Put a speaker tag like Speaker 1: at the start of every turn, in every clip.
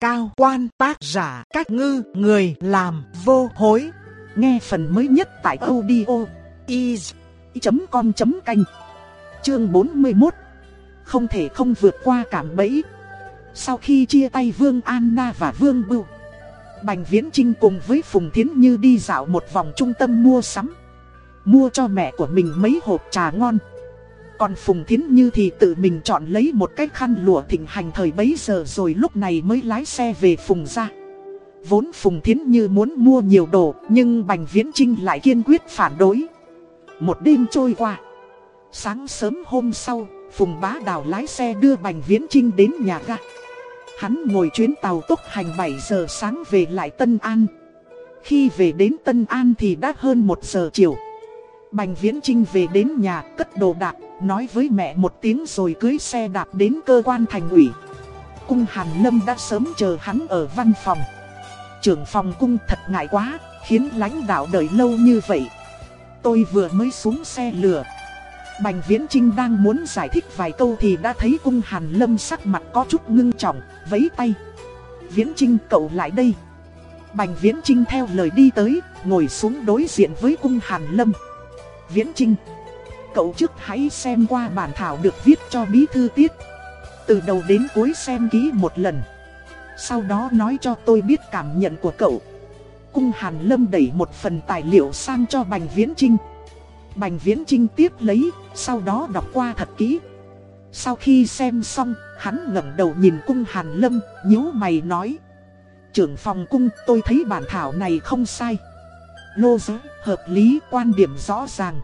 Speaker 1: cao quan tác giả cách ngư người làm vô hối. Nghe phần mới nhất tại audio is.com.canh Chương 41 Không thể không vượt qua cảm bẫy. Sau khi chia tay Vương Anna và Vương Bưu, Bành Viễn Trinh cùng với Phùng Thiến Như đi dạo một vòng trung tâm mua sắm. Mua cho mẹ của mình mấy hộp trà ngon còn Phùng Thiến Như thì tự mình chọn lấy một cái khăn lụa thịnh hành thời bấy giờ rồi lúc này mới lái xe về Phùng ra. Vốn Phùng Thiến Như muốn mua nhiều đồ nhưng Bành Viễn Trinh lại kiên quyết phản đối. Một đêm trôi qua. Sáng sớm hôm sau, Phùng Bá Đào lái xe đưa Bành Viễn Trinh đến nhà ga. Hắn ngồi chuyến tàu tốc hành 7 giờ sáng về lại Tân An. Khi về đến Tân An thì đã hơn 1 giờ chiều. Bành Viễn Trinh về đến nhà cất đồ đạc Nói với mẹ một tiếng rồi cưới xe đạp đến cơ quan thành ủy Cung Hàn Lâm đã sớm chờ hắn ở văn phòng Trưởng phòng cung thật ngại quá Khiến lãnh đạo đợi lâu như vậy Tôi vừa mới xuống xe lửa Bành Viễn Trinh đang muốn giải thích vài câu thì đã thấy cung Hàn Lâm sắc mặt có chút ngưng trọng, vấy tay. Viễn Trinh cậu lại đây. Bành Viễn Trinh theo lời đi tới, ngồi xuống đối diện với cung Hàn Lâm. Viễn Trinh cậu trước hãy xem qua bản thảo được viết cho bí thư tiết. Từ đầu đến cuối xem kỹ một lần. Sau đó nói cho tôi biết cảm nhận của cậu. Cung Hàn Lâm đẩy một phần tài liệu sang cho Bành Viễn Trinh. Bành Viễn Trinh tiếp lấy, sau đó đọc qua thật kỹ. Sau khi xem xong, hắn ngẩng đầu nhìn cung Hàn Lâm, nhíu mày nói. Trưởng phòng cung tôi thấy bản thảo này không sai. Lô giới, hợp lý, quan điểm rõ ràng.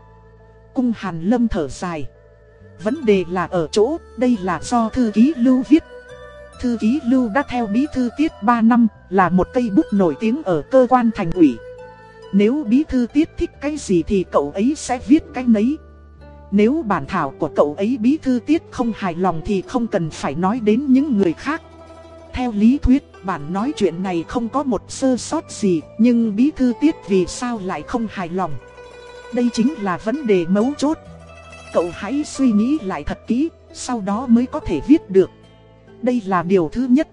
Speaker 1: Cung Hàn Lâm thở dài. Vấn đề là ở chỗ, đây là do thư ký Lưu viết. Thư ký Lưu đã theo bí thư tiết 3 năm, là một cây bút nổi tiếng ở cơ quan thành ủy. Nếu bí thư tiết thích cái gì thì cậu ấy sẽ viết cái nấy. Nếu bản thảo của cậu ấy bí thư tiết không hài lòng thì không cần phải nói đến những người khác. Theo lý thuyết, bản nói chuyện này không có một sơ sót gì, nhưng bí thư tiết vì sao lại không hài lòng. Đây chính là vấn đề mấu chốt. Cậu hãy suy nghĩ lại thật kỹ, sau đó mới có thể viết được. Đây là điều thứ nhất.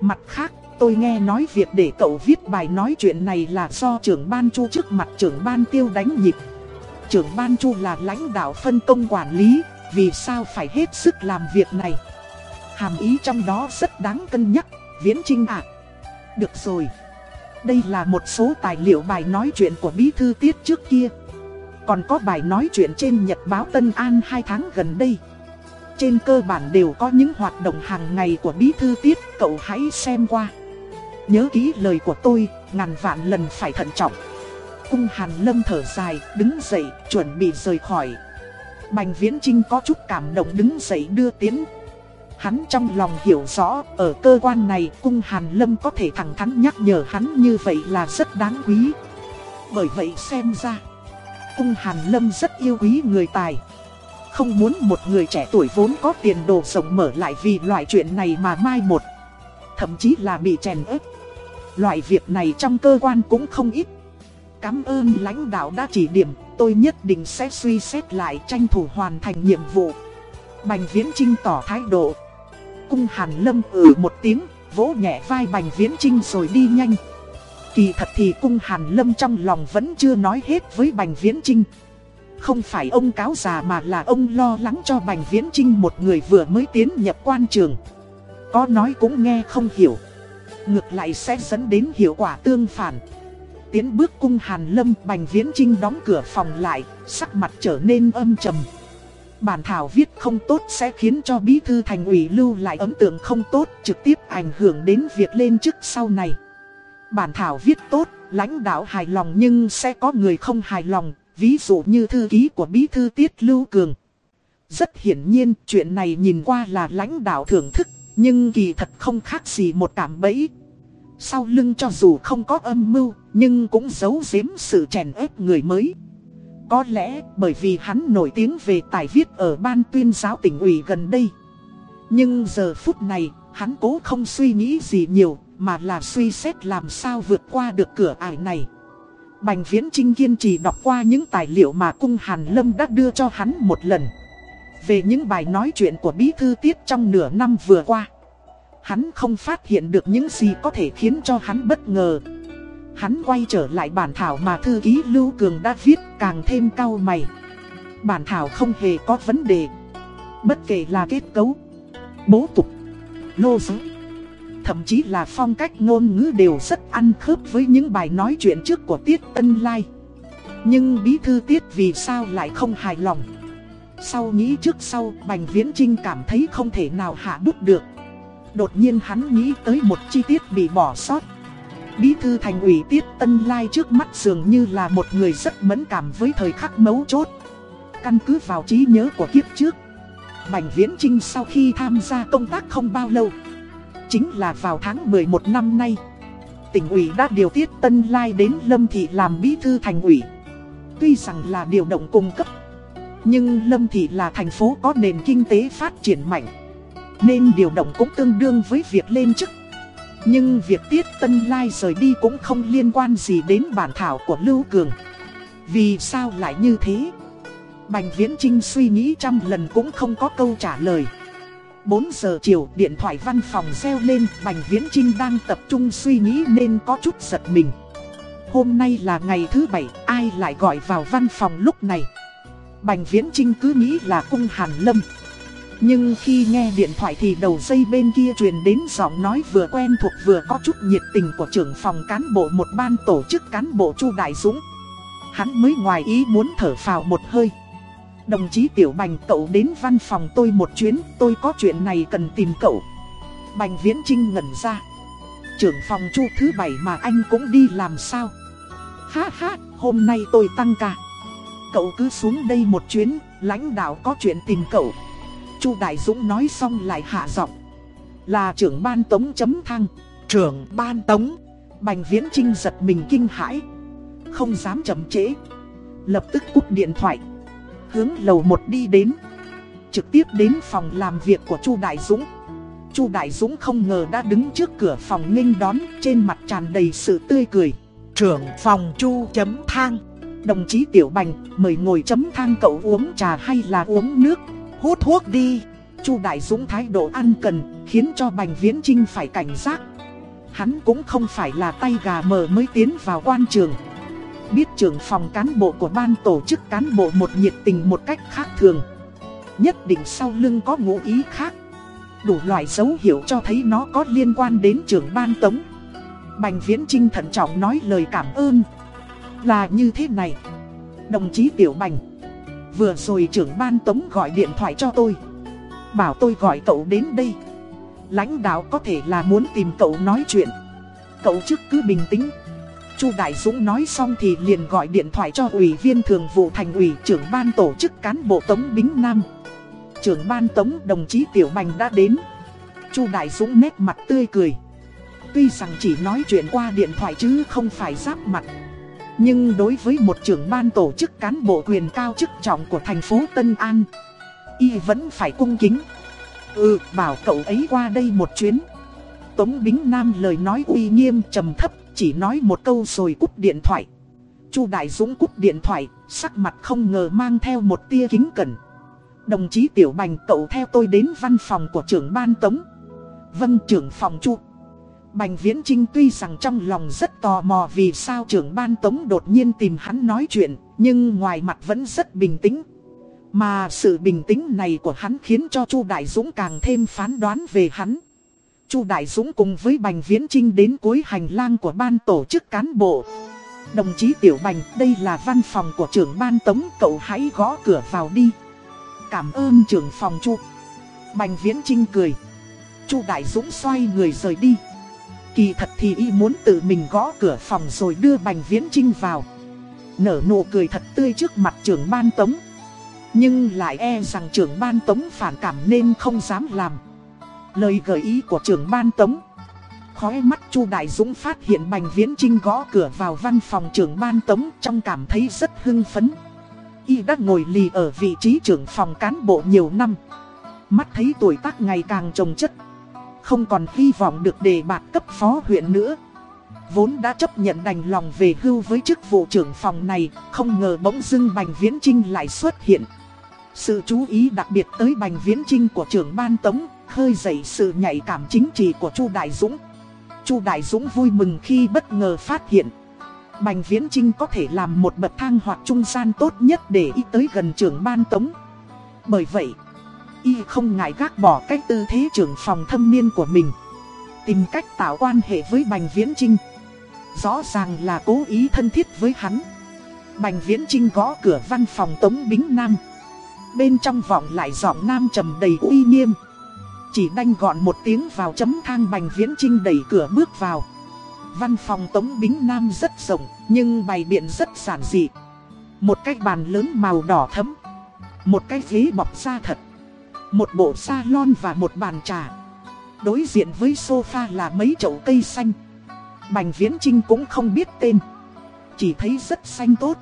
Speaker 1: Mặt khác, tôi nghe nói việc để cậu viết bài nói chuyện này là do trưởng ban chu trước mặt trưởng ban tiêu đánh nhịp. Trưởng ban chu là lãnh đạo phân công quản lý, vì sao phải hết sức làm việc này. Hàm ý trong đó rất đáng cân nhắc, viễn trinh ạ. Được rồi. Đây là một số tài liệu bài nói chuyện của bí thư tiết trước kia. Còn có bài nói chuyện trên Nhật báo Tân An 2 tháng gần đây Trên cơ bản đều có những hoạt động hàng ngày của Bí Thư Tiết, cậu hãy xem qua Nhớ kỹ lời của tôi, ngàn vạn lần phải thận trọng Cung Hàn Lâm thở dài, đứng dậy, chuẩn bị rời khỏi Bành Viễn Trinh có chút cảm động đứng dậy đưa tiến Hắn trong lòng hiểu rõ, ở cơ quan này cung Hàn Lâm có thể thẳng thắn nhắc nhở hắn như vậy là rất đáng quý Bởi vậy xem ra Cung Hàn Lâm rất yêu quý người tài. Không muốn một người trẻ tuổi vốn có tiền đồ rộng mở lại vì loại chuyện này mà mai một. Thậm chí là bị chèn ép. Loại việc này trong cơ quan cũng không ít. Cảm ơn lãnh đạo đã chỉ điểm, tôi nhất định sẽ suy xét lại tranh thủ hoàn thành nhiệm vụ. Bành Viễn Trinh tỏ thái độ. Cung Hàn Lâm ử ừ một tiếng, vỗ nhẹ vai Bành Viễn Trinh rồi đi nhanh. Kỳ thật thì cung Hàn Lâm trong lòng vẫn chưa nói hết với Bành Viễn Trinh. Không phải ông cáo già mà là ông lo lắng cho Bành Viễn Trinh một người vừa mới tiến nhập quan trường. Có nói cũng nghe không hiểu. Ngược lại sẽ dẫn đến hiệu quả tương phản. Tiến bước cung Hàn Lâm Bành Viễn Trinh đóng cửa phòng lại, sắc mặt trở nên âm trầm. Bản thảo viết không tốt sẽ khiến cho bí thư thành ủy lưu lại ấn tượng không tốt trực tiếp ảnh hưởng đến việc lên chức sau này. Bản thảo viết tốt, lãnh đạo hài lòng nhưng sẽ có người không hài lòng, ví dụ như thư ký của bí thư Tiết Lưu Cường. Rất hiển nhiên, chuyện này nhìn qua là lãnh đạo thưởng thức, nhưng kỳ thật không khác gì một cảm bẫy. Sau lưng cho dù không có âm mưu, nhưng cũng giấu giếm sự chèn ép người mới. Có lẽ bởi vì hắn nổi tiếng về tài viết ở ban tuyên giáo tỉnh ủy gần đây. Nhưng giờ phút này, hắn cố không suy nghĩ gì nhiều, mà là suy xét làm sao vượt qua được cửa ải này. Bành Viễn Trinh kiên trì đọc qua những tài liệu mà Cung Hàn Lâm đã đưa cho hắn một lần. Về những bài nói chuyện của Bí Thư Tiết trong nửa năm vừa qua. Hắn không phát hiện được những gì có thể khiến cho hắn bất ngờ. Hắn quay trở lại bản thảo mà thư ký Lưu Cường đã viết càng thêm cao mày. Bản thảo không hề có vấn đề. Bất kể là kết cấu, bố cục, lô giới, thậm chí là phong cách ngôn ngữ đều rất ăn khớp với những bài nói chuyện trước của Tiết Tân Lai. Nhưng bí thư Tiết vì sao lại không hài lòng? Sau nghĩ trước sau, Bành Viễn Trinh cảm thấy không thể nào hạ bút được. Đột nhiên hắn nghĩ tới một chi tiết bị bỏ sót. Bí thư thành ủy Tiết Tân Lai trước mắt dường như là một người rất mẫn cảm với thời khắc mấu chốt. Căn cứ vào trí nhớ của kiếp trước, Bành Viễn Trinh sau khi tham gia công tác không bao lâu, chính là vào tháng 11 năm nay, tỉnh ủy đã điều tiết Tân Lai đến Lâm Thị làm bí thư thành ủy. Tuy rằng là điều động cung cấp, nhưng Lâm Thị là thành phố có nền kinh tế phát triển mạnh, nên điều động cũng tương đương với việc lên chức. Nhưng việc tiết Tân Lai rời đi cũng không liên quan gì đến bản thảo của Lưu Cường. Vì sao lại như thế? Bành Viễn Trinh suy nghĩ trăm lần cũng không có câu trả lời. 4 giờ chiều, điện thoại văn phòng reo lên, Bành Viễn Trinh đang tập trung suy nghĩ nên có chút giật mình Hôm nay là ngày thứ bảy, ai lại gọi vào văn phòng lúc này Bành Viễn Trinh cứ nghĩ là cung Hàn Lâm nhưng khi nghe điện thoại thì đầu dây bên kia truyền đến giọng nói vừa quen thuộc vừa có chút nhiệt tình của trưởng phòng cán bộ một ban tổ chức cán bộ Chu Đại Dũng Hắn mới ngoài ý muốn thở phào một hơi Đồng chí Tiểu Bành cậu đến văn phòng tôi một chuyến, tôi có chuyện này cần tìm cậu. Bành Viễn Trinh ngẩn ra. Trưởng phòng chu thứ bảy mà anh cũng đi làm sao? Ha ha, hôm nay tôi tăng ca. Cậu cứ xuống đây một chuyến, lãnh đạo có chuyện tìm cậu. Chu Đại Dũng nói xong lại hạ giọng. Là trưởng ban tống chấm thăng. Trưởng ban tống. Bành Viễn Trinh giật mình kinh hãi. Không dám chậm trễ. Lập tức cúp điện thoại hướng lầu một đi đến Trực tiếp đến phòng làm việc của Chu Đại Dũng Chu Đại Dũng không ngờ đã đứng trước cửa phòng nghênh đón, Trên mặt tràn đầy sự tươi cười Trưởng phòng Chu chấm thang Đồng chí Tiểu Bành, mời ngồi chấm thang cậu uống trà hay là uống nước Hút thuốc đi Chu Đại Dũng thái độ ăn cần, Khiến cho Bành Viễn Trinh phải cảnh giác Hắn cũng không phải là tay gà mờ mới tiến vào quan trường biết trưởng phòng cán bộ của ban tổ chức cán bộ một nhiệt tình một cách khác thường. Nhất định sau lưng có ngụ ý khác. Đủ loại dấu hiệu cho thấy nó có liên quan đến trưởng ban tống. Bành Viễn Trinh thận trọng nói lời cảm ơn. Là như thế này. Đồng chí Tiểu Bành. Vừa rồi trưởng ban tống gọi điện thoại cho tôi. Bảo tôi gọi cậu đến đây. Lãnh đạo có thể là muốn tìm cậu nói chuyện. Cậu trước cứ bình tĩnh. Chu Đại Dũng nói xong thì liền gọi điện thoại cho ủy viên thường vụ thành ủy, trưởng ban tổ chức cán bộ Tống Bính Nam. Trưởng ban Tống đồng chí Tiểu Bành đã đến. Chu Đại Dũng nét mặt tươi cười. Tuy rằng chỉ nói chuyện qua điện thoại chứ không phải giáp mặt. Nhưng đối với một trưởng ban tổ chức cán bộ quyền cao chức trọng của thành phố Tân An, y vẫn phải cung kính. Ừ, bảo cậu ấy qua đây một chuyến. Tống Bính Nam lời nói uy nghiêm trầm thấp chỉ nói một câu rồi cúp điện thoại. Chu Đại Dũng cúp điện thoại, sắc mặt không ngờ mang theo một tia kính cẩn. Đồng chí Tiểu Bành cậu theo tôi đến văn phòng của trưởng ban tống. Vâng trưởng phòng Chu. Bành Viễn Trinh tuy rằng trong lòng rất tò mò vì sao trưởng ban tống đột nhiên tìm hắn nói chuyện, nhưng ngoài mặt vẫn rất bình tĩnh. Mà sự bình tĩnh này của hắn khiến cho Chu Đại Dũng càng thêm phán đoán về hắn. Chu Đại Dũng cùng với Bành Viễn Trinh đến cuối hành lang của ban tổ chức cán bộ. Đồng chí Tiểu Bành, đây là văn phòng của trưởng ban tống, cậu hãy gõ cửa vào đi. Cảm ơn trưởng phòng Chu. Bành Viễn Trinh cười. Chu Đại Dũng xoay người rời đi. Kỳ thật thì y muốn tự mình gõ cửa phòng rồi đưa Bành Viễn Trinh vào. Nở nụ cười thật tươi trước mặt trưởng ban tống. Nhưng lại e rằng trưởng ban tống phản cảm nên không dám làm. Lời gợi ý của trưởng ban tống Khói mắt Chu Đại Dũng phát hiện Bành Viễn Trinh gõ cửa vào văn phòng trưởng ban tống trong cảm thấy rất hưng phấn Y đã ngồi lì ở vị trí trưởng phòng cán bộ nhiều năm Mắt thấy tuổi tác ngày càng trồng chất không còn hy vọng được đề bạt cấp phó huyện nữa Vốn đã chấp nhận đành lòng về hưu với chức vụ trưởng phòng này Không ngờ bỗng dưng Bành Viễn Trinh lại xuất hiện Sự chú ý đặc biệt tới Bành Viễn Trinh của trưởng ban tống khơi dậy sự nhạy cảm chính trị của Chu Đại Dũng. Chu Đại Dũng vui mừng khi bất ngờ phát hiện Bành Viễn Trinh có thể làm một bậc thang hoặc trung gian tốt nhất để ý tới gần trưởng ban tống. Bởi vậy, y không ngại gác bỏ cách tư thế trưởng phòng thâm niên của mình. Tìm cách tạo quan hệ với Bành Viễn Trinh. Rõ ràng là cố ý thân thiết với hắn. Bành Viễn Trinh gõ cửa văn phòng Tống Bính Nam. Bên trong vọng lại giọng nam trầm đầy uy nghiêm. Chỉ đanh gọn một tiếng vào chấm thang Bành Viễn Trinh đẩy cửa bước vào. Văn phòng Tống Bính Nam rất rộng, nhưng bày biện rất giản dị. Một cái bàn lớn màu đỏ thấm. Một cái ghế bọc da thật. Một bộ salon và một bàn trà. Đối diện với sofa là mấy chậu cây xanh. Bành Viễn Trinh cũng không biết tên. Chỉ thấy rất xanh tốt.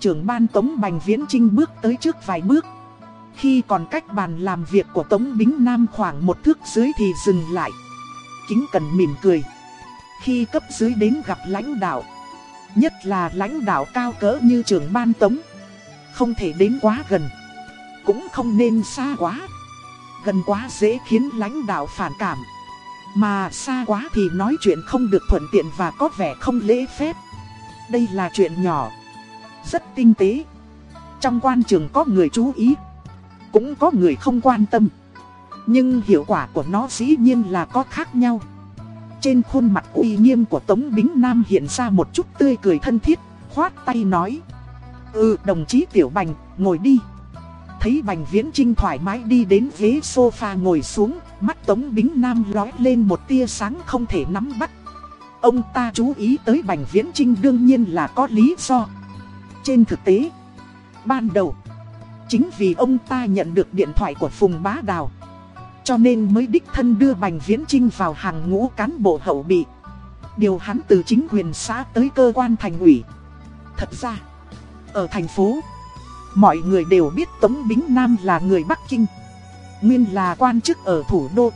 Speaker 1: Trưởng ban Tống Bành Viễn Trinh bước tới trước vài bước. Khi còn cách bàn làm việc của Tống Bính Nam khoảng một thước dưới thì dừng lại. Kính cần mỉm cười. Khi cấp dưới đến gặp lãnh đạo, nhất là lãnh đạo cao cỡ như trưởng ban Tống, không thể đến quá gần, cũng không nên xa quá. Gần quá dễ khiến lãnh đạo phản cảm. Mà xa quá thì nói chuyện không được thuận tiện và có vẻ không lễ phép. Đây là chuyện nhỏ, rất tinh tế. Trong quan trường có người chú ý, cũng có người không quan tâm. Nhưng hiệu quả của nó dĩ nhiên là có khác nhau. Trên khuôn mặt uy nghiêm của Tống Bính Nam hiện ra một chút tươi cười thân thiết, khoát tay nói. Ừ, đồng chí Tiểu Bành, ngồi đi. Thấy Bành Viễn Trinh thoải mái đi đến ghế sofa ngồi xuống, mắt Tống Bính Nam lói lên một tia sáng không thể nắm bắt. Ông ta chú ý tới Bành Viễn Trinh đương nhiên là có lý do. Trên thực tế, ban đầu, chính vì ông ta nhận được điện thoại của Phùng Bá Đào. Cho nên mới đích thân đưa Bành Viễn Trinh vào hàng ngũ cán bộ hậu bị. Điều hắn từ chính quyền xã tới cơ quan thành ủy. Thật ra, ở thành phố, mọi người đều biết Tống Bính Nam là người Bắc Kinh. Nguyên là quan chức ở thủ đô.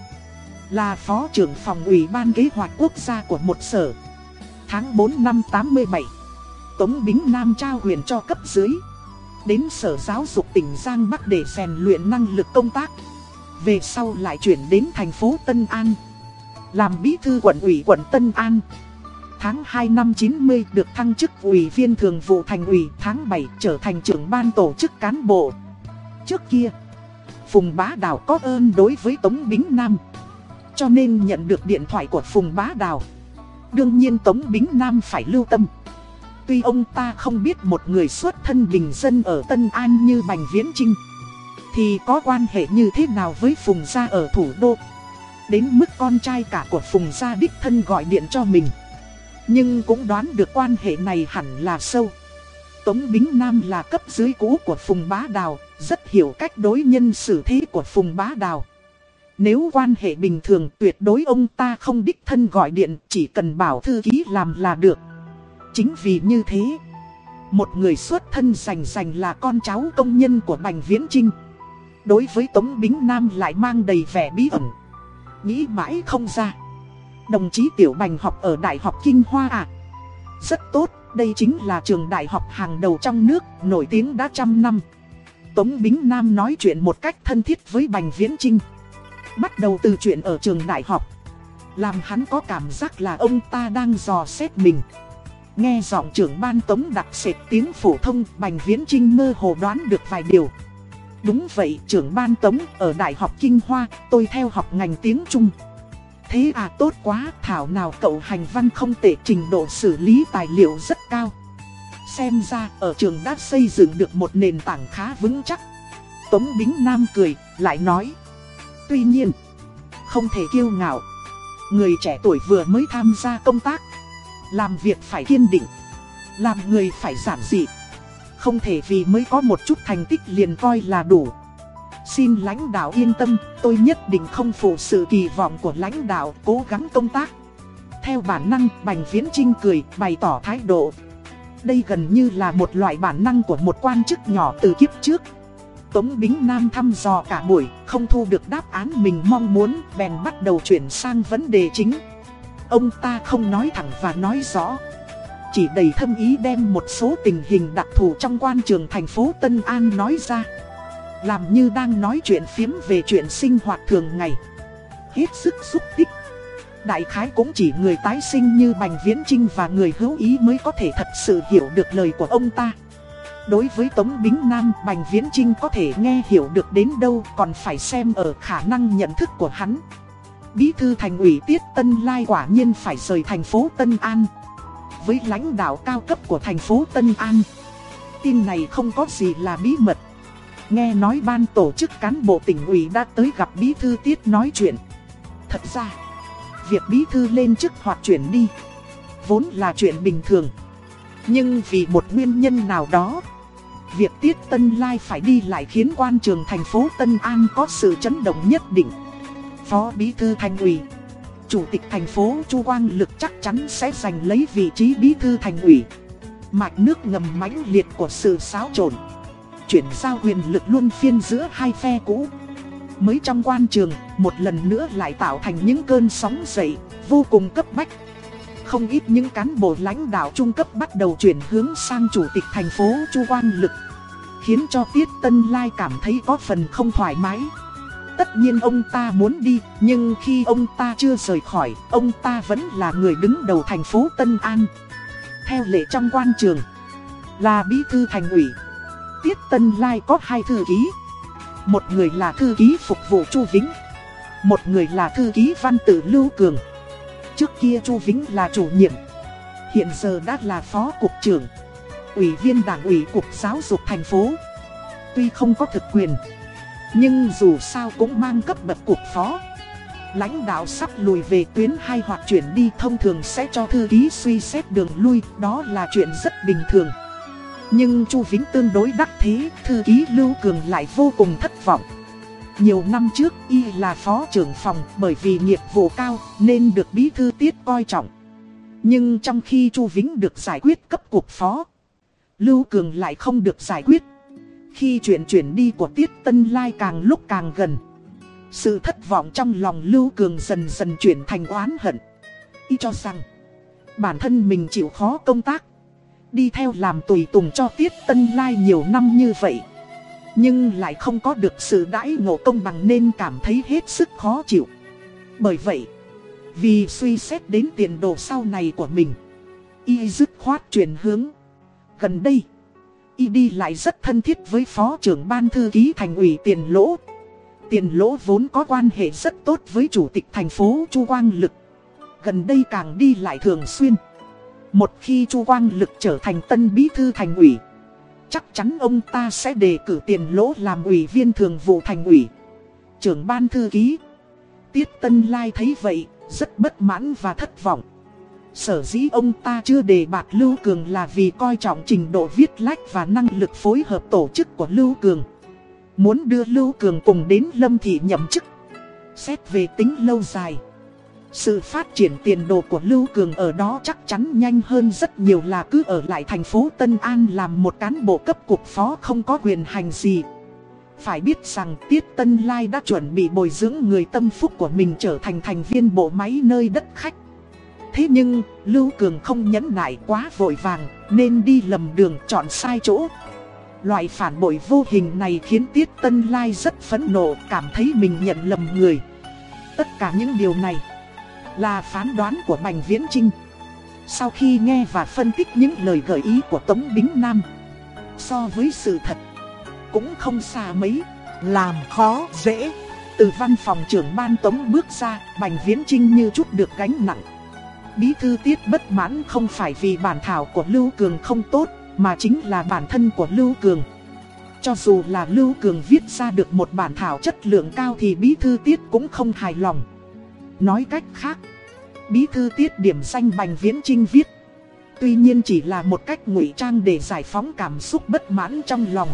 Speaker 1: Là phó trưởng phòng ủy ban kế hoạch quốc gia của một sở. Tháng 4 năm 87, Tống Bính Nam trao quyền cho cấp dưới. Đến sở giáo dục tỉnh Giang Bắc để rèn luyện năng lực công tác. Về sau lại chuyển đến thành phố Tân An Làm bí thư quận ủy quận Tân An Tháng 2 năm 90 được thăng chức ủy viên thường vụ thành ủy Tháng 7 trở thành trưởng ban tổ chức cán bộ. Trước kia, Phùng Bá Đào có ơn đối với Tống Bính Nam, Cho nên nhận được điện thoại của Phùng Bá Đào. Đương nhiên Tống Bính Nam phải lưu tâm. Tuy ông ta không biết một người xuất thân bình dân ở Tân An như Bành Viễn Trinh thì có quan hệ như thế nào với Phùng Gia ở thủ đô? Đến mức con trai cả của Phùng Gia đích thân gọi điện cho mình. Nhưng cũng đoán được quan hệ này hẳn là sâu. Tống Bính Nam là cấp dưới cũ của Phùng Bá Đào, Rất hiểu cách đối nhân xử thế của Phùng Bá Đào. Nếu quan hệ bình thường, tuyệt đối ông ta không đích thân gọi điện, Chỉ cần bảo thư ký làm là được. Chính vì như thế, Một người xuất thân rành rành là con cháu công nhân của Bành Viễn Trinh Đối với Tống Bính Nam lại mang đầy vẻ bí ẩn. Nghĩ mãi không ra. Đồng chí Tiểu Bành học ở Đại học Kinh Hoa à? Rất tốt, đây chính là trường đại học hàng đầu trong nước, nổi tiếng đã trăm năm. Tống Bính Nam nói chuyện một cách thân thiết với Bành Viễn Trinh Bắt đầu từ chuyện ở trường đại học. Làm hắn có cảm giác là ông ta đang dò xét mình. Nghe giọng trưởng ban tống đặc sệt tiếng phổ thông Bành Viễn Trinh mơ hồ đoán được vài điều. Đúng vậy, trưởng ban tống ở Đại học Kinh Hoa, tôi theo học ngành tiếng Trung. Thế à tốt quá, thảo nào cậu hành văn không tệ trình độ xử lý tài liệu rất cao. Xem ra, ở trường đã xây dựng được một nền tảng khá vững chắc. Tống Bính Nam cười, lại nói. Tuy nhiên, không thể kiêu ngạo. Người trẻ tuổi vừa mới tham gia công tác. Làm việc phải kiên định. Làm người phải giản dị. Không thể vì mới có một chút thành tích liền coi là đủ Xin lãnh đạo yên tâm, tôi nhất định không phụ sự kỳ vọng của lãnh đạo cố gắng công tác. Theo bản năng, Bành Viễn Trinh cười, bày tỏ thái độ. Đây gần như là một loại bản năng của một quan chức nhỏ từ kiếp trước. Tống Bính Nam thăm dò cả buổi, không thu được đáp án mình mong muốn, bèn bắt đầu chuyển sang vấn đề chính. Ông ta không nói thẳng và nói rõ. Chỉ đầy thâm ý đem một số tình hình đặc thù trong quan trường thành phố Tân An nói ra. Làm như đang nói chuyện phiếm về chuyện sinh hoạt thường ngày. hết sức xúc tích. Đại khái cũng chỉ người tái sinh như Bành Viễn Trinh và người hữu ý mới có thể thật sự hiểu được lời của ông ta. Đối với Tống Bính Nam, Bành Viễn Trinh có thể nghe hiểu được đến đâu còn phải xem ở khả năng nhận thức của hắn. Bí thư thành ủy Tiết Tân Lai quả nhiên phải rời thành phố Tân An. Với lãnh đạo cao cấp của thành phố Tân An, tin này không có gì là bí mật. Nghe nói ban tổ chức cán bộ tỉnh ủy đã tới gặp bí thư Tiết nói chuyện. Thật ra, việc bí thư lên chức hoặc chuyển đi, vốn là chuyện bình thường. Nhưng vì một nguyên nhân nào đó, việc Tiết Tân Lai phải đi lại khiến quan trường thành phố Tân An có sự chấn động nhất định. Phó Bí Thư Thành ủy Chủ tịch thành phố Chu Quang Lực chắc chắn sẽ giành lấy vị trí Bí Thư Thành ủy Mạch nước ngầm mãnh liệt của sự xáo trộn Chuyển giao quyền lực luôn phiên giữa hai phe cũ Mới trong quan trường, một lần nữa lại tạo thành những cơn sóng dậy, vô cùng cấp bách Không ít những cán bộ lãnh đạo trung cấp bắt đầu chuyển hướng sang chủ tịch thành phố Chu Quan Lực Khiến cho Tiết Tân Lai cảm thấy có phần không thoải mái Tất nhiên ông ta muốn đi, nhưng khi ông ta chưa rời khỏi, ông ta vẫn là người đứng đầu thành phố Tân An. Theo lệ trong quan trường, là bí thư thành ủy. Tiết Tân Lai có hai thư ký. Một người là thư ký phục vụ Chu Vĩnh. Một người là thư ký văn tử Lưu Cường. Trước kia Chu Vĩnh là chủ nhiệm. Hiện giờ đã là phó cục trưởng. Ủy viên đảng ủy cục giáo dục thành phố. Tuy không có thực quyền, nhưng dù sao cũng mang cấp bậc cục phó Lãnh đạo sắp lùi về tuyến hay hoặc chuyển đi thông thường sẽ cho thư ký suy xét đường lui, Đó là chuyện rất bình thường nhưng Chu Vĩnh tương đối đắc thế, Thư ký Lưu Cường lại vô cùng thất vọng. Nhiều năm trước, y là phó trưởng phòng, Bởi vì nghiệp vụ cao, nên được bí thư tiết coi trọng. Nhưng trong khi Chu Vĩnh được giải quyết cấp cục phó, Lưu Cường lại không được giải quyết. Khi chuyện chuyển đi của Tiết Tân Lai càng lúc càng gần, Sự thất vọng trong lòng Lưu Cường dần dần chuyển thành oán hận. Y cho rằng, Bản thân mình chịu khó công tác Đi theo làm tùy tùng cho Tiết Tân Lai nhiều năm như vậy Nhưng lại không có được sự đãi ngộ công bằng nên cảm thấy hết sức khó chịu Bởi vậy, Vì suy xét đến tiền đồ sau này của mình, Y dứt khoát chuyển hướng Gần đây, Y đi lại rất thân thiết với phó trưởng ban thư ký thành ủy tiền lỗ. Tiền lỗ vốn có quan hệ rất tốt với chủ tịch thành phố Chu Quang Lực. Gần đây càng đi lại thường xuyên. Một khi Chu Quang Lực trở thành tân bí thư thành ủy, chắc chắn ông ta sẽ đề cử tiền lỗ làm ủy viên thường vụ thành ủy. Trưởng ban thư ký. Tiết Tân Lai thấy vậy, rất bất mãn và thất vọng. Sở dĩ ông ta chưa đề bạt Lưu Cường là vì coi trọng trình độ viết lách và năng lực phối hợp tổ chức của Lưu Cường. Muốn đưa Lưu Cường cùng đến Lâm Thị nhậm chức. Xét về tính lâu dài. Sự phát triển tiền đồ của Lưu Cường ở đó chắc chắn nhanh hơn rất nhiều là cứ ở lại thành phố Tân An làm một cán bộ cấp cục phó không có quyền hành gì. Phải biết rằng Tiết Tân Lai đã chuẩn bị bồi dưỡng người tâm phúc của mình trở thành thành viên bộ máy nơi đất khách. Thế nhưng, Lưu Cường không nhẫn nại quá vội vàng, nên đi lầm đường chọn sai chỗ. Loại phản bội vô hình này khiến Tiết Tân Lai rất phẫn nộ, cảm thấy mình nhận lầm người. Tất cả những điều này là phán đoán của Bành Viễn Trinh. Sau khi nghe và phân tích những lời gợi ý của Tống Bính Nam, so với sự thật, cũng không xa mấy, làm khó dễ. Từ văn phòng trưởng ban Tống bước ra, Bành Viễn Trinh như chút được gánh nặng. Bí thư tiết bất mãn không phải vì bản thảo của Lưu Cường không tốt, mà chính là bản thân của Lưu Cường. Cho dù là Lưu Cường viết ra được một bản thảo chất lượng cao thì bí thư tiết cũng không hài lòng. Nói cách khác, bí thư tiết điểm danh Bành Viễn Trinh viết. Tuy nhiên chỉ là một cách ngụy trang để giải phóng cảm xúc bất mãn trong lòng.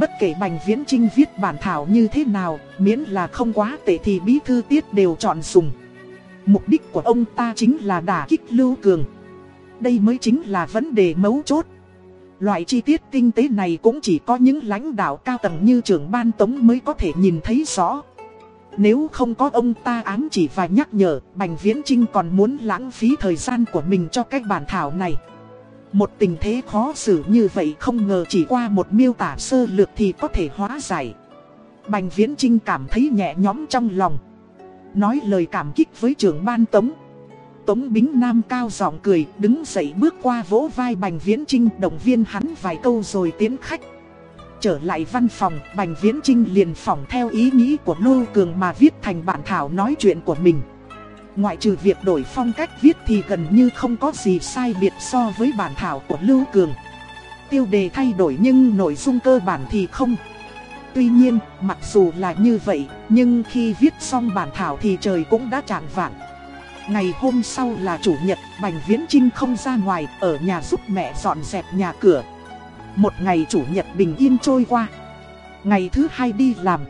Speaker 1: Bất kể Bành Viễn Trinh viết bản thảo như thế nào, miễn là không quá tệ thì bí thư tiết đều chọn dùng. Mục đích của ông ta chính là đả kích Lưu Cường. Đây mới chính là vấn đề mấu chốt. Loại chi tiết tinh tế này cũng chỉ có những lãnh đạo cao tầng như trưởng ban tống mới có thể nhìn thấy rõ. Nếu không có ông ta ám chỉ và nhắc nhở, Bành Viễn Trinh còn muốn lãng phí thời gian của mình cho cách bản thảo này. Một tình thế khó xử như vậy không ngờ chỉ qua một miêu tả sơ lược thì có thể hóa giải. Bành Viễn Trinh cảm thấy nhẹ nhõm trong lòng. nói lời cảm kích với trưởng ban tống. Tống Bính Nam cao giọng cười, đứng dậy bước qua vỗ vai Bành Viễn Trinh động viên hắn vài câu rồi tiến khách. Trở lại văn phòng, Bành Viễn Trinh liền phỏng theo ý nghĩ của Lô Cường mà viết thành bản thảo nói chuyện của mình. Ngoại trừ việc đổi phong cách viết thì gần như không có gì sai biệt so với bản thảo của Lưu Cường. Tiêu đề thay đổi nhưng nội dung cơ bản thì không. Tuy nhiên, mặc dù là như vậy, nhưng khi viết xong bản thảo thì trời cũng đã trạng vạng. Ngày hôm sau là chủ nhật, Bành Viễn Trinh không ra ngoài, ở nhà giúp mẹ dọn dẹp nhà cửa. Một ngày chủ nhật bình yên trôi qua. Ngày thứ hai đi làm.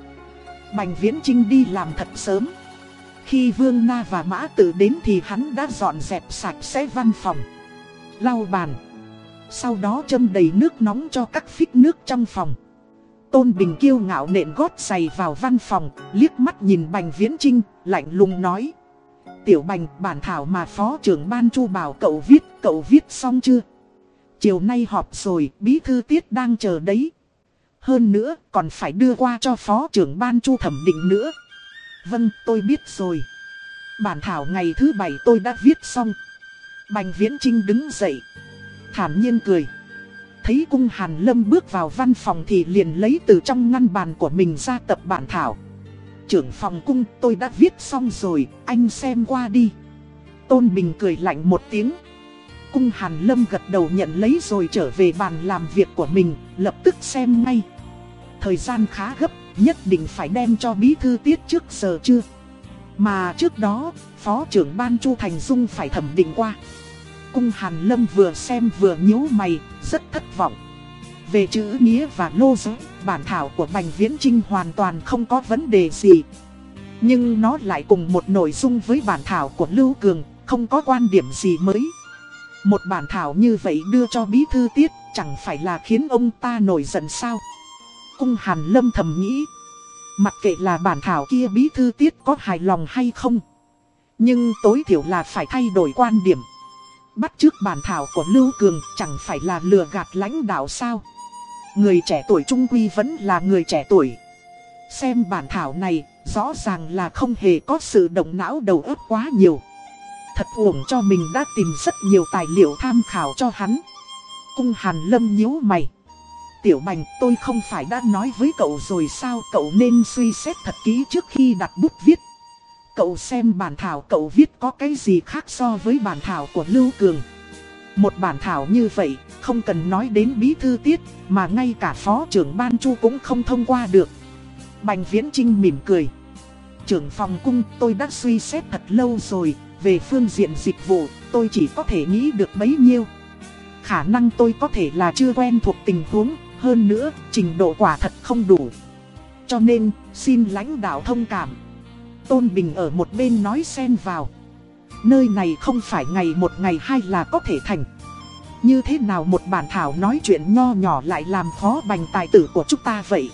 Speaker 1: Bành Viễn Trinh đi làm thật sớm. Khi Vương Na và Mã Tử đến thì hắn đã dọn dẹp sạch sẽ văn phòng. Lau bàn. Sau đó châm đầy nước nóng cho các phích nước trong phòng. Tôn Bình kiêu ngạo nện gót giày vào văn phòng, liếc mắt nhìn Bành Viễn Trinh, lạnh lùng nói. Tiểu Bành, bản thảo mà Phó trưởng Ban Chu bảo cậu viết, cậu viết xong chưa? Chiều nay họp rồi, bí thư tiết đang chờ đấy. Hơn nữa, còn phải đưa qua cho Phó trưởng Ban Chu thẩm định nữa. Vâng, tôi biết rồi. Bản thảo ngày thứ bảy tôi đã viết xong. Bành Viễn Trinh đứng dậy. Thản nhiên cười. Thấy cung Hàn Lâm bước vào văn phòng thì liền lấy từ trong ngăn bàn của mình ra tập bản thảo. Trưởng phòng cung tôi đã viết xong rồi, anh xem qua đi. Tôn Bình cười lạnh một tiếng. Cung Hàn Lâm gật đầu nhận lấy rồi trở về bàn làm việc của mình, lập tức xem ngay. Thời gian khá gấp, nhất định phải đem cho bí thư tiết trước giờ chưa. Mà trước đó, Phó trưởng Ban Chu Thành Dung phải thẩm định qua. Cung Hàn Lâm vừa xem vừa nhíu mày, rất thất vọng. Về chữ nghĩa và lô giới, bản thảo của Bành Viễn Trinh hoàn toàn không có vấn đề gì. Nhưng nó lại cùng một nội dung với bản thảo của Lưu Cường, không có quan điểm gì mới. Một bản thảo như vậy đưa cho bí thư tiết, chẳng phải là khiến ông ta nổi giận sao? Cung Hàn Lâm thầm nghĩ. Mặc kệ là bản thảo kia bí thư tiết có hài lòng hay không. Nhưng tối thiểu là phải thay đổi quan điểm. Bắt trước bản thảo của Lưu Cường chẳng phải là lừa gạt lãnh đạo sao. Người trẻ tuổi trung quy vẫn là người trẻ tuổi. Xem bản thảo này, rõ ràng là không hề có sự động não đầu óc quá nhiều. Thật uổng cho mình đã tìm rất nhiều tài liệu tham khảo cho hắn. Cung Hàn Lâm nhíu mày. Tiểu Bành, tôi không phải đã nói với cậu rồi sao cậu nên suy xét thật kỹ trước khi đặt bút viết. Cậu xem bản thảo cậu viết có cái gì khác so với bản thảo của Lưu Cường. Một bản thảo như vậy, không cần nói đến bí thư tiết, mà ngay cả phó trưởng ban chu cũng không thông qua được. Bành Viễn Trinh mỉm cười. Trưởng phòng cung tôi đã suy xét thật lâu rồi, về phương diện dịch vụ, tôi chỉ có thể nghĩ được bấy nhiêu. Khả năng tôi có thể là chưa quen thuộc tình huống, hơn nữa, trình độ quả thật không đủ. Cho nên, xin lãnh đạo thông cảm. Tôn Bình ở một bên nói xen vào. Nơi này không phải ngày một ngày hai là có thể thành. Như thế nào một bản thảo nói chuyện nho nhỏ lại làm khó bành tài tử của chúng ta vậy?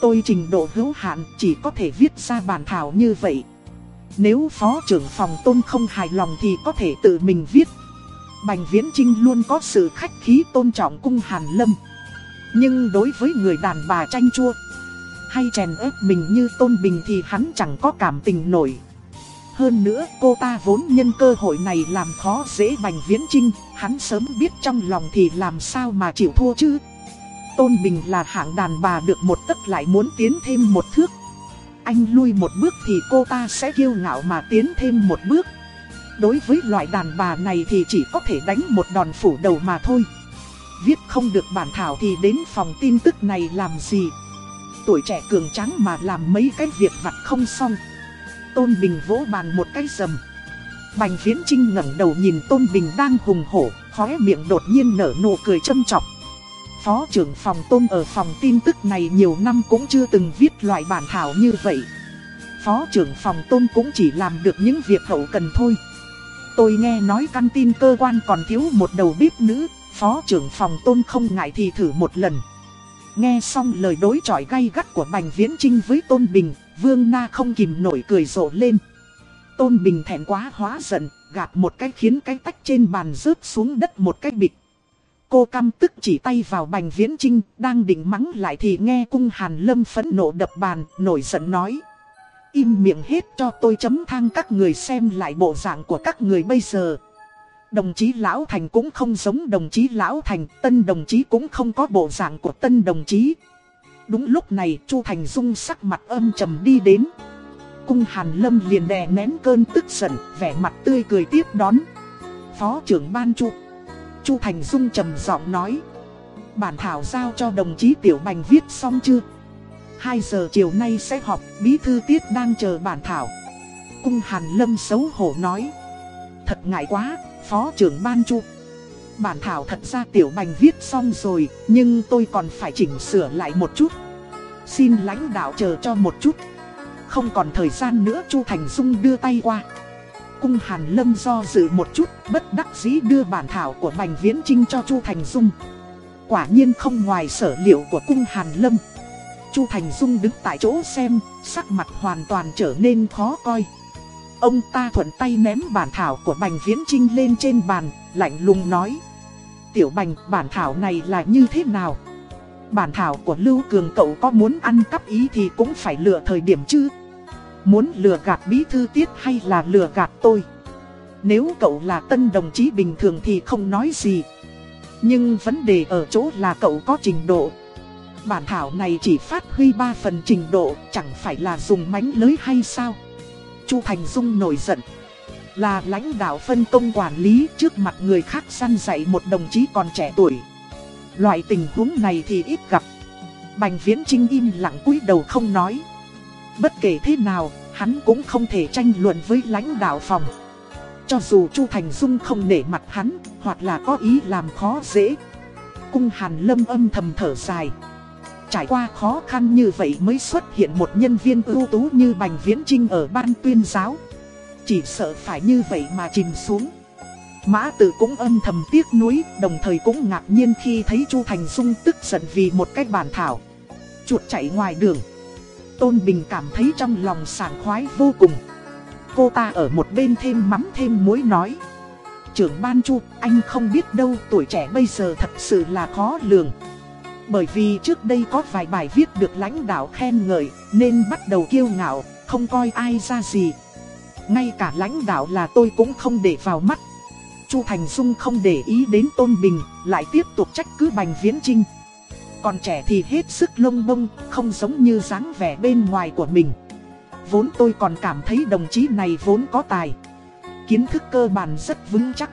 Speaker 1: Tôi trình độ hữu hạn chỉ có thể viết ra bản thảo như vậy. Nếu phó trưởng phòng tôn không hài lòng thì có thể tự mình viết. Bành Viễn Trinh luôn có sự khách khí tôn trọng cung Hàn Lâm. Nhưng đối với người đàn bà tranh chua hay chèn ép mình như Tôn Bình thì hắn chẳng có cảm tình nổi. Hơn nữa cô ta vốn nhân cơ hội này làm khó dễ Bành Viễn Trinh, hắn sớm biết trong lòng thì làm sao mà chịu thua chứ. Tôn Bình là hạng đàn bà được một tấc lại muốn tiến thêm một thước. Anh lui một bước thì cô ta sẽ kiêu ngạo mà tiến thêm một bước. Đối với loại đàn bà này thì chỉ có thể đánh một đòn phủ đầu mà thôi. Viết không được bản thảo thì đến phòng tin tức này làm gì tuổi trẻ cường tráng mà làm mấy cái việc vặt không xong. Tôn Bình vỗ bàn một cái rầm. Bành Viễn Trinh ngẩng đầu nhìn Tôn Bình đang hùng hổ, khóe miệng đột nhiên nở nụ cười châm chọc. Phó trưởng phòng Tôn ở phòng tin tức này nhiều năm cũng chưa từng viết loại bản thảo như vậy. Phó trưởng phòng Tôn cũng chỉ làm được những việc hậu cần thôi. Tôi nghe nói căn tin cơ quan còn thiếu một đầu bếp nữ, phó trưởng phòng Tôn không ngại thì thử một lần. Nghe xong lời đối chọi gay gắt của Bành Viễn Trinh với Tôn Bình, Vương Na không kìm nổi cười rộ lên. Tôn Bình thẹn quá hóa giận, gạt một cái khiến cái tách trên bàn rớt xuống đất một cái bịch. Cô căm tức chỉ tay vào Bành Viễn Trinh, đang định mắng lại thì nghe cung Hàn Lâm phẫn nộ đập bàn, nổi giận nói. Im miệng hết cho tôi chấm thang các người xem lại bộ dạng của các người bây giờ. Đồng chí Lão Thành cũng không giống đồng chí Lão Thành, tân đồng chí cũng không có bộ dạng của tân đồng chí. Đúng lúc này Chu Thành Dung sắc mặt âm trầm đi đến. Cung Hàn Lâm liền đè nén cơn tức giận, vẻ mặt tươi cười tiếp đón. Phó trưởng ban Chu. Chu Thành Dung trầm giọng nói. Bản thảo giao cho đồng chí Tiểu Bành viết xong chưa? 2 giờ chiều nay sẽ họp, bí thư tiết đang chờ bản thảo. Cung Hàn Lâm xấu hổ nói. Thật ngại quá, phó trưởng ban chu. Bản thảo thật ra Tiểu Bành viết xong rồi, nhưng tôi còn phải chỉnh sửa lại một chút. Xin lãnh đạo chờ cho một chút. Không còn thời gian nữa Chu Thành Dung đưa tay qua. Cung Hàn Lâm do dự một chút, bất đắc dĩ đưa bản thảo của Bành Viễn Trinh cho Chu Thành Dung. Quả nhiên không ngoài sở liệu của Cung Hàn Lâm. Chu Thành Dung đứng tại chỗ xem, sắc mặt hoàn toàn trở nên khó coi. Ông ta thuận tay ném bản thảo của Bành Viễn Trinh lên trên bàn, lạnh lùng nói. Tiểu Bành, bản thảo này là như thế nào? Bản thảo của Lưu Cường cậu có muốn ăn cắp ý thì cũng phải lựa thời điểm chứ? Muốn lừa gạt bí thư tiết hay là lừa gạt tôi? Nếu cậu là tân đồng chí bình thường thì không nói gì. Nhưng vấn đề ở chỗ là cậu có trình độ. Bản thảo này chỉ phát huy 3 phần trình độ, chẳng phải là dùng mánh lưới hay sao? Chu Thành Dung nổi giận. Là lãnh đạo phân công quản lý trước mặt người khác săn dạy một đồng chí còn trẻ tuổi. Loại tình huống này thì ít gặp. Bành Viễn Trinh im lặng cúi đầu không nói. Bất kể thế nào, hắn cũng không thể tranh luận với lãnh đạo phòng. Cho dù Chu Thành Dung không nể mặt hắn, hoặc là có ý làm khó dễ. Cung Hàn Lâm âm thầm thở dài. Trải qua khó khăn như vậy mới xuất hiện một nhân viên ưu tú như Bành Viễn Trinh ở ban tuyên giáo. Chỉ sợ phải như vậy mà chìm xuống. Mã tử cũng âm thầm tiếc nuối, đồng thời cũng ngạc nhiên khi thấy Chu Thành Dung tức giận vì một cách bản thảo. Chuột chạy ngoài đường. Tôn Bình cảm thấy trong lòng sảng khoái vô cùng. Cô ta ở một bên thêm mắm thêm muối nói. Trưởng ban Chu, anh không biết đâu tuổi trẻ bây giờ thật sự là khó lường. Bởi vì trước đây có vài bài viết được lãnh đạo khen ngợi nên bắt đầu kiêu ngạo, không coi ai ra gì. Ngay cả lãnh đạo là tôi cũng không để vào mắt. Chu Thành Dung không để ý đến Tôn Bình, lại tiếp tục trách cứ Bành Viễn Trinh. Còn trẻ thì hết sức lông bông, không giống như dáng vẻ bên ngoài của mình. Vốn tôi còn cảm thấy đồng chí này vốn có tài. Kiến thức cơ bản rất vững chắc.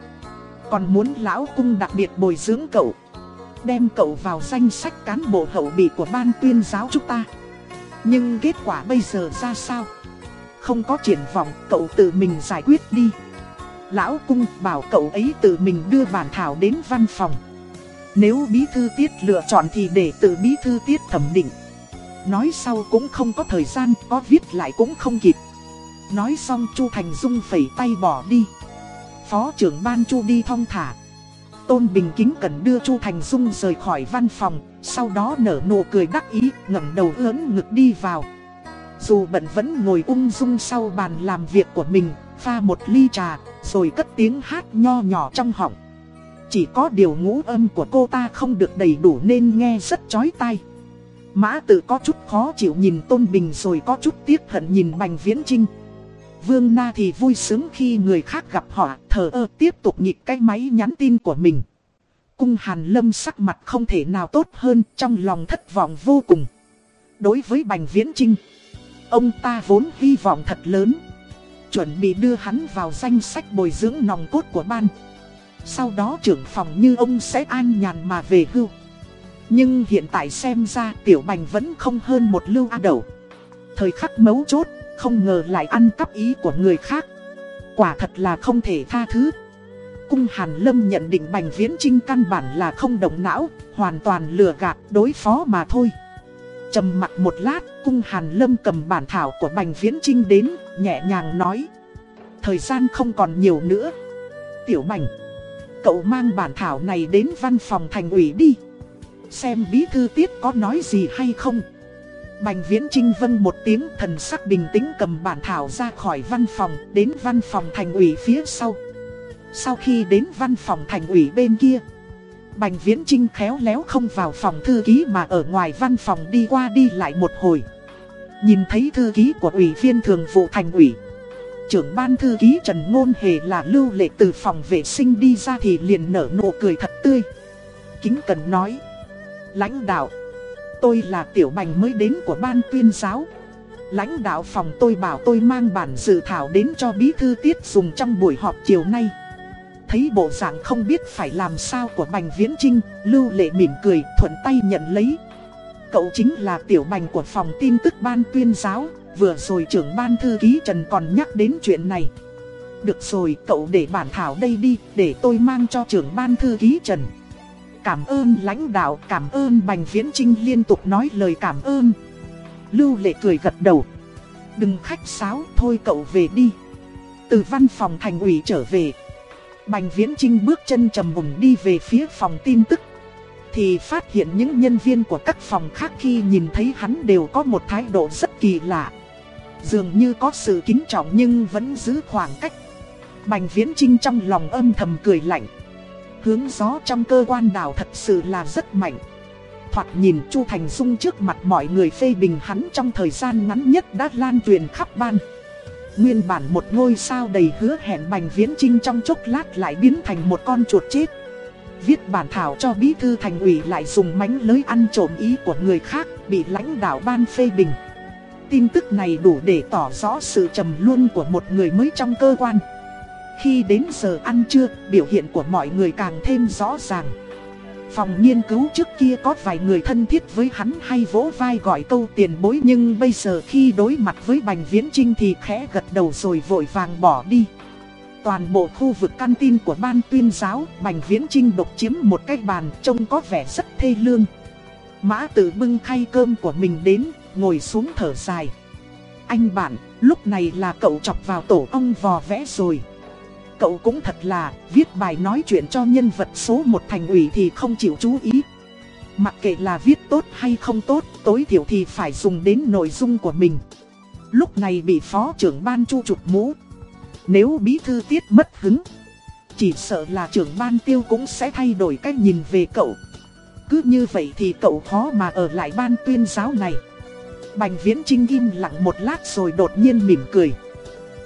Speaker 1: Còn muốn lão cung đặc biệt bồi dưỡng cậu. Đem cậu vào danh sách cán bộ hậu bị của ban tuyên giáo chúng ta. Nhưng kết quả bây giờ ra sao? Không có triển vọng, cậu tự mình giải quyết đi. Lão cung bảo cậu ấy tự mình đưa bản thảo đến văn phòng. Nếu bí thư tiết lựa chọn thì để tự bí thư tiết thẩm định. Nói sau cũng không có thời gian, có viết lại cũng không kịp. Nói xong Chu Thành Dung phẩy tay bỏ đi. Phó trưởng ban Chu đi thong thả. Tôn Bình Kính cần đưa Chu Thành Dung rời khỏi văn phòng, sau đó nở nụ cười đắc ý, ngẩng đầu lớn ngực đi vào. Dù bận vẫn ngồi ung dung sau bàn làm việc của mình, pha một ly trà, rồi cất tiếng hát nho nhỏ trong họng. Chỉ có điều ngũ âm của cô ta không được đầy đủ nên nghe rất chói tai. Mã tự có chút khó chịu nhìn Tôn Bình rồi có chút tiếc hận nhìn Bành Viễn Trinh. Vương Na thì vui sướng khi người khác gặp họ, thờ ơ tiếp tục nhịp cái máy nhắn tin của mình. Cung Hàn Lâm sắc mặt không thể nào tốt hơn, trong lòng thất vọng vô cùng. Đối với Bành Viễn Trinh, ông ta vốn hy vọng thật lớn. Chuẩn bị đưa hắn vào danh sách bồi dưỡng nòng cốt của ban. Sau đó trưởng phòng như ông sẽ an nhàn mà về hưu. Nhưng hiện tại xem ra Tiểu Bành vẫn không hơn một lưu A đầu. Thời khắc mấu chốt, không ngờ lại ăn cắp ý của người khác. Quả thật là không thể tha thứ. Cung Hàn Lâm nhận định Bành Viễn Trinh căn bản là không động não, hoàn toàn lừa gạt đối phó mà thôi. trầm mặt một lát, Cung Hàn Lâm cầm bản thảo của Bành Viễn Trinh đến, nhẹ nhàng nói. Thời gian không còn nhiều nữa. Tiểu Bành, cậu mang bản thảo này đến văn phòng thành ủy đi. Xem bí thư tiết có nói gì hay không. Bành Viễn Trinh vâng một tiếng thần sắc bình tĩnh cầm bản thảo ra khỏi văn phòng đến văn phòng thành ủy phía sau. Sau khi đến văn phòng thành ủy bên kia, Bành Viễn Trinh khéo léo không vào phòng thư ký mà ở ngoài văn phòng đi qua đi lại một hồi. Nhìn thấy thư ký của ủy viên thường vụ thành ủy Trưởng ban thư ký Trần Ngôn Hề là lưu lệ từ phòng vệ sinh đi ra thì liền nở nụ cười thật tươi. Kính cần nói Lãnh đạo Tôi là tiểu bành mới đến của ban tuyên giáo. Lãnh đạo phòng tôi bảo tôi mang bản dự thảo đến cho bí thư tiết dùng trong buổi họp chiều nay. Thấy bộ dạng không biết phải làm sao của Bành Viễn Trinh, Lưu Lệ mỉm cười, thuận tay nhận lấy. Cậu chính là tiểu bành của phòng tin tức ban tuyên giáo, vừa rồi trưởng ban thư ký Trần còn nhắc đến chuyện này. Được rồi, cậu để bản thảo đây đi, để tôi mang cho trưởng ban thư ký Trần. Cảm ơn lãnh đạo, cảm ơn Bành Viễn Trinh liên tục nói lời cảm ơn. Lưu Lệ cười gật đầu. Đừng khách sáo, thôi cậu về đi. Từ văn phòng thành ủy trở về. Bành Viễn Trinh bước chân trầm mùng đi về phía phòng tin tức. Thì phát hiện những nhân viên của các phòng khác khi nhìn thấy hắn đều có một thái độ rất kỳ lạ. Dường như có sự kính trọng nhưng vẫn giữ khoảng cách. Bành Viễn Trinh trong lòng âm thầm cười lạnh. Hướng gió trong cơ quan đảo thật sự là rất mạnh. Thoạt nhìn Chu Thành Dung trước mặt mọi người phê bình hắn trong thời gian ngắn nhất đã lan truyền khắp ban. Nguyên bản một ngôi sao đầy hứa hẹn bành viễn trinh trong chốc lát lại biến thành một con chuột chết Viết bản thảo cho bí thư thành ủy lại dùng mánh lới ăn trộm ý của người khác bị lãnh đạo ban phê bình Tin tức này đủ để tỏ rõ sự trầm luân của một người mới trong cơ quan. Khi đến giờ ăn trưa, biểu hiện của mọi người càng thêm rõ ràng. Phòng nghiên cứu trước kia có vài người thân thiết với hắn hay vỗ vai gọi câu tiền bối Nhưng bây giờ khi đối mặt với Bành Viễn Trinh thì khẽ gật đầu rồi vội vàng bỏ đi. Toàn bộ khu vực căn tin của ban tuyên giáo Bành Viễn Trinh độc chiếm một cái bàn trông có vẻ rất thê lương. Mã tử bưng khay cơm của mình đến, ngồi xuống thở dài Anh bạn, lúc này là cậu chọc vào tổ ong vò vẽ rồi cậu cũng thật là viết bài nói chuyện cho nhân vật số một thành ủy thì không chịu chú ý. Mặc kệ là viết tốt hay không tốt, tối thiểu thì phải dùng đến nội dung của mình. Lúc này bị phó trưởng ban chu chụp mũ. Nếu bí thư tiết mất hứng, chỉ sợ là trưởng ban tiêu cũng sẽ thay đổi cách nhìn về cậu. Cứ như vậy thì cậu khó mà ở lại ban tuyên giáo này. Bành viễn trinh im lặng một lát rồi đột nhiên mỉm cười.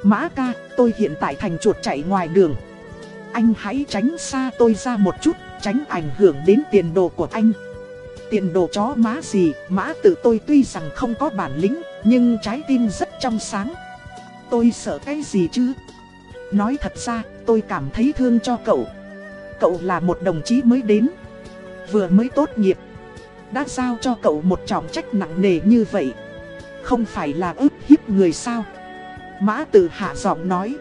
Speaker 1: Mã ca, tôi hiện tại thành chuột chạy ngoài đường. Anh hãy tránh xa tôi ra một chút, tránh ảnh hưởng đến tiền đồ của anh. Tiền đồ chó má gì, mã tự tôi tuy rằng không có bản lĩnh, nhưng trái tim rất trong sáng. Tôi sợ cái gì chứ? Nói thật ra, tôi cảm thấy thương cho cậu. Cậu là một đồng chí mới đến, vừa mới tốt nghiệp. Đã giao cho cậu một trọng trách nặng nề như vậy. Không phải là ức hiếp người sao? Mã tử hạ giọng nói.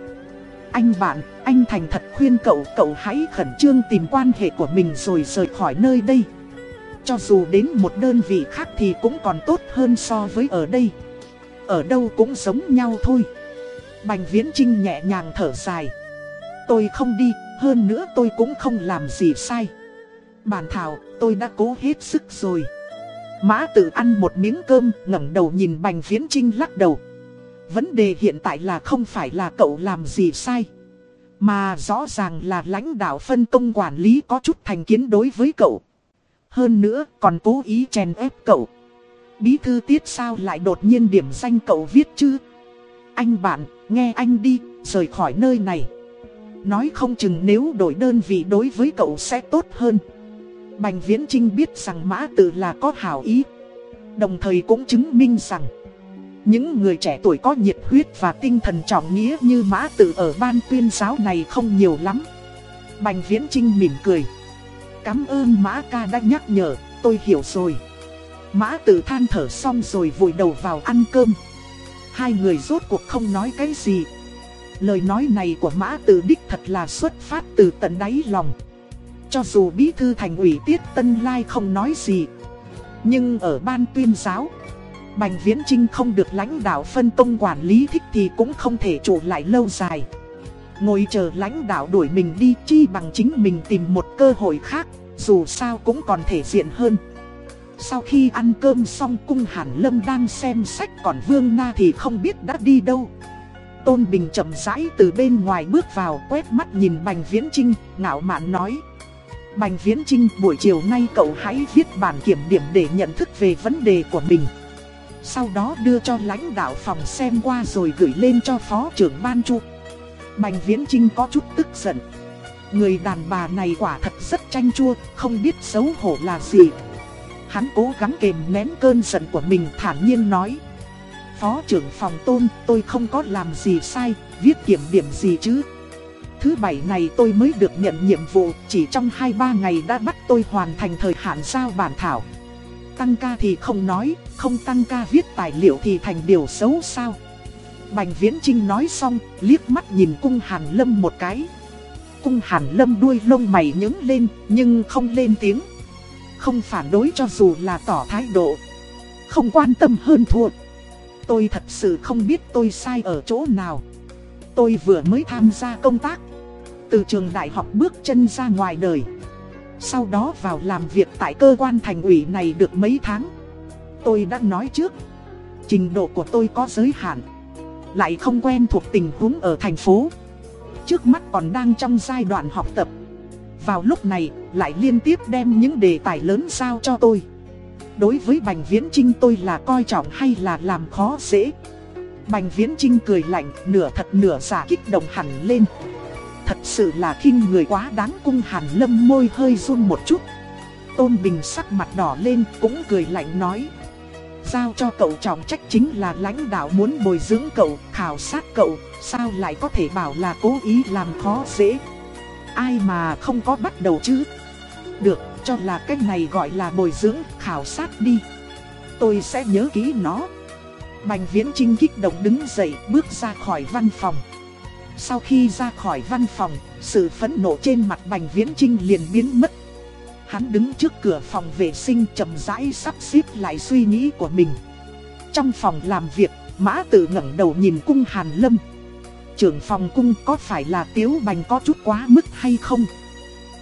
Speaker 1: Anh bạn, anh thành thật khuyên cậu, cậu hãy khẩn trương tìm quan hệ của mình rồi rời khỏi nơi đây. Cho dù đến một đơn vị khác thì cũng còn tốt hơn so với ở đây. Ở đâu cũng giống nhau thôi. Bành Viễn Trinh nhẹ nhàng thở dài. Tôi không đi, hơn nữa tôi cũng không làm gì sai. Bản thảo, tôi đã cố hết sức rồi Mã tử ăn một miếng cơm, ngẩng đầu nhìn Bành Viễn Trinh lắc đầu Vấn đề hiện tại là không phải là cậu làm gì sai. Mà rõ ràng là lãnh đạo phân công quản lý có chút thành kiến đối với cậu. Hơn nữa còn cố ý chèn ép cậu. Bí thư tiết sao lại đột nhiên điểm danh cậu viết chứ? Anh bạn, nghe anh đi, rời khỏi nơi này. Nói không chừng nếu đổi đơn vị đối với cậu sẽ tốt hơn. Bành Viễn Trinh biết rằng Mã Tử là có hảo ý. Đồng thời cũng chứng minh rằng những người trẻ tuổi có nhiệt huyết và tinh thần trọng nghĩa như Mã Tử ở ban tuyên giáo này không nhiều lắm. Bành Viễn Trinh mỉm cười. Cảm ơn Mã ca đã nhắc nhở, tôi hiểu rồi. Mã Tử than thở xong rồi vùi đầu vào ăn cơm. Hai người rốt cuộc không nói cái gì. Lời nói này của Mã Tử đích thật là xuất phát từ tận đáy lòng. Cho dù bí thư thành ủy Tiết Tân Lai không nói gì. Nhưng ở ban tuyên giáo, Bành Viễn Trinh không được lãnh đạo phân công quản lý thích thì cũng không thể trụ lại lâu dài. Ngồi chờ lãnh đạo đuổi mình đi chi bằng chính mình tìm một cơ hội khác, dù sao cũng còn thể diện hơn. Sau khi ăn cơm xong cung Hàn Lâm đang xem sách còn Vương Na thì không biết đã đi đâu. Tôn Bình chậm rãi từ bên ngoài bước vào quét mắt nhìn Bành Viễn Trinh, ngạo mạn nói. Bành Viễn Trinh buổi chiều nay cậu hãy viết bản kiểm điểm để nhận thức về vấn đề của mình. Sau đó đưa cho lãnh đạo phòng xem qua rồi gửi lên cho phó trưởng ban chu. Bành Viễn Trinh có chút tức giận. Người đàn bà này quả thật rất chanh chua, không biết xấu hổ là gì. Hắn cố gắng kềm nén cơn giận của mình thản nhiên nói. Phó trưởng phòng tôn tôi không có làm gì sai, viết kiểm điểm gì chứ? Thứ bảy này tôi mới được nhận nhiệm vụ, chỉ trong 2-3 ngày đã bắt tôi hoàn thành thời hạn giao bản thảo. Tăng ca thì không nói, không tăng ca viết tài liệu thì thành điều xấu sao? Bành Viễn Trinh nói xong, liếc mắt nhìn cung Hàn Lâm một cái. Cung Hàn Lâm đuôi lông mày nhướng lên, nhưng không lên tiếng. Không phản đối cho dù là tỏ thái độ. Không quan tâm hơn thua. Tôi thật sự không biết tôi sai ở chỗ nào. Tôi vừa mới tham gia công tác từ trường đại học bước chân ra ngoài đời. Sau đó vào làm việc tại cơ quan thành ủy này được mấy tháng. Tôi đã nói trước, Trình độ của tôi có giới hạn, Lại không quen thuộc tình huống ở thành phố. Trước mắt còn đang trong giai đoạn học tập. Vào lúc này, lại liên tiếp đem những đề tài lớn giao cho tôi. Đối với Bành Viễn Trinh tôi là coi trọng hay là làm khó dễ? Bành Viễn Trinh cười lạnh, nửa thật nửa giả kích động hẳn lên. Thật sự là khinh người quá đáng cung hàn lâm môi hơi run một chút. Tôn Bình sắc mặt đỏ lên cũng cười lạnh nói. Giao cho cậu trọng trách chính là lãnh đạo muốn bồi dưỡng cậu, khảo sát cậu Sao lại có thể bảo là cố ý làm khó dễ? Ai mà không có bắt đầu chứ? Được, cho là cách này gọi là bồi dưỡng, khảo sát đi. Tôi sẽ nhớ kỹ nó. Bành Viễn Trinh kích động đứng dậy bước ra khỏi văn phòng. Sau khi ra khỏi văn phòng, sự phẫn nộ trên mặt Bành Viễn Trinh liền biến mất. Hắn đứng trước cửa phòng vệ sinh chậm rãi sắp xếp lại suy nghĩ của mình. Trong phòng làm việc, Mã Tử ngẩng đầu nhìn cung Hàn Lâm. Trưởng phòng cung có phải là Tiếu Bành có chút quá mức hay không?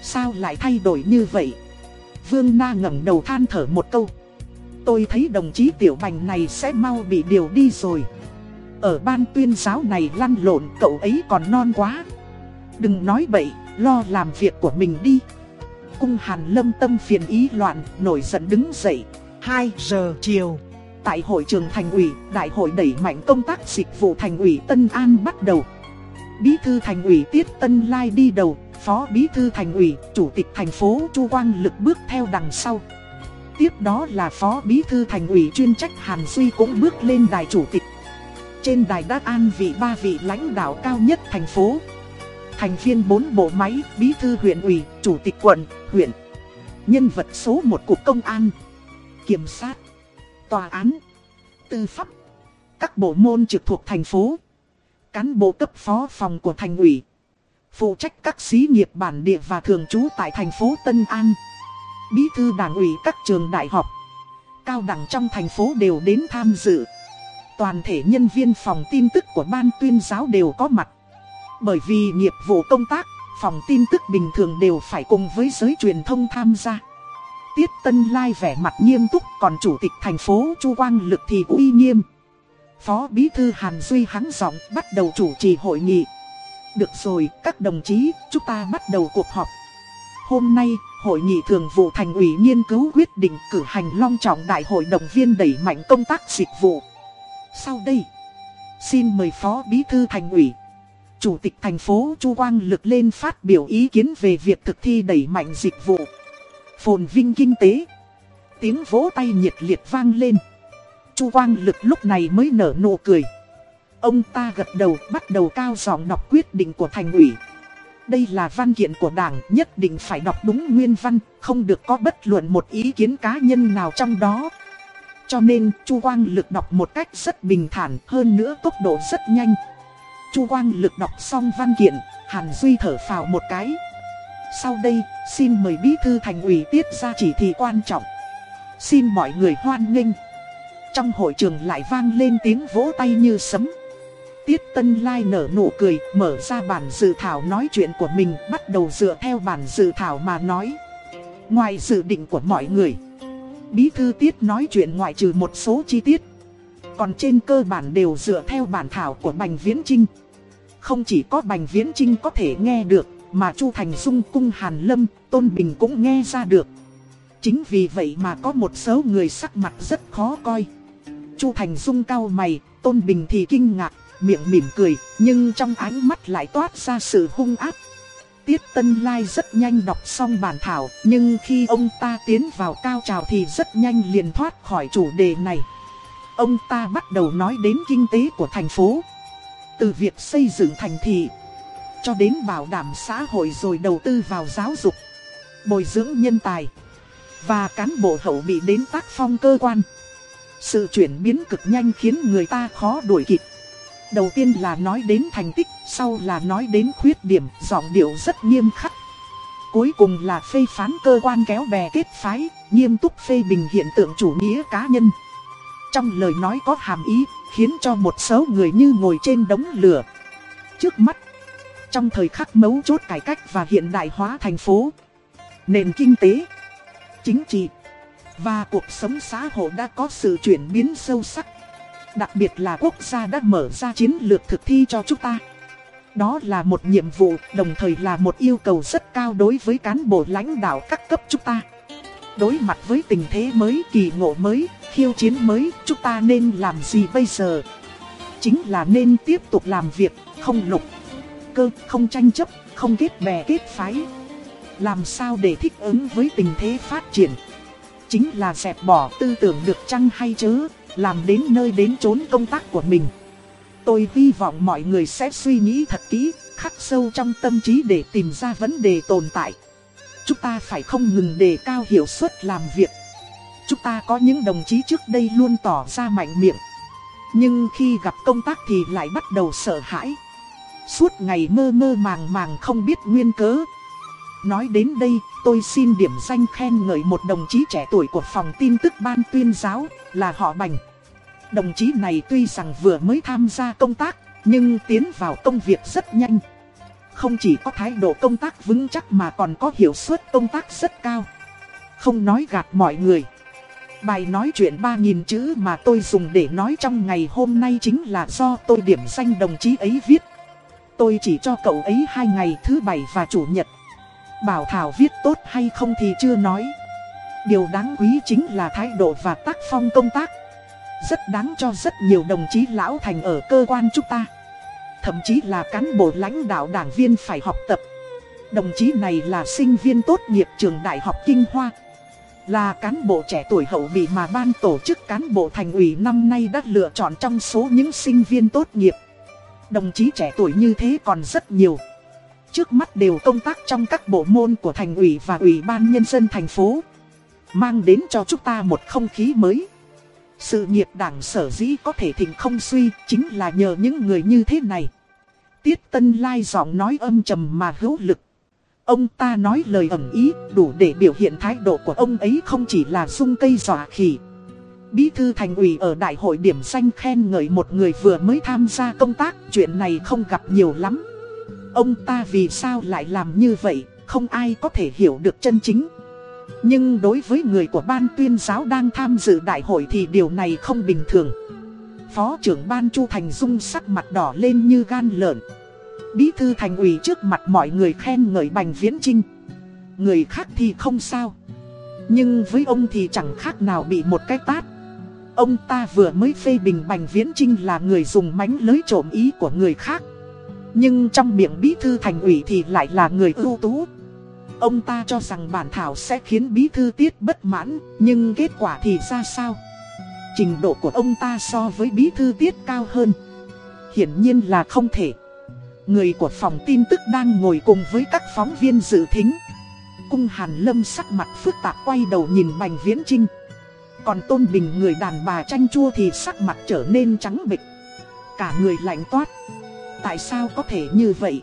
Speaker 1: Sao lại thay đổi như vậy? Vương Na ngẩng đầu than thở một câu. Tôi thấy đồng chí Tiểu Bành này sẽ mau bị điều đi rồi. Ở ban tuyên giáo này lăn lộn cậu ấy còn non quá Đừng nói bậy, lo làm việc của mình đi Cung Hàn Lâm tâm phiền ý loạn, nổi giận đứng dậy 2 giờ chiều Tại hội trường thành ủy, đại hội đẩy mạnh công tác dịch vụ thành ủy Tân An bắt đầu Bí thư thành ủy Tiết Tân Lai đi đầu Phó Bí Thư Thành ủy, Chủ tịch thành phố Chu Quang Lực bước theo đằng sau. Tiếp đó là Phó Bí Thư Thành ủy chuyên trách Hàn Duy cũng bước lên đài Chủ tịch. Trên đài đã an vị ba vị lãnh đạo cao nhất thành phố. Thành viên bốn bộ máy, Bí Thư huyện ủy, Chủ tịch quận, huyện. Nhân vật số một cục công an, kiểm sát, tòa án, tư pháp, các bộ môn trực thuộc thành phố. Cán bộ cấp phó phòng của thành ủy. Phụ trách các xí nghiệp bản địa và thường trú tại thành phố Tân An. Bí thư đảng ủy các trường đại học. Cao đẳng trong thành phố đều đến tham dự. Toàn thể nhân viên phòng tin tức của ban tuyên giáo đều có mặt Bởi vì nghiệp vụ công tác, phòng tin tức bình thường đều phải cùng với giới truyền thông tham gia Tiết Tân Lai vẻ mặt nghiêm túc còn chủ tịch thành phố Chu Quang Lực thì uy nghiêm Phó Bí Thư Hàn Duy hắng giọng bắt đầu chủ trì hội nghị được rồi, các đồng chí, chúng ta bắt đầu cuộc họp. Hôm nay, Hội nghị thường vụ thành ủy nghiên cứu quyết định cử hành long trọng đại hội đồng viên đẩy mạnh công tác dịch vụ. Sau đây, xin mời Phó Bí Thư Thành ủy, Chủ tịch thành phố Chu Quang Lực lên phát biểu ý kiến về việc thực thi đẩy mạnh dịch vụ. Phồn vinh kinh tế. Tiếng vỗ tay nhiệt liệt vang lên. Chu Quang Lực lúc này mới nở nụ cười. Ông ta gật đầu bắt đầu cao giọng đọc quyết định của thành ủy. Đây là văn kiện của đảng nhất định phải đọc đúng nguyên văn, không được có bất luận một ý kiến cá nhân nào trong đó. Cho nên Chu Quang Lực đọc một cách rất bình thản hơn nữa tốc độ rất nhanh. Chu Quang Lực đọc xong văn kiện, Hàn Duy thở phào một cái. Sau đây, xin mời Bí Thư Thành ủy tiết ra chỉ thị quan trọng. Xin mọi người hoan nghênh. Trong hội trường lại vang lên tiếng vỗ tay như sấm. Tiết Tân Lai nở nụ cười, mở ra bản dự thảo nói chuyện của mình, bắt đầu dựa theo bản dự thảo mà nói. Ngoài dự định của mọi người, Bí Thư Tiết nói chuyện ngoại trừ một số chi tiết. Còn trên cơ bản đều dựa theo bản thảo của Bành Viễn Trinh. Không chỉ có Bành Viễn Trinh có thể nghe được, mà Chu Thành Dung cung Hàn Lâm, Tôn Bình cũng nghe ra được. Chính vì vậy mà có một số người sắc mặt rất khó coi. Chu Thành Dung cao mày, Tôn Bình thì kinh ngạc, miệng mỉm cười, nhưng trong ánh mắt lại toát ra sự hung ác. Tiết Tân Lai rất nhanh đọc xong bản thảo, nhưng khi ông ta tiến vào cao trào thì rất nhanh liền thoát khỏi chủ đề này. Ông ta bắt đầu nói đến kinh tế của thành phố. Từ việc xây dựng thành thị, cho đến bảo đảm xã hội rồi đầu tư vào giáo dục, bồi dưỡng nhân tài và cán bộ hậu bị đến tác phong cơ quan. Sự chuyển biến cực nhanh khiến người ta khó đuổi kịp. Đầu tiên là nói đến thành tích, sau là nói đến khuyết điểm, giọng điệu rất nghiêm khắc. Cuối cùng là phê phán cơ quan kéo bè kết phái, nghiêm túc phê bình hiện tượng chủ nghĩa cá nhân. Trong lời nói có hàm ý, khiến cho một số người như ngồi trên đống lửa. Trước mắt, trong thời khắc mấu chốt cải cách và hiện đại hóa thành phố, nền kinh tế, chính trị và cuộc sống xã hội đã có sự chuyển biến sâu sắc. Đặc biệt là quốc gia đã mở ra chiến lược thực thi cho chúng ta. Đó là một nhiệm vụ, đồng thời là một yêu cầu rất cao đối với cán bộ lãnh đạo các cấp chúng ta. Đối mặt với tình thế mới, kỳ ngộ mới, khiêu chiến mới, chúng ta nên làm gì bây giờ? Chính là nên tiếp tục làm việc, không lục, cơ, không tranh chấp, không kết bè kết phái. Làm sao để thích ứng với tình thế phát triển? Chính là dẹp bỏ tư tưởng được chăng hay chớ, làm đến nơi đến chốn công tác của mình. Tôi hy vọng mọi người sẽ suy nghĩ thật kỹ, khắc sâu trong tâm trí để tìm ra vấn đề tồn tại. Chúng ta phải không ngừng đề cao hiệu suất làm việc. Chúng ta có những đồng chí trước đây luôn tỏ ra mạnh miệng. Nhưng khi gặp công tác thì lại bắt đầu sợ hãi. Suốt ngày mơ mơ màng màng không biết nguyên cớ. Nói đến đây, tôi xin điểm danh khen ngợi một đồng chí trẻ tuổi của phòng tin tức ban tuyên giáo, là họ Bành. Đồng chí này tuy rằng vừa mới tham gia công tác, nhưng tiến vào công việc rất nhanh. Không chỉ có thái độ công tác vững chắc mà còn có hiệu suất công tác rất cao. Không nói gạt mọi người. Bài nói chuyện 3.000 chữ mà tôi dùng để nói trong ngày hôm nay chính là do tôi điểm danh đồng chí ấy viết. Tôi chỉ cho cậu ấy hai ngày thứ bảy và chủ nhật. Bảo Thảo viết tốt hay không thì chưa nói. Điều đáng quý chính là thái độ và tác phong công tác. Rất đáng cho rất nhiều đồng chí lão thành ở cơ quan chúng ta. Thậm chí là cán bộ lãnh đạo đảng viên phải học tập. Đồng chí này là sinh viên tốt nghiệp trường Đại học Kinh Hoa. Là cán bộ trẻ tuổi hậu bị mà ban tổ chức cán bộ thành ủy năm nay đã lựa chọn trong số những sinh viên tốt nghiệp. Đồng chí trẻ tuổi như thế còn rất nhiều. Trước mắt đều công tác trong các bộ môn của thành ủy và ủy ban nhân dân thành phố. Mang đến cho chúng ta một không khí mới. Sự nghiệp đảng sở dĩ có thể thịnh không suy chính là nhờ những người như thế này. Tiết Tân Lai giọng nói âm trầm mà hữu lực. Ông ta nói lời ẩn ý đủ để biểu hiện thái độ của ông ấy không chỉ là sung cây dọa khỉ. Bí thư thành ủy ở đại hội điểm danh khen ngợi một người vừa mới tham gia công tác, chuyện này không gặp nhiều lắm. Ông ta vì sao lại làm như vậy, không ai có thể hiểu được chân chính. Nhưng đối với người của ban tuyên giáo đang tham dự đại hội thì điều này không bình thường. Phó trưởng ban Chu Thành Dung sắc mặt đỏ lên như gan lợn. Bí thư thành ủy trước mặt mọi người khen ngợi Bành Viễn Trinh. Người khác thì không sao. Nhưng với ông thì chẳng khác nào bị một cái tát. Ông ta vừa mới phê bình Bành Viễn Trinh là người dùng mánh lưới trộm ý của người khác. Nhưng trong miệng bí thư thành ủy thì lại là người ưu tú. Ông ta cho rằng bản thảo sẽ khiến bí thư tiết bất mãn, nhưng kết quả thì ra sao? Trình độ của ông ta so với bí thư tiết cao hơn. Hiển nhiên là không thể. Người của phòng tin tức đang ngồi cùng với các phóng viên dự thính. Cung Hàn Lâm sắc mặt phức tạp quay đầu nhìn Bành Viễn Trinh. Còn Tôn Bình người đàn bà chanh chua thì sắc mặt trở nên trắng bệch. Cả người lạnh toát. Tại sao có thể như vậy?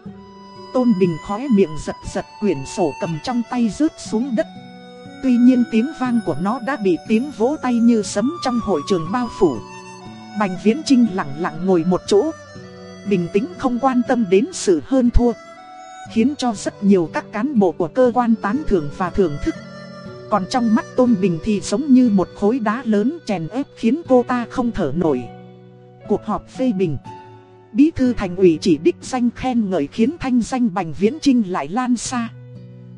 Speaker 1: Tôn Bình khóe miệng giật giật quyển sổ cầm trong tay rớt xuống đất. Tuy nhiên tiếng vang của nó đã bị tiếng vỗ tay như sấm trong hội trường bao phủ. Bành Viễn Trinh lặng lặng ngồi một chỗ. Bình tĩnh không quan tâm đến sự hơn thua. Khiến cho rất nhiều các cán bộ của cơ quan tán thưởng và thưởng thức. Còn trong mắt Tôn Bình thì giống như một khối đá lớn chèn ép khiến cô ta không thở nổi. Cuộc họp phê bình. Bí thư thành ủy chỉ đích danh khen ngợi khiến thanh danh Bành Viễn Trinh lại lan xa.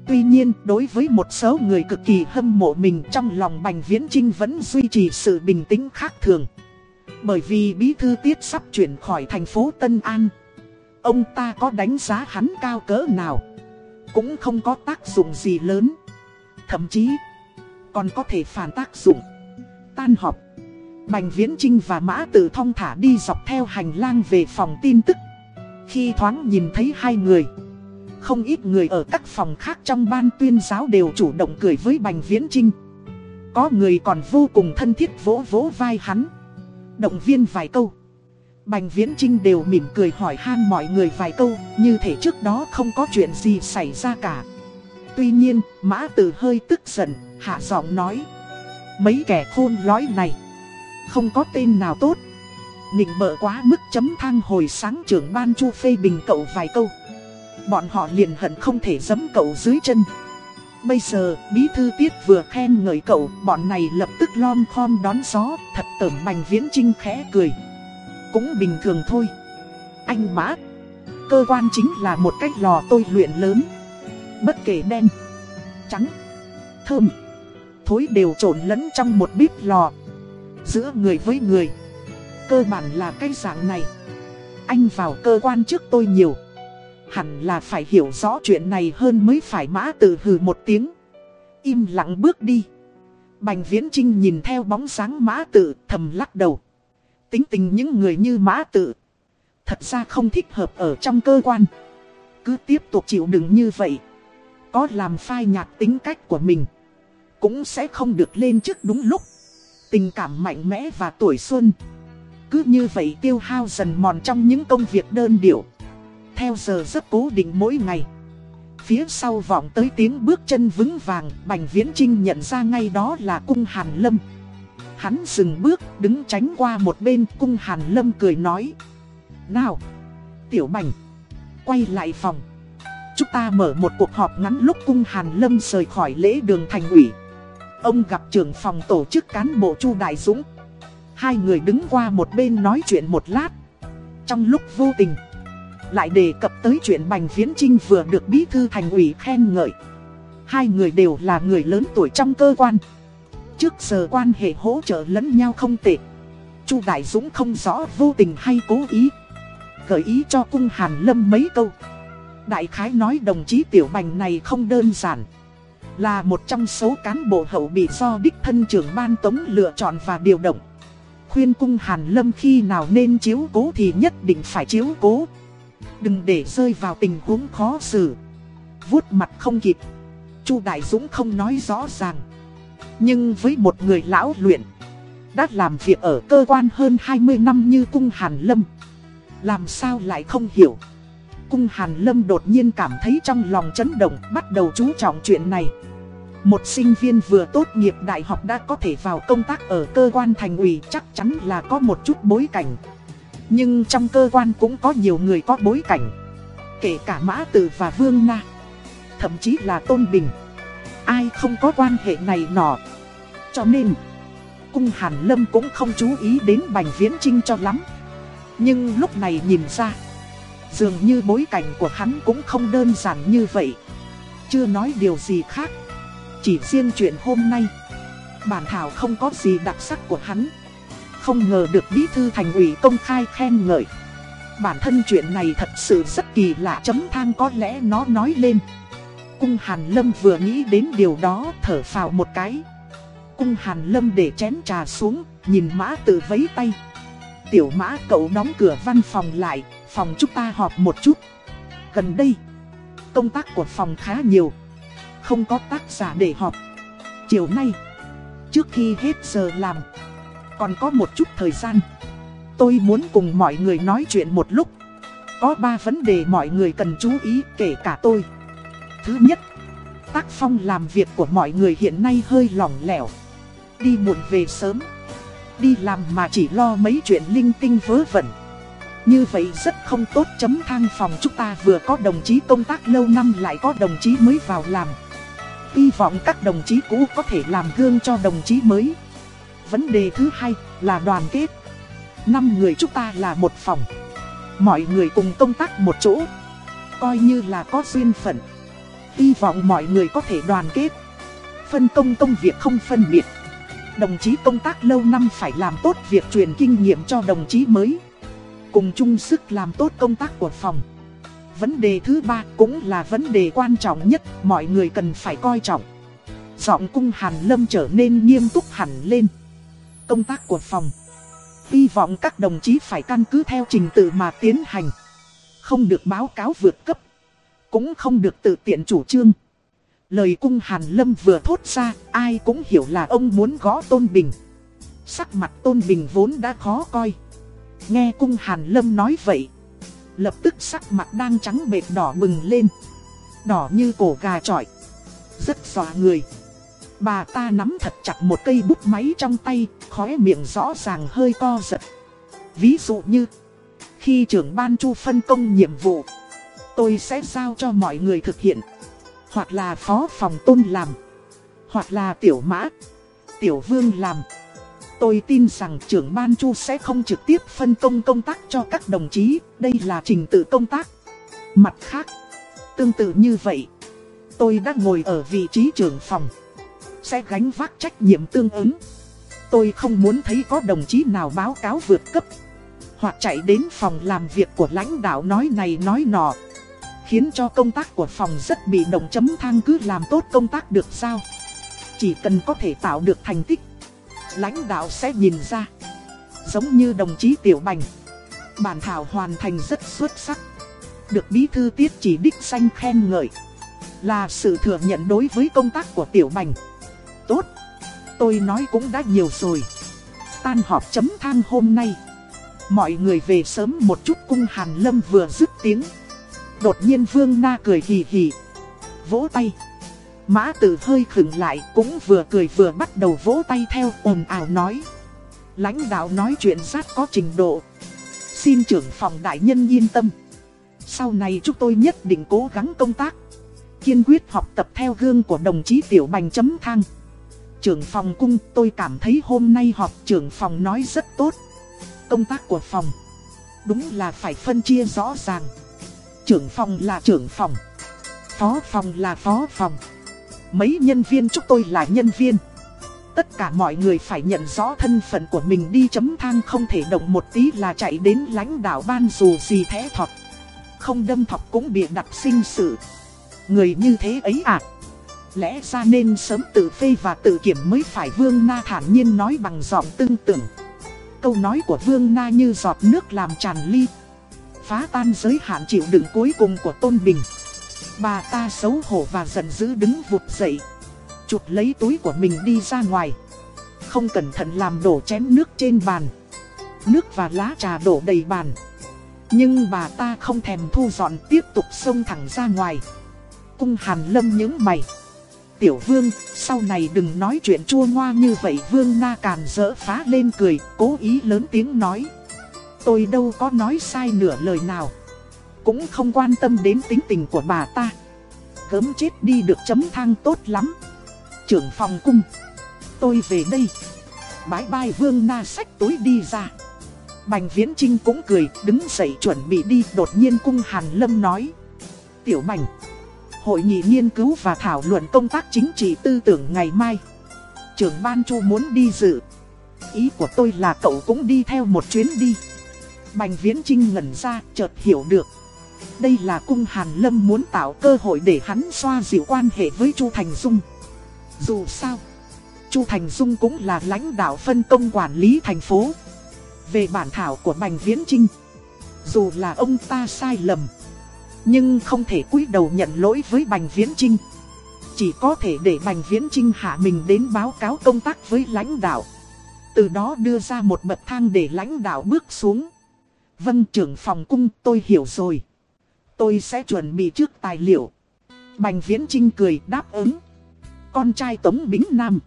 Speaker 1: Tuy nhiên, đối với một số người cực kỳ hâm mộ mình trong lòng Bành Viễn Trinh vẫn duy trì sự bình tĩnh khác thường. Bởi vì bí thư tiết sắp chuyển khỏi thành phố Tân An Ông ta có đánh giá hắn cao cỡ nào Cũng không có tác dụng gì lớn Thậm chí còn có thể phản tác dụng Tan họp Bành Viễn Trinh và Mã Tử thong thả đi dọc theo hành lang về phòng tin tức. Khi thoáng nhìn thấy hai người Không ít người ở các phòng khác trong ban tuyên giáo đều chủ động cười với Bành Viễn Trinh Có người còn vô cùng thân thiết vỗ vỗ vai hắn. Động viên vài câu. Bành Viễn Trinh đều mỉm cười hỏi han mọi người vài câu Như thể trước đó không có chuyện gì xảy ra cả. Tuy nhiên, Mã Tử hơi tức giận, hạ giọng nói Mấy kẻ khôn lói này không có tên nào tốt Nịnh bợ quá mức chấm thang hồi sáng trưởng ban chu phê bình cậu vài câu Bọn họ liền hận không thể giấm cậu dưới chân Bây giờ, bí thư tiết vừa khen ngợi cậu, bọn này lập tức lom khom đón gió, thật tởm bành viễn trinh khẽ cười. Cũng bình thường thôi. Anh má, cơ quan chính là một cách lò tôi luyện lớn. Bất kể đen, trắng, thơm, thối đều trộn lẫn trong một bếp lò. Giữa người với người, cơ bản là cái dạng này. Anh vào cơ quan trước tôi nhiều. Hẳn là phải hiểu rõ chuyện này hơn mới phải mã tự hừ một tiếng. Im lặng bước đi. Bành Viễn Trinh nhìn theo bóng sáng mã tự thầm lắc đầu. Tính tình những người như mã tự. Thật ra không thích hợp ở trong cơ quan. Cứ tiếp tục chịu đựng như vậy. Có làm phai nhạt tính cách của mình. Cũng sẽ không được lên trước đúng lúc. Tình cảm mạnh mẽ và tuổi xuân. Cứ như vậy tiêu hao dần mòn trong những công việc đơn điệu theo giờ rất cố định mỗi ngày. Phía sau vọng tới tiếng bước chân vững vàng, Bành Viễn Trinh nhận ra ngay đó là cung Hàn Lâm. Hắn dừng bước, đứng tránh qua một bên, cung Hàn Lâm cười nói. Nào, Tiểu Bành, quay lại phòng. Chúng ta mở một cuộc họp ngắn lúc cung Hàn Lâm rời khỏi lễ đường thành ủy. Ông gặp trưởng phòng tổ chức cán bộ Chu Đại Dũng. Hai người đứng qua một bên nói chuyện một lát. Trong lúc vô tình, lại đề cập tới chuyện Bành Viễn Trinh vừa được bí thư thành ủy khen ngợi. Hai người đều là người lớn tuổi trong cơ quan. Trước giờ quan hệ hỗ trợ lẫn nhau không tệ. Chu Đại Dũng không rõ vô tình hay cố ý. Gợi ý cho cung Hàn Lâm mấy câu. Đại khái nói đồng chí Tiểu Bành này không đơn giản. Là một trong số cán bộ hậu bị do đích thân trưởng ban tống lựa chọn và điều động. Khuyên cung Hàn Lâm khi nào nên chiếu cố thì nhất định phải chiếu cố. Đừng để rơi vào tình huống khó xử vuốt mặt không kịp Chu Đại Dũng không nói rõ ràng Nhưng với một người lão luyện, Đã làm việc ở cơ quan hơn 20 năm như Cung Hàn Lâm, Làm sao lại không hiểu Cung Hàn Lâm đột nhiên cảm thấy trong lòng chấn động, Bắt đầu chú trọng chuyện này. Một sinh viên vừa tốt nghiệp đại học đã có thể vào công tác ở cơ quan thành ủy, Chắc chắn là có một chút bối cảnh. Nhưng trong cơ quan cũng có nhiều người có bối cảnh. Kể cả Mã Tử và Vương Na, Thậm chí là Tôn Bình, Ai không có quan hệ này nọ. Cho nên, Cung Hàn Lâm cũng không chú ý đến Bành Viễn Trinh cho lắm. Nhưng lúc này nhìn ra Dường như bối cảnh của hắn cũng không đơn giản như vậy. Chưa nói điều gì khác. Chỉ riêng chuyện hôm nay. Bản thảo không có gì đặc sắc của hắn. Không ngờ được bí thư thành ủy công khai khen ngợi. Bản thân chuyện này thật sự rất kỳ lạ chấm thang có lẽ nó nói lên. Cung Hàn Lâm vừa nghĩ đến điều đó thở phào một cái. Cung Hàn Lâm để chén trà xuống, Nhìn mã tự vấy tay. Tiểu mã, cậu đóng cửa văn phòng lại. Phòng chúng ta họp một chút. Gần đây, Công tác của phòng khá nhiều, Không có tác giả để họp. Chiều nay, Trước khi hết giờ làm, còn có một chút thời gian. Tôi muốn cùng mọi người nói chuyện một lúc. Có ba vấn đề mọi người cần chú ý kể cả tôi. Thứ nhất, Tác phong làm việc của mọi người hiện nay hơi lỏng lẻo. Đi muộn về sớm, Đi làm mà chỉ lo mấy chuyện linh tinh vớ vẩn. Như vậy rất không tốt chấm thang phòng chúng ta vừa có đồng chí công tác lâu năm lại có đồng chí mới vào làm Hy vọng các đồng chí cũ có thể làm gương cho đồng chí mới Vấn đề thứ hai là đoàn kết. Năm người chúng ta là một phòng. Mọi người cùng công tác một chỗ. Coi như là có duyên phận. Hy vọng mọi người có thể đoàn kết. Phân công công việc không phân biệt. Đồng chí công tác lâu năm phải làm tốt việc truyền kinh nghiệm cho đồng chí mới. Cùng chung sức làm tốt công tác của phòng. Vấn đề thứ ba cũng là vấn đề quan trọng nhất, mọi người cần phải coi trọng. Giọng cung Hàn Lâm trở nên nghiêm túc hẳn lên. Công tác của phòng. Hy vọng các đồng chí phải căn cứ theo trình tự mà tiến hành. Không được báo cáo vượt cấp. Cũng không được tự tiện chủ trương. Lời cung Hàn Lâm vừa thốt ra, ai cũng hiểu là ông muốn gõ Tôn Bình. Sắc mặt Tôn Bình vốn đã khó coi. Nghe cung Hàn Lâm nói vậy. Lập tức sắc mặt đang trắng bệt đỏ bừng lên. Đỏ như cổ gà trọi. Rất dọa người. Bà ta nắm thật chặt một cây bút máy trong tay, khóe miệng rõ ràng hơi co giật. Ví dụ như, khi trưởng ban chu phân công nhiệm vụ, tôi sẽ giao cho mọi người thực hiện. Hoặc là phó phòng tôn làm, hoặc là tiểu mã, tiểu vương làm. Tôi tin rằng trưởng ban chu sẽ không trực tiếp phân công công tác cho các đồng chí, đây là trình tự công tác. Mặt khác, tương tự như vậy, tôi đã ngồi ở vị trí trưởng phòng sẽ gánh vác trách nhiệm tương ứng. Tôi không muốn thấy có đồng chí nào báo cáo vượt cấp, hoặc chạy đến phòng làm việc của lãnh đạo nói này nói nọ. Khiến cho công tác của phòng rất bị động chấm thang cứ làm tốt công tác được sao. Chỉ cần có thể tạo được thành tích, lãnh đạo sẽ nhìn ra. Giống như đồng chí Tiểu Bành, bản thảo hoàn thành rất xuất sắc. Được bí thư tiết chỉ đích danh khen ngợi. Là sự thừa nhận đối với công tác của Tiểu Bành tốt. Tôi nói cũng đã nhiều rồi. Tan họp chấm than hôm nay. Mọi người về sớm một chút cung Hàn Lâm vừa dứt tiếng. Đột nhiên Vương Na cười hì hì. Vỗ tay. Mã tử hơi khựng lại cũng vừa cười vừa bắt đầu vỗ tay theo ồn ào nói. Lãnh đạo nói chuyện rất có trình độ. Xin trưởng phòng đại nhân yên tâm. Sau này chúng tôi nhất định cố gắng công tác. Kiên quyết học tập theo gương của đồng chí Tiểu Bành chấm thang trưởng phòng cung tôi cảm thấy hôm nay họp trưởng phòng nói rất tốt. Công tác của phòng, đúng là phải phân chia rõ ràng. Trưởng phòng là trưởng phòng, phó phòng là phó phòng. Mấy nhân viên chúng tôi là nhân viên. Tất cả mọi người phải nhận rõ thân phận của mình đi chấm thang không thể động một tí là chạy đến lãnh đạo ban dù gì thế thọt. Không đâm thọc cũng bị đặt sinh sự. Người như thế ấy à? Lẽ ra nên sớm tự phê và tự kiểm mới phải Vương Na thản nhiên nói bằng giọng tương tưởng Câu nói của Vương Na như giọt nước làm tràn ly Phá tan giới hạn chịu đựng cuối cùng của Tôn Bình Bà ta xấu hổ và giận dữ đứng vụt dậy. Chụp lấy túi của mình đi ra ngoài. Không cẩn thận làm đổ chén nước trên bàn. Nước và lá trà đổ đầy bàn. Nhưng bà ta không thèm thu dọn tiếp tục xông thẳng ra ngoài. Cung hàn lâm những mày. Tiểu vương, sau này đừng nói chuyện chua ngoa như vậy. Vương na càn dỡ phá lên cười, cố ý lớn tiếng nói. Tôi đâu có nói sai nửa lời nào. Cũng không quan tâm đến tính tình của bà ta. gớm chết đi được chấm thang tốt lắm. Trưởng phòng cung. Tôi về đây. Bái bai vương na sách tối đi ra. Bành viễn trinh cũng cười, đứng dậy chuẩn bị đi, đột nhiên cung hàn lâm nói. Tiểu bành. Hội nghị nghiên cứu và thảo luận công tác chính trị tư tưởng ngày mai Trưởng ban chu muốn đi dự Ý của tôi là cậu cũng đi theo một chuyến đi Bành Viễn Trinh ngẩn ra chợt hiểu được đây là cung Hàn Lâm muốn tạo cơ hội để hắn xoa dịu quan hệ với Chu Thành Dung. Dù sao, Chu Thành Dung cũng là lãnh đạo phân công quản lý thành phố. Về bản thảo của Bành Viễn Trinh Dù là ông ta sai lầm, nhưng không thể cúi đầu nhận lỗi với Bành Viễn Trinh Chỉ có thể để Bành Viễn Trinh hạ mình đến báo cáo công tác với lãnh đạo. Từ đó đưa ra một bậc thang để lãnh đạo bước xuống. Vân trưởng phòng cung, tôi hiểu rồi. Tôi sẽ chuẩn bị trước tài liệu Bành Viễn Trinh cười đáp ứng Con trai Tống Bính Nam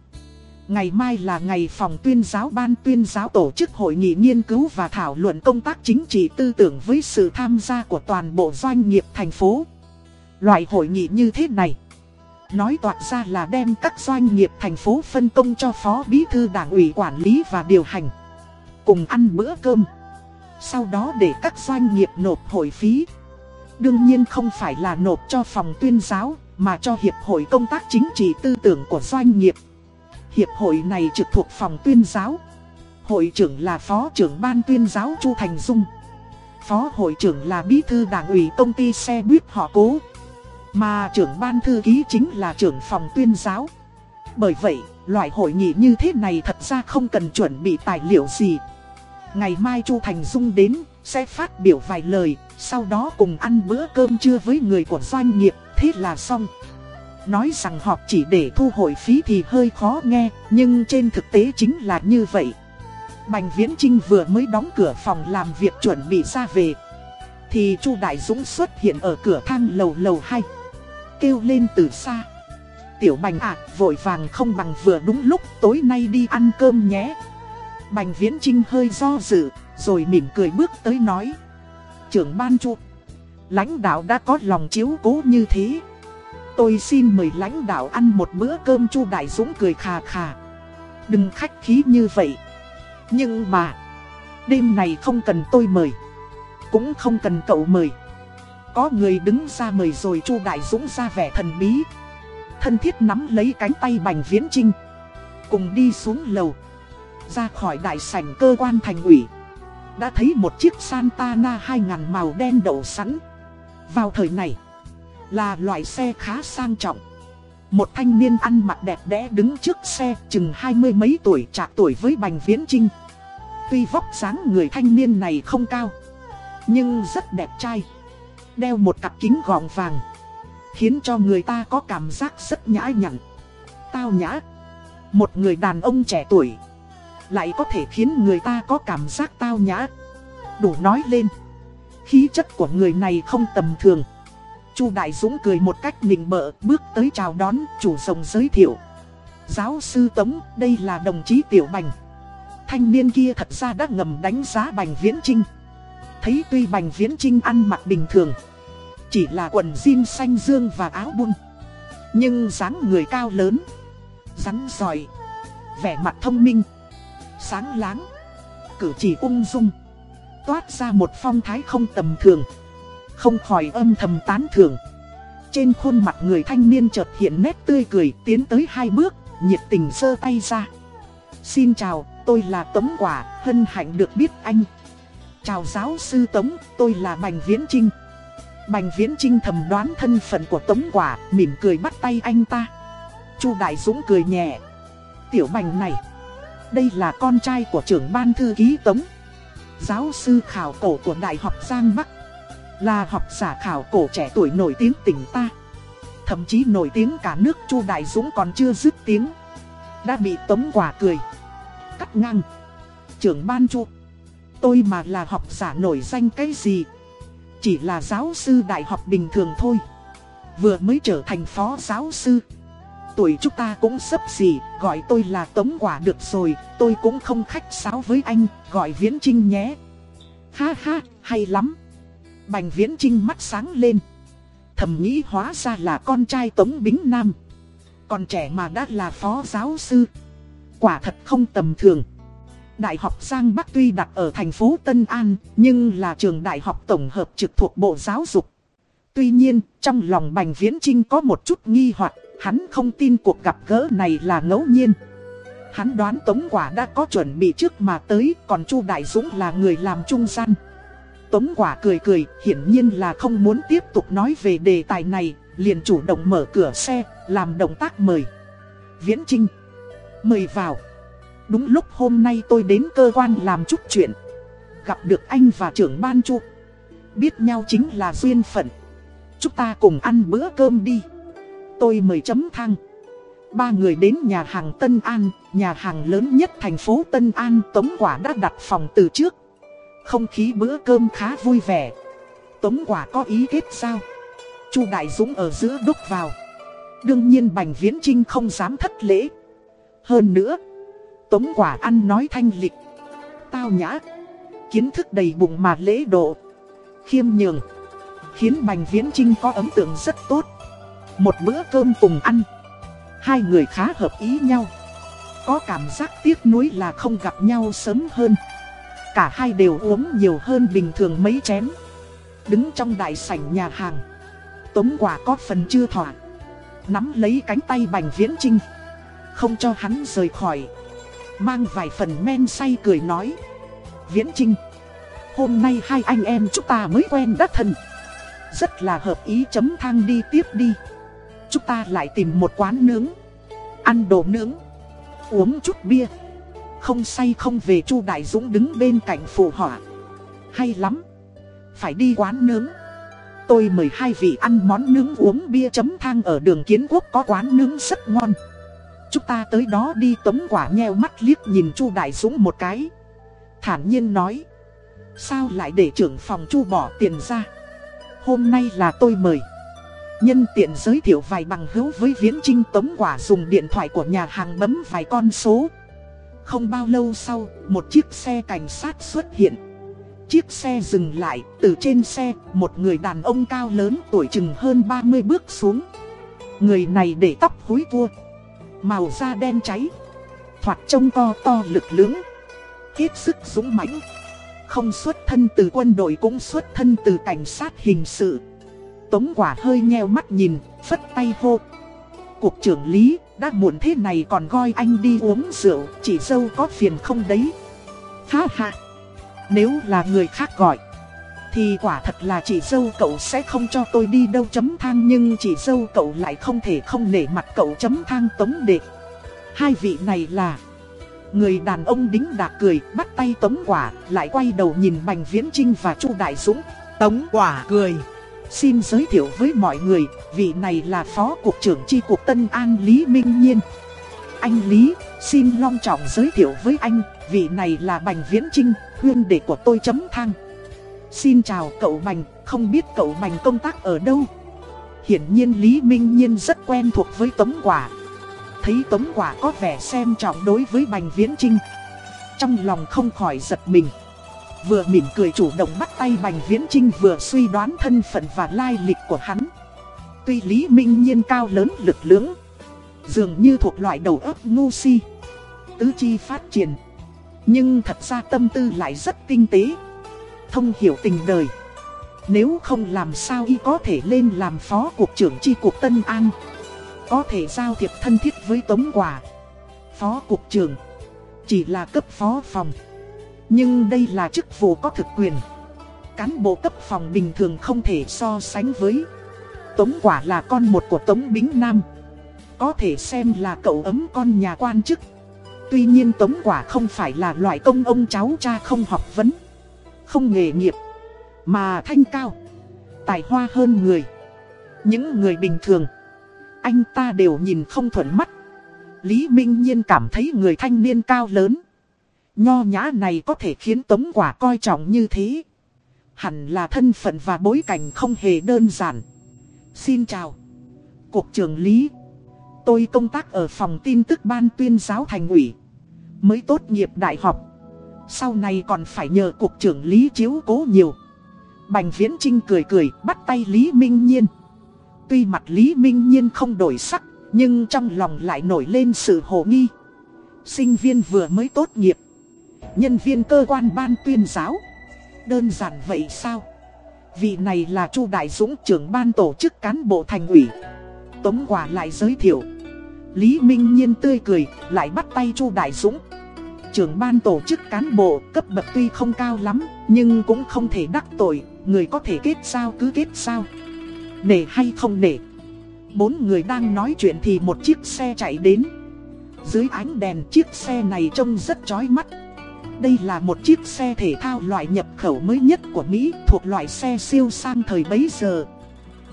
Speaker 1: Ngày mai là ngày phòng tuyên giáo ban tuyên giáo tổ chức hội nghị nghiên cứu và thảo luận công tác chính trị tư tưởng với sự tham gia của toàn bộ doanh nghiệp thành phố. Loại hội nghị như thế này, nói toạc ra là đem các doanh nghiệp thành phố phân công cho phó bí thư đảng ủy quản lý và điều hành. Cùng ăn bữa cơm. Sau đó để các doanh nghiệp nộp hội phí. Đương nhiên không phải là nộp cho phòng tuyên giáo, mà cho Hiệp hội Công tác Chính trị Tư tưởng của doanh nghiệp. Hiệp hội này trực thuộc phòng tuyên giáo. Hội trưởng là phó trưởng ban tuyên giáo Chu Thành Dung. Phó hội trưởng là bí thư đảng ủy công ty xe buýt họ cố. Mà trưởng ban thư ký chính là trưởng phòng tuyên giáo. Bởi vậy, loại hội nghị như thế này thật ra không cần chuẩn bị tài liệu gì. Ngày mai Chu Thành Dung đến, sẽ phát biểu vài lời, sau đó cùng ăn bữa cơm trưa với người của doanh nghiệp, thế là xong. Nói rằng họp chỉ để thu hồi phí thì hơi khó nghe, nhưng trên thực tế chính là như vậy. Bành Viễn Trinh vừa mới đóng cửa phòng làm việc chuẩn bị ra về. Thì Chu Đại Dũng xuất hiện ở cửa thang lầu lầu 2. Kêu lên từ xa. Tiểu Bành ạ, vội vàng không bằng vừa đúng lúc tối nay đi ăn cơm nhé. Bành Viễn Trinh hơi do dự, rồi mỉm cười bước tới nói. Trưởng ban Chu, lãnh đạo đã có lòng chiếu cố như thế. Tôi xin mời lãnh đạo ăn một bữa cơm Chu Đại Dũng cười khà khà. Đừng khách khí như vậy. Nhưng mà, đêm này không cần tôi mời. Cũng không cần cậu mời. Có người đứng ra mời rồi Chu Đại Dũng ra vẻ thần bí. Thân thiết nắm lấy cánh tay Bành Viễn Trinh. Cùng đi xuống lầu. Ra khỏi đại sảnh cơ quan thành ủy. Đã thấy một chiếc Santana 2000 màu đen đậu sẵn. Vào thời này, là loại xe khá sang trọng. Một thanh niên ăn mặc đẹp đẽ đứng trước xe, chừng hai mươi mấy tuổi, trạc tuổi với Bành Viễn Trinh. Tuy vóc dáng người thanh niên này không cao, Nhưng rất đẹp trai. Đeo một cặp kính gọng vàng, Khiến cho người ta có cảm giác rất nhã nhặn. Tao nhã. Một người đàn ông trẻ tuổi lại có thể khiến người ta có cảm giác tao nhã Đủ nói lên Khí chất của người này không tầm thường Chu Đại Dũng cười một cách nịnh bợ, bước tới chào đón, chủ rồng giới thiệu. Giáo sư Tống, đây là đồng chí Tiểu Bành. Thanh niên kia thật ra đã ngầm đánh giá Bành Viễn Trinh. Thấy tuy Bành Viễn Trinh ăn mặc bình thường, chỉ là quần jean xanh dương và áo bun. Nhưng dáng người cao lớn, rắn giỏi, vẻ mặt thông minh, sáng láng, cử chỉ ung dung, toát ra một phong thái không tầm thường. Không khỏi âm thầm tán thưởng. Trên khuôn mặt người thanh niên chợt hiện nét tươi cười tiến tới hai bước Nhiệt tình sơ tay ra. Xin chào, tôi là Tống Quả, hân hạnh được biết anh. Chào giáo sư Tống, tôi là Bành Viễn Trinh. Bành Viễn Trinh thầm đoán thân phận của Tống Quả, mỉm cười bắt tay anh ta. Chu Đại Dũng cười nhẹ. Tiểu Bành này, đây là con trai của trưởng ban thư ký Tống. Giáo sư khảo cổ của Đại học Giang Bắc. Là học giả khảo cổ trẻ tuổi nổi tiếng tỉnh ta. Thậm chí nổi tiếng cả nước Chu Đại Dũng còn chưa dứt tiếng. Đã bị tống quả cười. Cắt ngang. Trưởng ban Chu. Tôi mà là học giả nổi danh cái gì? Chỉ là giáo sư đại học bình thường thôi. Vừa mới trở thành phó giáo sư. Tuổi chúng ta cũng sấp xỉ Gọi tôi là tống quả được rồi Tôi cũng không khách sáo với anh Gọi viễn trinh nhé Ha ha hay lắm Bành viễn trinh mắt sáng lên. Thầm nghĩ hóa ra là con trai Tống Bính Nam. Còn trẻ mà đã là phó giáo sư. Quả thật không tầm thường. Đại học Giang Bắc tuy đặt ở thành phố Tân An, nhưng là trường đại học tổng hợp trực thuộc Bộ Giáo dục. Tuy nhiên, trong lòng Bành Viễn Trinh có một chút nghi hoặc, hắn không tin cuộc gặp gỡ này là ngẫu nhiên. Hắn đoán Tống Quả đã có chuẩn bị trước mà tới, còn Chu Đại Dũng là người làm trung gian. Tống quả cười cười, hiển nhiên là không muốn tiếp tục nói về đề tài này, liền chủ động mở cửa xe, làm động tác mời. Viễn Trinh, mời vào. Đúng lúc hôm nay tôi đến cơ quan làm chút chuyện. Gặp được anh và trưởng ban chu. Biết nhau chính là duyên phận. Chúng ta cùng ăn bữa cơm đi. Tôi mời chấm thang. Ba người đến nhà hàng Tân An, nhà hàng lớn nhất thành phố Tân An, Tống Quả đã đặt phòng từ trước. Không khí bữa cơm khá vui vẻ. Tống quả có ý kết sao? Chu Đại Dũng ở giữa đúc vào. Đương nhiên Bành Viễn Trinh không dám thất lễ. Hơn nữa, Tống quả ăn nói thanh lịch. Tao nhã. Kiến thức đầy bụng mà lễ độ. Khiêm nhường. Khiến Bành Viễn Trinh có ấn tượng rất tốt. Một bữa cơm cùng ăn. Hai người khá hợp ý nhau. Có cảm giác tiếc nuối là không gặp nhau sớm hơn. Cả hai đều uống nhiều hơn bình thường mấy chén Đứng trong đại sảnh nhà hàng Tống quả có phần chưa thỏa Nắm lấy cánh tay Bành Viễn Trinh không cho hắn rời khỏi. Mang vài phần men say cười nói. Viễn Trinh, hôm nay hai anh em chúng ta mới quen đắc thân. Rất là hợp ý chấm thang đi tiếp đi. Chúng ta lại tìm một quán nướng. Ăn đồ nướng. Uống chút bia. Không say không về Chu Đại Dũng đứng bên cạnh phụ họa. Hay lắm. Phải đi quán nướng. Tôi mời hai vị ăn món nướng uống bia chấm thang ở đường kiến quốc có quán nướng rất ngon. Chúng ta tới đó đi tống quả nheo mắt liếc nhìn Chu Đại Dũng một cái. Thản nhiên nói. Sao lại để trưởng phòng Chu bỏ tiền ra? Hôm nay là tôi mời. Nhân tiện giới thiệu vài bằng hữu với Viễn Trinh Tống Quả dùng điện thoại của nhà hàng bấm vài con số. Không bao lâu sau, một chiếc xe cảnh sát xuất hiện. Chiếc xe dừng lại, từ trên xe, một người đàn ông cao lớn tuổi chừng hơn 30 bước xuống. Người này để tóc húi vua, màu da đen cháy, thoạt trông to to lực lưỡng, hết sức dũng mãnh. Không xuất thân từ quân đội cũng xuất thân từ cảnh sát hình sự. Tống quả hơi nheo mắt nhìn, phất tay hô. Cục trưởng Lý, đã muộn thế này còn gọi anh đi uống rượu, chỉ dâu có phiền không đấy. Ha ha, nếu là người khác gọi, thì quả thật là chị dâu cậu sẽ không cho tôi đi đâu chấm thang nhưng chị dâu cậu lại không thể không nể mặt cậu chấm thang tống đệ. Hai vị này là... Người đàn ông đính đạc cười, bắt tay Tống Quả, lại quay đầu nhìn Bành Viễn Trinh và Chu Đại Dũng. Tống Quả cười. Xin giới thiệu với mọi người, vị này là Phó Cục trưởng Chi Cục Tân An Lý Minh Nhiên. Anh Lý, xin long trọng giới thiệu với anh, vị này là Bành Viễn Trinh, huyên đệ của tôi chấm thang. Xin chào cậu Bành, không biết cậu Bành công tác ở đâu? Hiển nhiên Lý Minh Nhiên rất quen thuộc với Tống Quả. Thấy Tống Quả có vẻ xem trọng đối với Bành Viễn Trinh. Trong lòng không khỏi giật mình. Vừa mỉm cười chủ động bắt tay Bành Viễn Trinh vừa suy đoán thân phận và lai lịch của hắn. Tuy Lý Minh Nhiên cao lớn lực lưỡng, dường như thuộc loại đầu óc ngu si, tứ chi phát triển. Nhưng thật ra tâm tư lại rất tinh tế, thông hiểu tình đời. Nếu không làm sao y có thể lên làm phó cục trưởng chi cục Tân An. Có thể giao thiệp thân thiết với Tống Quả. Phó cục trưởng, chỉ là cấp phó phòng. Nhưng đây là chức vụ có thực quyền. Cán bộ cấp phòng bình thường không thể so sánh với. Tống quả là con một của Tống Bính Nam. Có thể xem là cậu ấm con nhà quan chức. Tuy nhiên Tống quả không phải là loại công ông cháu cha không học vấn. Không nghề nghiệp. Mà thanh cao. Tài hoa hơn người. Những người bình thường. Anh ta đều nhìn không thuận mắt. Lý Minh Nhiên cảm thấy người thanh niên cao lớn Nho nhã này có thể khiến Tống Quả coi trọng như thế. Hẳn là thân phận và bối cảnh không hề đơn giản. Xin chào. Cục trưởng Lý. Tôi công tác ở phòng tin tức ban tuyên giáo thành ủy. Mới tốt nghiệp đại học. Sau này còn phải nhờ cục trưởng Lý chiếu cố nhiều. Bành Viễn Trinh cười cười bắt tay Lý Minh Nhiên. Tuy mặt Lý Minh Nhiên không đổi sắc, nhưng trong lòng lại nổi lên sự hồ nghi. Sinh viên vừa mới tốt nghiệp, nhân viên cơ quan ban tuyên giáo. Đơn giản vậy sao? Vị này là Chu Đại Dũng trưởng ban tổ chức cán bộ thành ủy. Tống Quả lại giới thiệu. Lý Minh Nhiên tươi cười, lại bắt tay Chu Đại Dũng. Trưởng ban tổ chức cán bộ cấp bậc tuy không cao lắm, nhưng cũng không thể đắc tội, người có thể kết sao cứ kết sao. Nể hay không nể. Bốn người đang nói chuyện thì một chiếc xe chạy đến. Dưới ánh đèn chiếc xe này trông rất chói mắt. Đây là một chiếc xe thể thao loại nhập khẩu mới nhất của Mỹ thuộc loại xe siêu sang thời bấy giờ.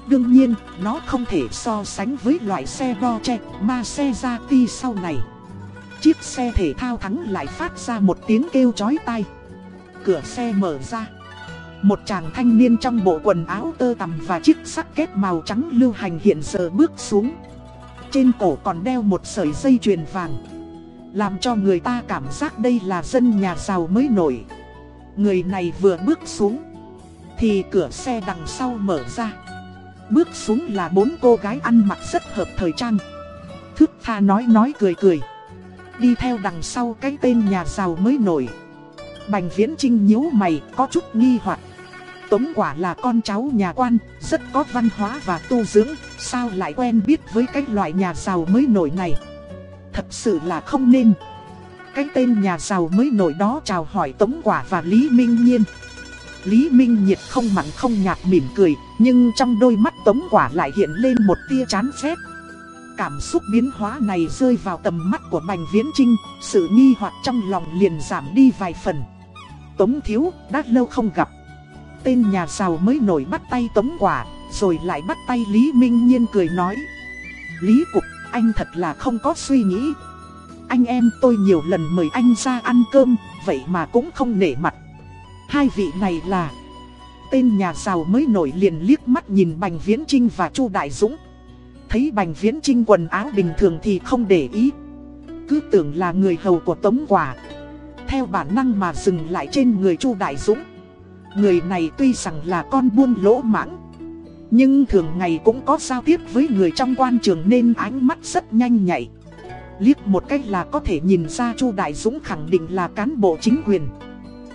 Speaker 1: Đương nhiên, nó không thể so sánh với loại xe bo che Maserati sau này. Chiếc xe thể thao thắng lại phát ra một tiếng kêu chói tai. Cửa xe mở ra. Một chàng thanh niên trong bộ quần áo tơ tằm và chiếc sắc kết màu trắng lưu hành hiện giờ bước xuống. Trên cổ còn đeo một sợi dây chuyền vàng. Làm cho người ta cảm giác đây là dân nhà giàu mới nổi. Người này vừa bước xuống, Thì cửa xe đằng sau mở ra. Bước xuống là bốn cô gái ăn mặc rất hợp thời trang. Thức tha nói nói cười cười. Đi theo đằng sau cái tên nhà giàu mới nổi. Bành viễn trinh nhíu mày, có chút nghi hoặc. Tống quả là con cháu nhà quan, Rất có văn hóa và tu dưỡng, Sao lại quen biết với cái loại nhà giàu mới nổi này? Thật sự là không nên. Cái tên nhà giàu mới nổi đó chào hỏi Tống Quả và Lý Minh Nhiên. Lý Minh Nhiệt không mặn không nhạt mỉm cười, Nhưng trong đôi mắt Tống Quả lại hiện lên một tia chán ghét. Cảm xúc biến hóa này rơi vào tầm mắt của Bành Viễn Trinh Sự nghi hoặc trong lòng liền giảm đi vài phần. Tống Thiếu, đã lâu không gặp. Tên nhà giàu mới nổi bắt tay Tống Quả, Rồi lại bắt tay Lý Minh Nhiên cười nói. Lý Cục anh thật là không có suy nghĩ. Anh em tôi nhiều lần mời anh ra ăn cơm, Vậy mà cũng không nể mặt. Hai vị này là Tên nhà giàu mới nổi liền liếc mắt nhìn Bành Viễn Trinh và Chu Đại Dũng. Thấy Bành Viễn Trinh quần áo bình thường thì không để ý. Cứ tưởng là người hầu của Tống Quả. Theo bản năng mà dừng lại trên người Chu Đại Dũng. Người này tuy rằng là con buôn lỗ mãng nhưng thường ngày cũng có giao tiếp với người trong quan trường nên ánh mắt rất nhanh nhạy. Liếc một cách là có thể nhìn ra Chu Đại Dũng khẳng định là cán bộ chính quyền.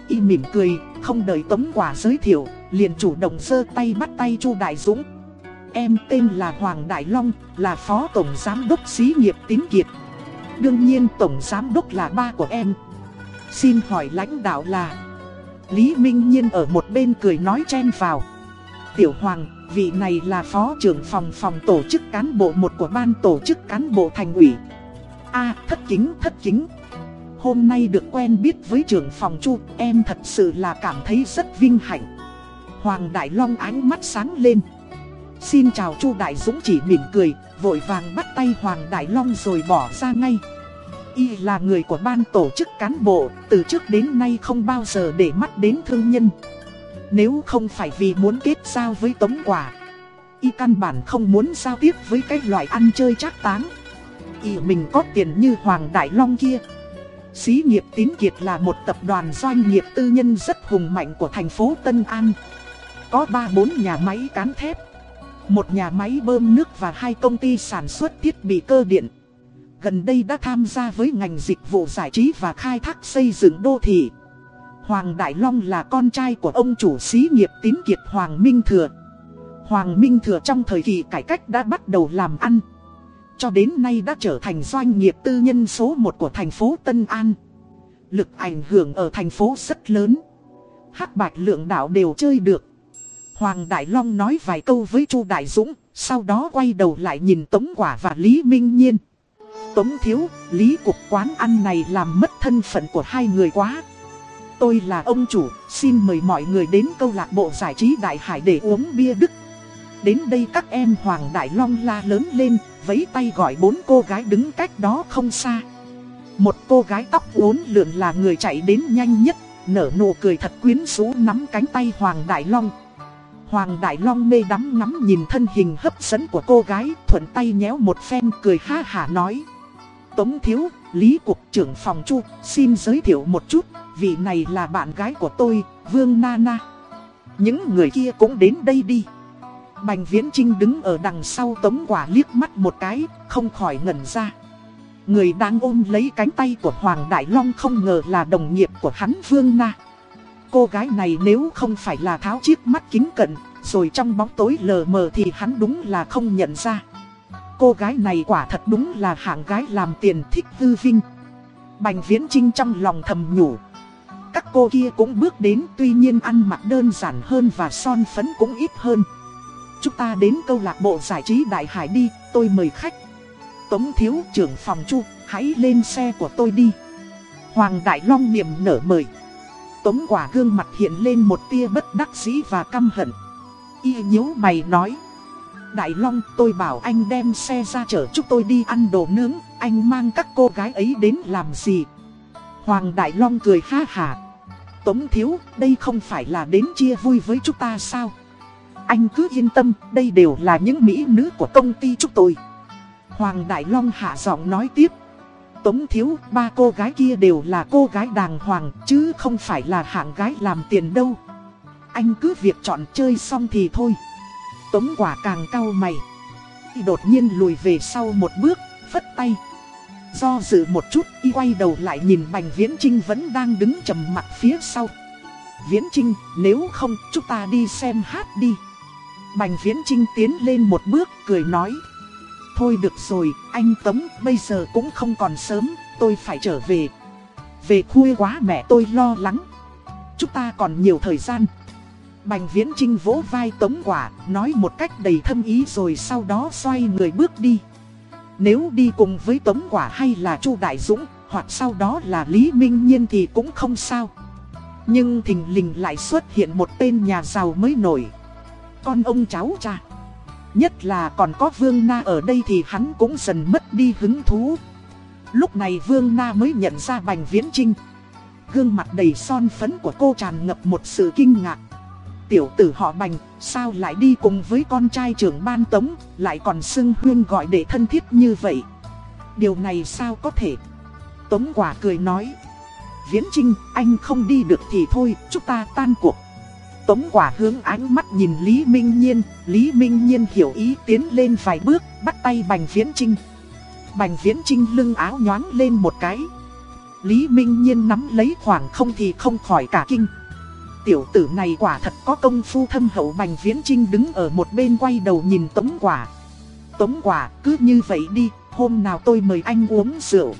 Speaker 1: Y mỉm cười, không đợi Tống Quả giới thiệu, liền chủ động giơ tay bắt tay Chu Đại Dũng. Em tên là Hoàng Đại Long, là Phó Tổng Giám đốc Xí nghiệp Tín Kiệt. Đương nhiên Tổng Giám đốc là ba của em. Xin hỏi lãnh đạo là? Lý Minh Nhiên ở một bên cười nói chen vào. Tiểu Hoàng, vị này là Phó trưởng phòng phòng tổ chức cán bộ một của ban tổ chức cán bộ thành ủy a thất kính thất kính Hôm nay được quen biết với trưởng phòng Chu, em thật sự là cảm thấy rất vinh hạnh Hoàng Đại Long ánh mắt sáng lên Xin chào Chu Đại Dũng chỉ mỉm cười, vội vàng bắt tay Hoàng Đại Long rồi bỏ ra ngay. Y là người của ban tổ chức cán bộ, từ trước đến nay không bao giờ để mắt đến thương nhân. Nếu không phải vì muốn kết giao với tống quả, Y căn bản không muốn giao tiếp với cái loại ăn chơi trác táng. Y mình có tiền như Hoàng Đại Long kia. Xí nghiệp Tín Kiệt là một tập đoàn doanh nghiệp tư nhân rất hùng mạnh của thành phố Tân An. Có 3-4 nhà máy cán thép một nhà máy bơm nước và hai công ty sản xuất thiết bị cơ điện. Gần đây đã tham gia với ngành dịch vụ giải trí và khai thác xây dựng đô thị. Hoàng Đại Long là con trai của ông chủ xí nghiệp tín kiệt Hoàng Minh Thừa. Hoàng Minh Thừa trong thời kỳ cải cách đã bắt đầu làm ăn. Cho đến nay đã trở thành doanh nghiệp tư nhân số 1 của thành phố Tân An. Lực ảnh hưởng ở thành phố rất lớn. hắc bạch lượng đạo đều chơi được. Hoàng Đại Long nói vài câu với Chu Đại Dũng, sau đó quay đầu lại nhìn Tống Quả và Lý Minh Nhiên. Tống Thiếu, Lý Cục quán ăn này làm mất thân phận của hai người quá. Tôi là ông chủ, xin mời mọi người đến câu lạc bộ giải trí Đại Hải để uống bia Đức. Đến đây các em Hoàng Đại Long la lớn lên, vẫy tay gọi bốn cô gái đứng cách đó không xa. Một cô gái tóc uốn lượn là người chạy đến nhanh nhất, nở nụ cười thật quyến rũ nắm cánh tay Hoàng Đại Long. Hoàng Đại Long mê đắm ngắm nhìn thân hình hấp dẫn của cô gái, thuận tay nhéo một phen cười ha hả nói. Tống Thiếu, Lý Cục trưởng phòng Chu, xin giới thiệu một chút, vị này là bạn gái của tôi, Vương Nana. Những người kia cũng đến đây đi. Bành Viễn Trinh đứng ở đằng sau tống quả liếc mắt một cái, không khỏi ngẩn ra. Người đang ôm lấy cánh tay của Hoàng Đại Long không ngờ là đồng nghiệp của hắn Vương Na. Cô gái này nếu không phải là tháo chiếc mắt kính cận, rồi trong bóng tối lờ mờ thì hắn đúng là không nhận ra. Cô gái này quả thật đúng là hạng gái làm tiền thích hư vinh. Bành viễn trinh trong lòng thầm nhủ. Các cô kia cũng bước đến tuy nhiên ăn mặc đơn giản hơn và son phấn cũng ít hơn. Chúng ta đến câu lạc bộ giải trí Đại Hải đi, tôi mời khách. Tống thiếu trưởng phòng chu, hãy lên xe của tôi đi. Hoàng Đại Long niềm nở mời. Tống quả gương mặt hiện lên một tia bất đắc dĩ và căm hận. Y nhíu mày nói. Đại Long tôi bảo anh đem xe ra chở chúng tôi đi ăn đồ nướng, anh mang các cô gái ấy đến làm gì? Hoàng Đại Long cười ha hà. Tống thiếu, đây không phải là đến chia vui với chúng ta sao? Anh cứ yên tâm, đây đều là những mỹ nữ của công ty chúng tôi. Hoàng Đại Long hạ giọng nói tiếp. Tống thiếu, ba cô gái kia đều là cô gái đàng hoàng, chứ không phải là hạng gái làm tiền đâu. Anh cứ việc chọn chơi xong thì thôi. Tống quả càng cau mày. Đột nhiên lùi về sau một bước, phất tay. Do dự một chút, y quay đầu lại nhìn Bành Viễn Trinh vẫn đang đứng trầm mặt phía sau. Viễn Trinh, nếu không, chúng ta đi xem hát đi. Bành Viễn Trinh tiến lên một bước, cười nói. Thôi được rồi, anh Tống, bây giờ cũng không còn sớm, tôi phải trở về. Về khuya quá mẹ tôi lo lắng. Chúng ta còn nhiều thời gian. Bành Viễn Trinh vỗ vai Tống Quả, nói một cách đầy thâm ý rồi sau đó xoay người bước đi. Nếu đi cùng với Tống Quả hay là Chu Đại Dũng, hoặc sau đó là Lý Minh Nhiên thì cũng không sao. Nhưng thình lình lại xuất hiện một tên nhà giàu mới nổi. Con ông cháu cha. Nhất là còn có Vương Na ở đây thì hắn cũng dần mất đi hứng thú. Lúc này Vương Na mới nhận ra Bành Viễn Trinh. Gương mặt đầy son phấn của cô tràn ngập một sự kinh ngạc. Tiểu tử họ Bành, sao lại đi cùng với con trai trưởng ban tống, lại còn xưng huyên gọi để thân thiết như vậy. Điều này sao có thể? Tống quả cười nói. Viễn Trinh, anh không đi được thì thôi, chúng ta tan cuộc. Tống quả hướng ánh mắt nhìn Lý Minh Nhiên, Lý Minh Nhiên hiểu ý tiến lên vài bước, bắt tay Bành Viễn Trinh. Bành Viễn Trinh lưng áo nhoáng lên một cái. Lý Minh Nhiên nắm lấy khoảng không thì không khỏi cả kinh. Tiểu tử này quả thật có công phu thâm hậu Bành Viễn Trinh đứng ở một bên quay đầu nhìn Tống Quả. Tống Quả cứ như vậy đi, hôm nào tôi mời anh uống rượu.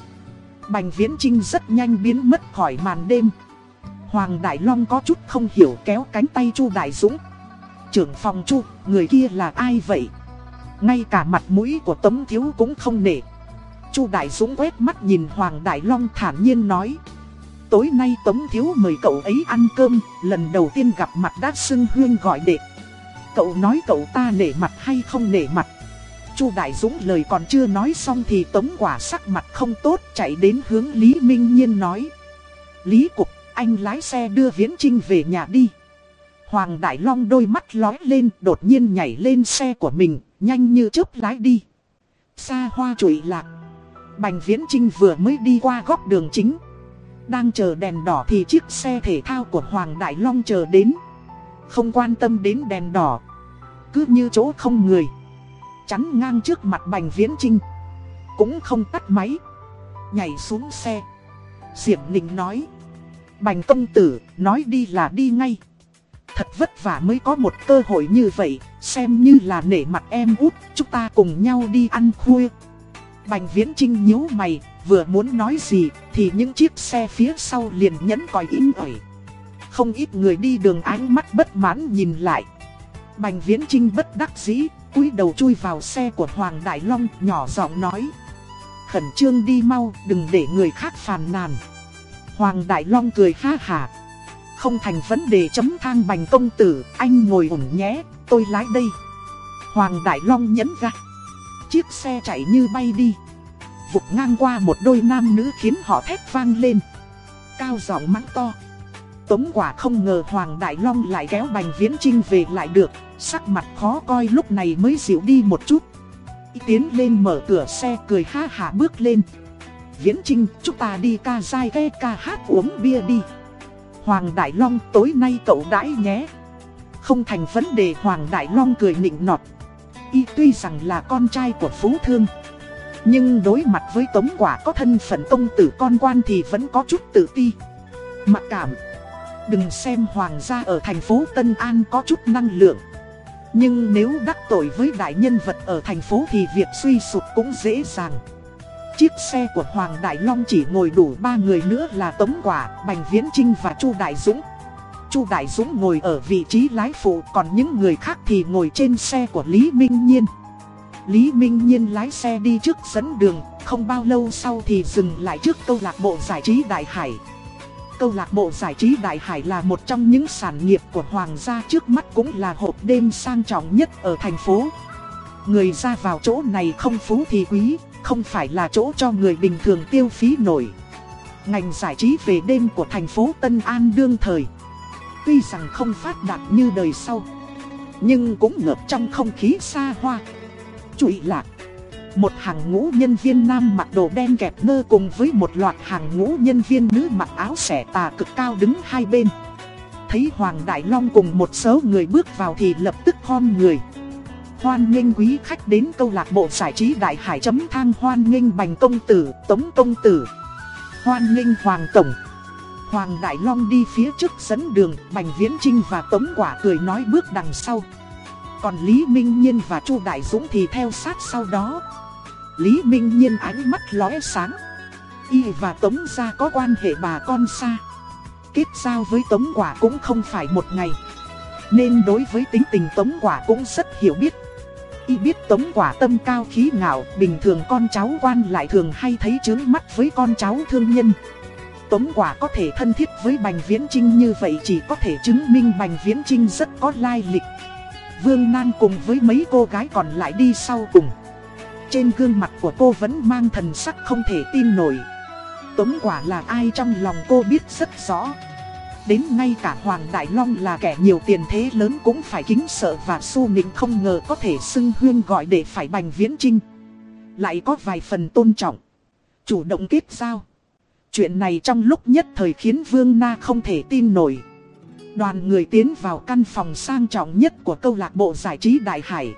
Speaker 1: Bành Viễn Trinh rất nhanh biến mất khỏi màn đêm. Hoàng Đại Long có chút không hiểu kéo cánh tay Chu Đại Dũng. Trưởng phòng Chu, người kia là ai vậy? Ngay cả mặt mũi của Tống Thiếu cũng không nể. Chu Đại Dũng quét mắt nhìn Hoàng Đại Long thản nhiên nói. Tối nay Tống Thiếu mời cậu ấy ăn cơm, lần đầu tiên gặp mặt đã xưng huyên gọi đệ. Cậu nói cậu ta nể mặt hay không nể mặt? Chu Đại Dũng lời còn chưa nói xong thì Tống Quả sắc mặt không tốt chạy đến hướng Lý Minh Nhiên nói. Lý Cục, anh lái xe đưa Viễn Trinh về nhà đi. Hoàng Đại Long đôi mắt lói lên đột nhiên nhảy lên xe của mình, nhanh như chớp lái đi. Xa hoa trụi lạc. Bành Viễn Trinh vừa mới đi qua góc đường chính. Đang chờ đèn đỏ thì chiếc xe thể thao của Hoàng Đại Long chờ đến. Không quan tâm đến đèn đỏ. Cứ như chỗ không người. Chắn ngang trước mặt Bành Viễn Trinh. Cũng không tắt máy. Nhảy xuống xe. diệp Ninh nói. Bành công tử, nói đi là đi ngay. Thật vất vả mới có một cơ hội như vậy, xem như là nể mặt em út, chúng ta cùng nhau đi ăn khuya. Bành Viễn Trinh nhíu mày, vừa muốn nói gì, thì những chiếc xe phía sau liền nhấn còi im ỏi. Không ít người đi đường ánh mắt bất mãn nhìn lại. Bành Viễn Trinh bất đắc dĩ, cúi đầu chui vào xe của Hoàng Đại Long, nhỏ giọng nói. Khẩn trương đi mau, đừng để người khác phàn nàn. Hoàng Đại Long cười ha hà. Không thành vấn đề chấm thang bành công tử, anh ngồi ổn nhé, tôi lái đây. Hoàng Đại Long nhấn ra. Chiếc xe chạy như bay đi. Vụt ngang qua một đôi nam nữ khiến họ thét vang lên. Cao giọng mắng to. Tống quả không ngờ Hoàng Đại Long lại kéo Bành Viễn Trinh về lại được, sắc mặt khó coi lúc này mới dịu đi một chút. Tiến lên mở cửa xe cười ha hả bước lên. Viễn Trinh, chúng ta đi ca dai ghe ca hát uống bia đi. Hoàng Đại Long tối nay cậu đãi nhé. Không thành vấn đề Hoàng Đại Long cười nịnh nọt. Y tuy rằng là con trai của Phú Thương. Nhưng đối mặt với Tống Quả có thân phận công tử con quan thì vẫn có chút tự ti. Mặc cảm. Đừng xem hoàng gia ở thành phố Tân An có chút năng lượng. Nhưng nếu đắc tội với đại nhân vật ở thành phố thì việc suy sụp cũng dễ dàng. Chiếc xe của Hoàng Đại Long chỉ ngồi đủ ba người nữa là Tống Quả, Bành Viễn Trinh và Chu Đại Dũng. Chu Đại Dũng ngồi ở vị trí lái phụ còn những người khác thì ngồi trên xe của Lý Minh Nhiên. Lý Minh Nhiên lái xe đi trước dẫn đường, không bao lâu sau thì dừng lại trước câu lạc bộ giải trí Đại Hải. Câu lạc bộ giải trí Đại Hải là một trong những sản nghiệp của Hoàng gia trước mắt cũng là hộp đêm sang trọng nhất ở thành phố. Người ra vào chỗ này không phú thì quý, không phải là chỗ cho người bình thường tiêu phí nổi. Ngành giải trí về đêm của thành phố Tân An đương thời. Tuy rằng không phát đạt như đời sau, nhưng cũng ngập trong không khí xa hoa. Chụy lạc. Một hàng ngũ nhân viên nam mặc đồ đen kẹp nơ cùng với một loạt hàng ngũ nhân viên nữ mặc áo xẻ tà cực cao đứng hai bên. Thấy Hoàng Đại Long cùng một số người bước vào thì lập tức khom người. Hoan nghênh quý khách đến câu lạc bộ giải trí Đại Hải chấm thang hoan nghênh bành công tử, tống công tử. Hoan nghênh Hoàng Tổng. Hoàng Đại Long đi phía trước dẫn đường, Bành Viễn Trinh và Tống Quả cười nói bước đằng sau. Còn Lý Minh Nhiên và Chu Đại Dũng thì theo sát sau đó. Lý Minh Nhiên ánh mắt lóe sáng. Y và Tống Gia có quan hệ bà con xa. Kết giao với Tống Quả cũng không phải một ngày. Nên đối với tính tình Tống Quả cũng rất hiểu biết. Y biết Tống Quả tâm cao khí ngạo, bình thường con cháu quan lại thường hay thấy chướng mắt với con cháu thương nhân. Tống Quả có thể thân thiết với Bành Viễn Trinh như vậy chỉ có thể chứng minh Bành Viễn Trinh rất có lai lịch. Vương Nan cùng với mấy cô gái còn lại đi sau cùng. Trên gương mặt của cô vẫn mang thần sắc không thể tin nổi. Tống Quả là ai trong lòng cô biết rất rõ. Đến ngay cả Hoàng Đại Long là kẻ nhiều tiền thế lớn cũng phải kính sợ và su nịnh không ngờ có thể xưng huyên gọi để phải Bành Viễn Trinh. Lại có vài phần tôn trọng. Chủ động kết giao. Chuyện này trong lúc nhất thời khiến Vương Na không thể tin nổi. Đoàn người tiến vào căn phòng sang trọng nhất của câu lạc bộ giải trí Đại Hải.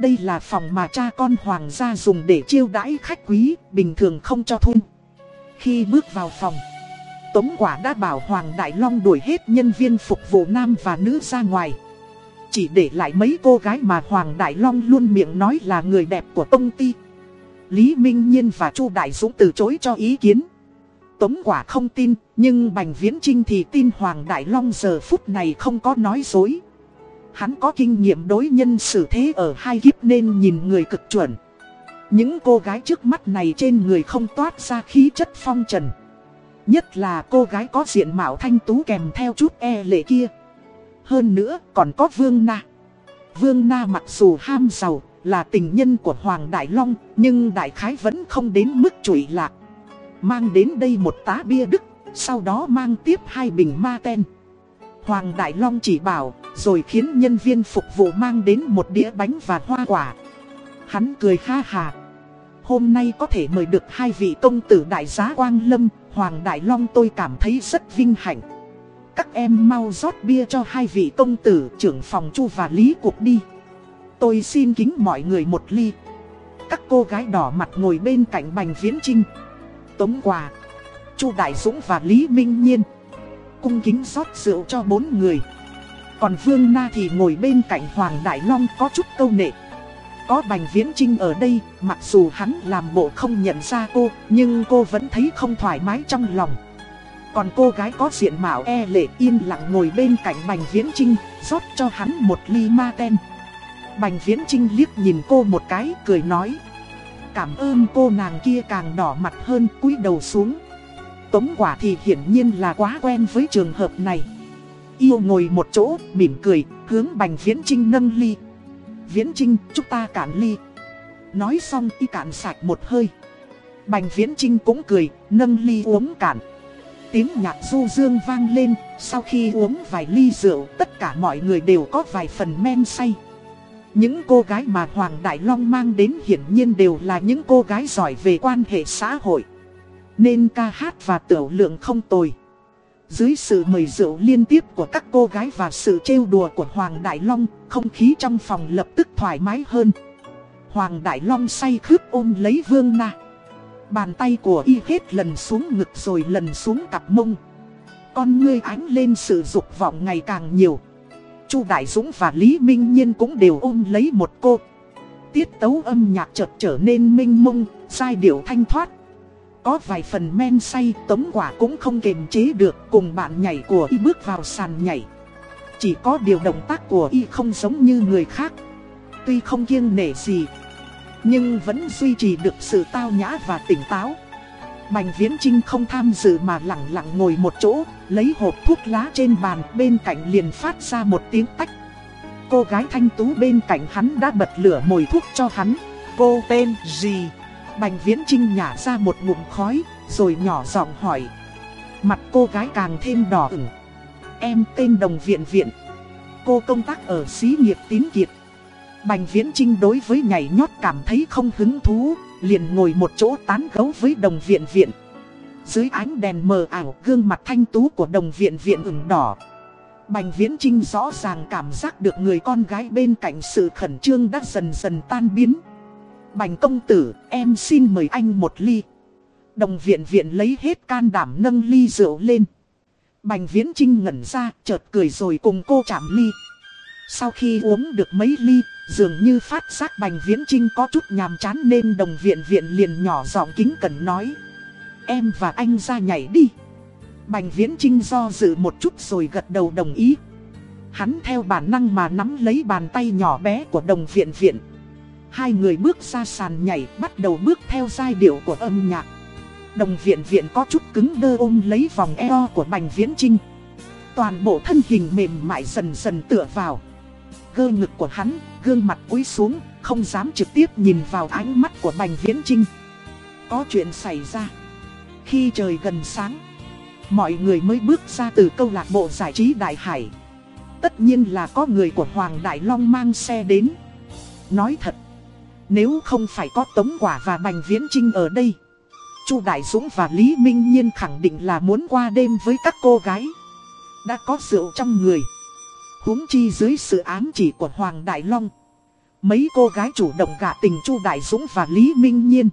Speaker 1: Đây là phòng mà cha con Hoàng gia dùng để chiêu đãi khách quý, bình thường không cho thun Khi bước vào phòng, Tống Quả đã bảo Hoàng Đại Long đuổi hết nhân viên phục vụ nam và nữ ra ngoài. Chỉ để lại mấy cô gái mà Hoàng Đại Long luôn miệng nói là người đẹp của công ty. Lý Minh Nhiên và Chu Đại Dũng từ chối cho ý kiến. Tống quả không tin, nhưng Bành Viễn Trinh thì tin Hoàng Đại Long giờ phút này không có nói dối. Hắn có kinh nghiệm đối nhân xử thế ở hai kiếp nên nhìn người cực chuẩn. Những cô gái trước mắt này trên người không toát ra khí chất phong trần. Nhất là cô gái có diện mạo thanh tú kèm theo chút e lệ kia. Hơn nữa còn có Vương Na. Vương Na mặc dù ham giàu là tình nhân của Hoàng Đại Long nhưng đại khái vẫn không đến mức trụy lạc. Mang đến đây một tá bia đức, sau đó mang tiếp hai bình ma ten. Hoàng Đại Long chỉ bảo, rồi khiến nhân viên phục vụ mang đến một đĩa bánh và hoa quả. Hắn cười ha hà. Hôm nay có thể mời được hai vị công tử đại giá Quang Lâm, Hoàng Đại Long tôi cảm thấy rất vinh hạnh. Các em mau rót bia cho hai vị công tử trưởng phòng Chu và Lý Cuộc đi. Tôi xin kính mọi người một ly. Các cô gái đỏ mặt ngồi bên cạnh Bành Viễn Trinh. Tống Quà, Chu Đại Dũng và Lý Minh Nhiên. Cung kính rót rượu cho bốn người. Còn Vương Na thì ngồi bên cạnh Hoàng Đại Long có chút câu nệ. Có Bành Viễn Trinh ở đây, mặc dù hắn làm bộ không nhận ra cô, nhưng cô vẫn thấy không thoải mái trong lòng. Còn cô gái có diện mạo e lệ yên lặng ngồi bên cạnh Bành Viễn Trinh, rót cho hắn một ly ma ten. Bành Viễn Trinh liếc nhìn cô một cái, cười nói cảm ơn cô nàng kia càng đỏ mặt hơn cúi đầu xuống. Tống quả thì hiển nhiên là quá quen với trường hợp này. Yêu ngồi một chỗ, mỉm cười, hướng bành viễn trinh nâng ly. Viễn trinh, chúng ta cạn ly. Nói xong y cạn sạch một hơi. Bành viễn trinh cũng cười, nâng ly uống cạn. Tiếng nhạc du dương vang lên, sau khi uống vài ly rượu, tất cả mọi người đều có vài phần men say. Những cô gái mà Hoàng Đại Long mang đến hiển nhiên đều là những cô gái giỏi về quan hệ xã hội. Nên ca hát và tiểu lượng không tồi. Dưới sự mời rượu liên tiếp của các cô gái và sự trêu đùa của Hoàng Đại Long, không khí trong phòng lập tức thoải mái hơn. Hoàng Đại Long say khướp ôm lấy Vương Na. Bàn tay của y hết lần xuống ngực rồi lần xuống cặp mông. Con ngươi ánh lên sự dục vọng ngày càng nhiều. Chu Đại Dũng và Lý Minh Nhiên cũng đều ôm lấy một cô. Tiết tấu âm nhạc chợt trở nên minh mông, giai điệu thanh thoát. Có vài phần men say, tống quả cũng không kềm chế được cùng bạn nhảy của y bước vào sàn nhảy. Chỉ có điều động tác của y không giống như người khác. Tuy không kiêng nể gì, nhưng vẫn duy trì được sự tao nhã và tỉnh táo. Bành Viễn Trinh không tham dự mà lặng lặng ngồi một chỗ, lấy hộp thuốc lá trên bàn bên cạnh liền phát ra một tiếng tách. Cô gái thanh tú bên cạnh hắn đã bật lửa mồi thuốc cho hắn. Cô tên gì? Bành Viễn Trinh nhả ra một ngụm khói, rồi nhỏ giọng hỏi. Mặt cô gái càng thêm đỏ ửng. Em tên Đồng Viện Viện. Cô công tác ở xí nghiệp tín kiệt. Bành Viễn Trinh đối với nhảy nhót cảm thấy không hứng thú, liền ngồi một chỗ tán gấu với đồng viện viện. Dưới ánh đèn mờ ảo gương mặt thanh tú của đồng viện viện ửng đỏ. Bành Viễn Trinh rõ ràng cảm giác được người con gái bên cạnh sự khẩn trương đã dần dần tan biến. Bành công tử, em xin mời anh một ly. Đồng viện viện lấy hết can đảm nâng ly rượu lên. Bành Viễn Trinh ngẩn ra, chợt cười rồi cùng cô chạm ly. Sau khi uống được mấy ly, Dường như phát giác Bành Viễn Trinh có chút nhàm chán nên đồng viện viện liền nhỏ giọng kính cẩn nói. Em và anh ra nhảy đi. Bành Viễn Trinh do dự một chút rồi gật đầu đồng ý. Hắn theo bản năng mà nắm lấy bàn tay nhỏ bé của đồng viện viện. Hai người bước ra sàn nhảy, bắt đầu bước theo giai điệu của âm nhạc. Đồng viện viện có chút cứng đơ ôm lấy vòng eo của Bành Viễn Trinh. Toàn bộ thân hình mềm mại dần dần tựa vào. Gơ ngực của hắn, gương mặt cúi xuống, không dám trực tiếp nhìn vào ánh mắt của Bành Viễn Trinh. Có chuyện xảy ra. Khi trời gần sáng, mọi người mới bước ra từ câu lạc bộ giải trí Đại Hải. Tất nhiên là có người của Hoàng Đại Long mang xe đến. Nói thật, nếu không phải có Tống Quả và Bành Viễn Trinh ở đây, Chu Đại Dũng và Lý Minh Nhiên khẳng định là muốn qua đêm với các cô gái. Đã có rượu trong người huống chi dưới sự ám chỉ của Hoàng Đại Long. Mấy cô gái chủ động gạ tình Chu Đại Dũng và Lý Minh Nhiên.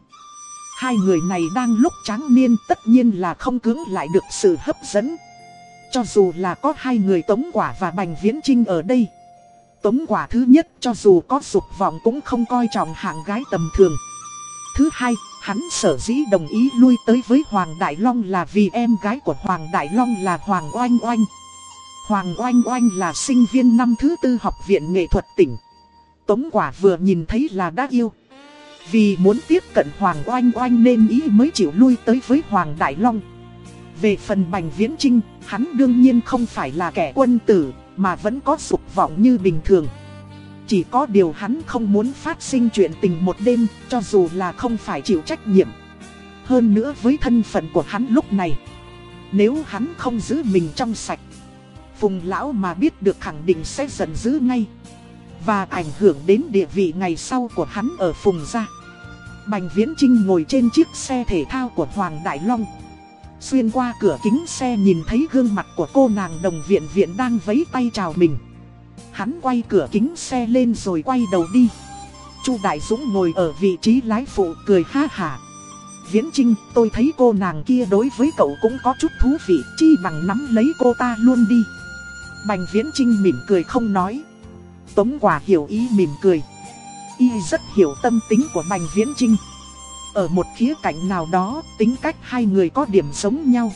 Speaker 1: Hai người này đang lúc tráng niên tất nhiên là không cưỡng lại được sự hấp dẫn. Cho dù là có hai người Tống Quả và Bành Viễn Trinh ở đây. Tống Quả thứ nhất cho dù có dục vọng cũng không coi trọng hạng gái tầm thường. Thứ hai, hắn sở dĩ đồng ý lui tới với Hoàng Đại Long là vì em gái của Hoàng Đại Long là Hoàng Oanh Oanh. Hoàng Oanh Oanh là sinh viên năm thứ tư học viện nghệ thuật tỉnh. Tống Quả vừa nhìn thấy là đã yêu. Vì muốn tiếp cận Hoàng Oanh Oanh nên ý mới chịu lui tới với Hoàng Đại Long. Về phần Bành Viễn Trinh, hắn đương nhiên không phải là kẻ quân tử, mà vẫn có sụp vọng như bình thường. Chỉ có điều hắn không muốn phát sinh chuyện tình một đêm, cho dù là không phải chịu trách nhiệm. Hơn nữa với thân phận của hắn lúc này, nếu hắn không giữ mình trong sạch, Phùng Lão mà biết được khẳng định sẽ giận dữ ngay. Và ảnh hưởng đến địa vị ngày sau của hắn ở Phùng Gia. Bành Viễn Trinh ngồi trên chiếc xe thể thao của Hoàng Đại Long. Xuyên qua cửa kính xe nhìn thấy gương mặt của cô nàng đồng viện viện đang vấy tay chào mình. Hắn quay cửa kính xe lên rồi quay đầu đi. Chu Đại Dũng ngồi ở vị trí lái phụ cười ha hả. Viễn Trinh, tôi thấy cô nàng kia đối với cậu cũng có chút thú vị, chi bằng nắm lấy cô ta luôn đi. Bành Viễn Trinh mỉm cười không nói. Tống Quả hiểu ý mỉm cười. Y rất hiểu tâm tính của Bành Viễn Trinh. Ở một khía cạnh nào đó, tính cách hai người có điểm giống nhau.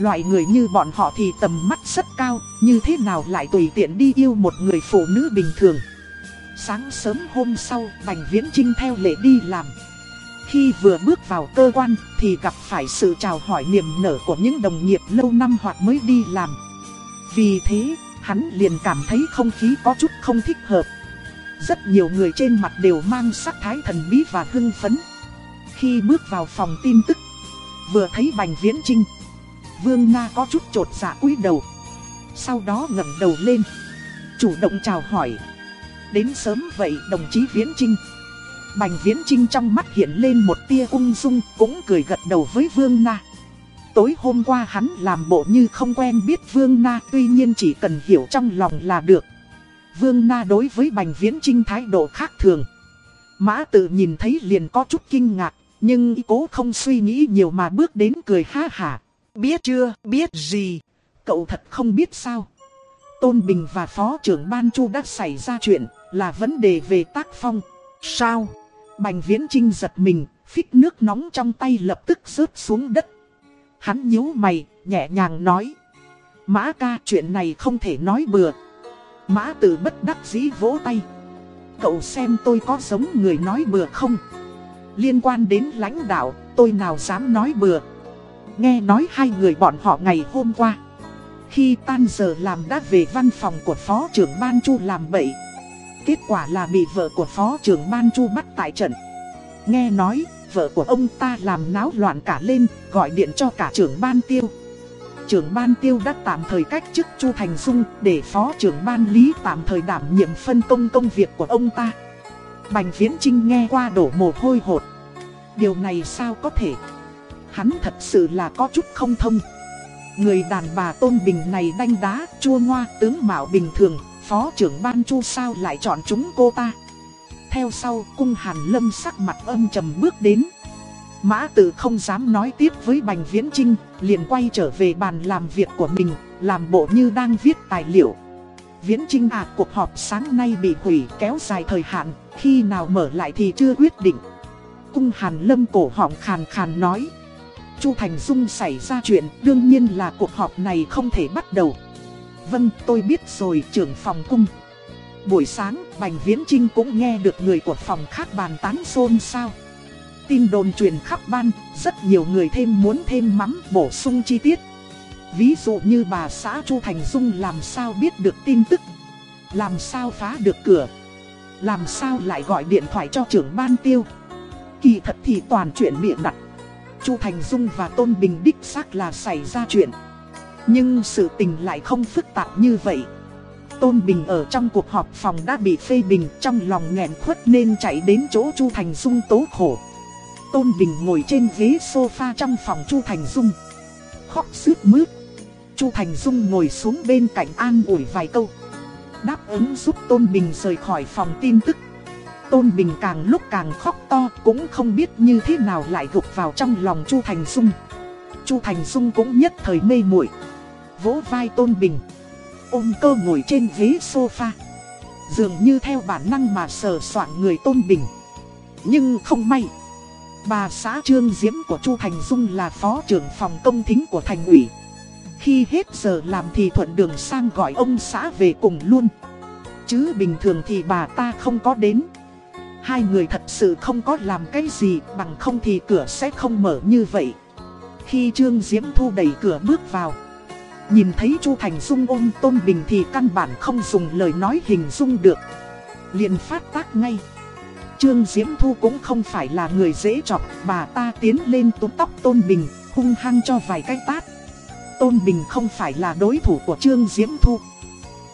Speaker 1: Loại người như bọn họ thì tầm mắt rất cao, như thế nào lại tùy tiện đi yêu một người phụ nữ bình thường. Sáng sớm hôm sau, Bành Viễn Trinh theo lệ đi làm. Khi vừa bước vào cơ quan thì gặp phải sự chào hỏi niềm nở của những đồng nghiệp lâu năm hoặc mới đi làm. Vì thế, hắn liền cảm thấy không khí có chút không thích hợp. Rất nhiều người trên mặt đều mang sắc thái thần bí và hưng phấn. Khi bước vào phòng tin tức, vừa thấy Bành Viễn Trinh, Vương Na có chút trột dạ cúi đầu. Sau đó ngẩng đầu lên, chủ động chào hỏi. Đến sớm vậy đồng chí Viễn Trinh. Bành Viễn Trinh trong mắt hiện lên một tia ung dung, cũng cười gật đầu với Vương Na. Tối hôm qua hắn làm bộ như không quen biết Vương Na, tuy nhiên chỉ cần hiểu trong lòng là được. Vương Na đối với Bành Viễn Trinh thái độ khác thường. Mã tự nhìn thấy liền có chút kinh ngạc, nhưng cố không suy nghĩ nhiều mà bước đến cười ha hả. Biết chưa, biết gì? Cậu thật không biết sao. Tôn Bình và Phó trưởng Ban Chu đã xảy ra chuyện, là vấn đề về tác phong. Sao? Bành Viễn Trinh giật mình, phích nước nóng trong tay lập tức rớt xuống đất. Hắn nhíu mày, nhẹ nhàng nói. Mã ca chuyện này không thể nói bừa. Mã tử bất đắc dĩ vỗ tay. Cậu xem tôi có giống người nói bừa không? Liên quan đến lãnh đạo, tôi nào dám nói bừa. Nghe nói hai người bọn họ ngày hôm qua. Khi tan giờ làm đã về văn phòng của Phó trưởng Ban Chu làm bậy. Kết quả là bị vợ của Phó trưởng Ban Chu bắt tại trận. Nghe nói, vợ của ông ta làm náo loạn cả lên, gọi điện cho cả trưởng Ban Tiêu. Trưởng Ban Tiêu đã tạm thời cách chức Chu Thành Dung để Phó trưởng Ban Lý tạm thời đảm nhiệm phân công công việc của ông ta. Bành Viễn Trinh nghe qua đổ mồ hôi hột. Điều này sao có thể? Hắn thật sự là có chút không thông. Người đàn bà tôn bình này đanh đá, chua ngoa, tướng mạo bình thường, phó trưởng ban chu sao lại chọn chúng cô ta. Theo sau, cung hàn lâm sắc mặt âm trầm bước đến. Mã tử không dám nói tiếp với Bành Viễn Trinh, liền quay trở về bàn làm việc của mình, làm bộ như đang viết tài liệu. Viễn Trinh à cuộc họp sáng nay bị hủy kéo dài thời hạn, khi nào mở lại thì chưa quyết định. Cung Hàn Lâm cổ họng khàn khàn nói. Chu Thành Dung xảy ra chuyện, đương nhiên là cuộc họp này không thể bắt đầu. Vâng, tôi biết rồi, trưởng phòng cung. Buổi sáng, Bành Viễn Trinh cũng nghe được người của phòng khác bàn tán xôn xao. Tin đồn truyền khắp ban, rất nhiều người thêm muốn thêm mắm bổ sung chi tiết. Ví dụ như bà xã Chu Thành Dung làm sao biết được tin tức, làm sao phá được cửa, làm sao lại gọi điện thoại cho trưởng ban tiêu. Kỳ thật thì toàn chuyện miệng đặt. Chu Thành Dung và Tôn Bình đích xác là xảy ra chuyện. Nhưng sự tình lại không phức tạp như vậy. Tôn Bình ở trong cuộc họp phòng đã bị phê bình, trong lòng nghẹn khuất nên chạy đến chỗ Chu Thành Dung tố khổ. Tôn Bình ngồi trên ghế sofa trong phòng Chu Thành Dung. Khóc sướt mướt. Chu Thành Dung ngồi xuống bên cạnh an ủi vài câu. Đáp ứng giúp Tôn Bình rời khỏi phòng tin tức. Tôn Bình càng lúc càng khóc to, cũng không biết như thế nào lại gục vào trong lòng Chu Thành Dung. Chu Thành Dung cũng nhất thời mê muội Vỗ vai Tôn Bình. Ôm cơ ngồi trên ghế sofa. Dường như theo bản năng mà sờ soạn người Tôn Bình. Nhưng không may. Bà xã Trương Diễm của Chu Thành Dung là phó trưởng phòng công thính của thành ủy. Khi hết giờ làm thì thuận đường sang gọi ông xã về cùng luôn. Chứ bình thường thì bà ta không có đến. Hai người thật sự không có làm cái gì, bằng không thì cửa sẽ không mở như vậy. Khi Trương Diễm Thu đẩy cửa bước vào. Nhìn thấy Chu Thành Dung ôm Tôn Bình thì căn bản không dùng lời nói hình dung được. liền phát tác ngay. Trương Diễm Thu cũng không phải là người dễ chọc, bà ta tiến lên túm tóc Tôn Bình, hung hăng cho vài cái tát. Tôn Bình không phải là đối thủ của Trương Diễm Thu.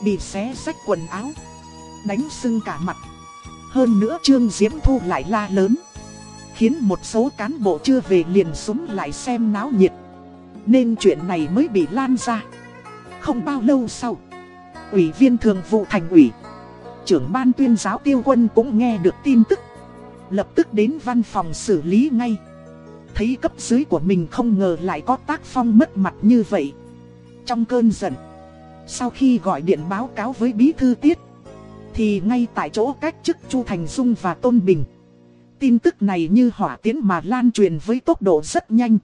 Speaker 1: Bị xé rách quần áo, đánh sưng cả mặt. Hơn nữa Trương Diễm Thu lại la lớn. Khiến một số cán bộ chưa về liền súng lại xem náo nhiệt. Nên chuyện này mới bị lan ra. Không bao lâu sau, Ủy viên thường vụ thành ủy, trưởng ban tuyên giáo tiêu quân cũng nghe được tin tức. Lập tức đến văn phòng xử lý ngay. Thấy cấp dưới của mình không ngờ lại có tác phong mất mặt như vậy. Trong cơn giận, sau khi gọi điện báo cáo với bí thư tiết, thì ngay tại chỗ cách chức Chu Thành Dung và Tôn Bình. Tin tức này như hỏa tiến mà lan truyền với tốc độ rất nhanh.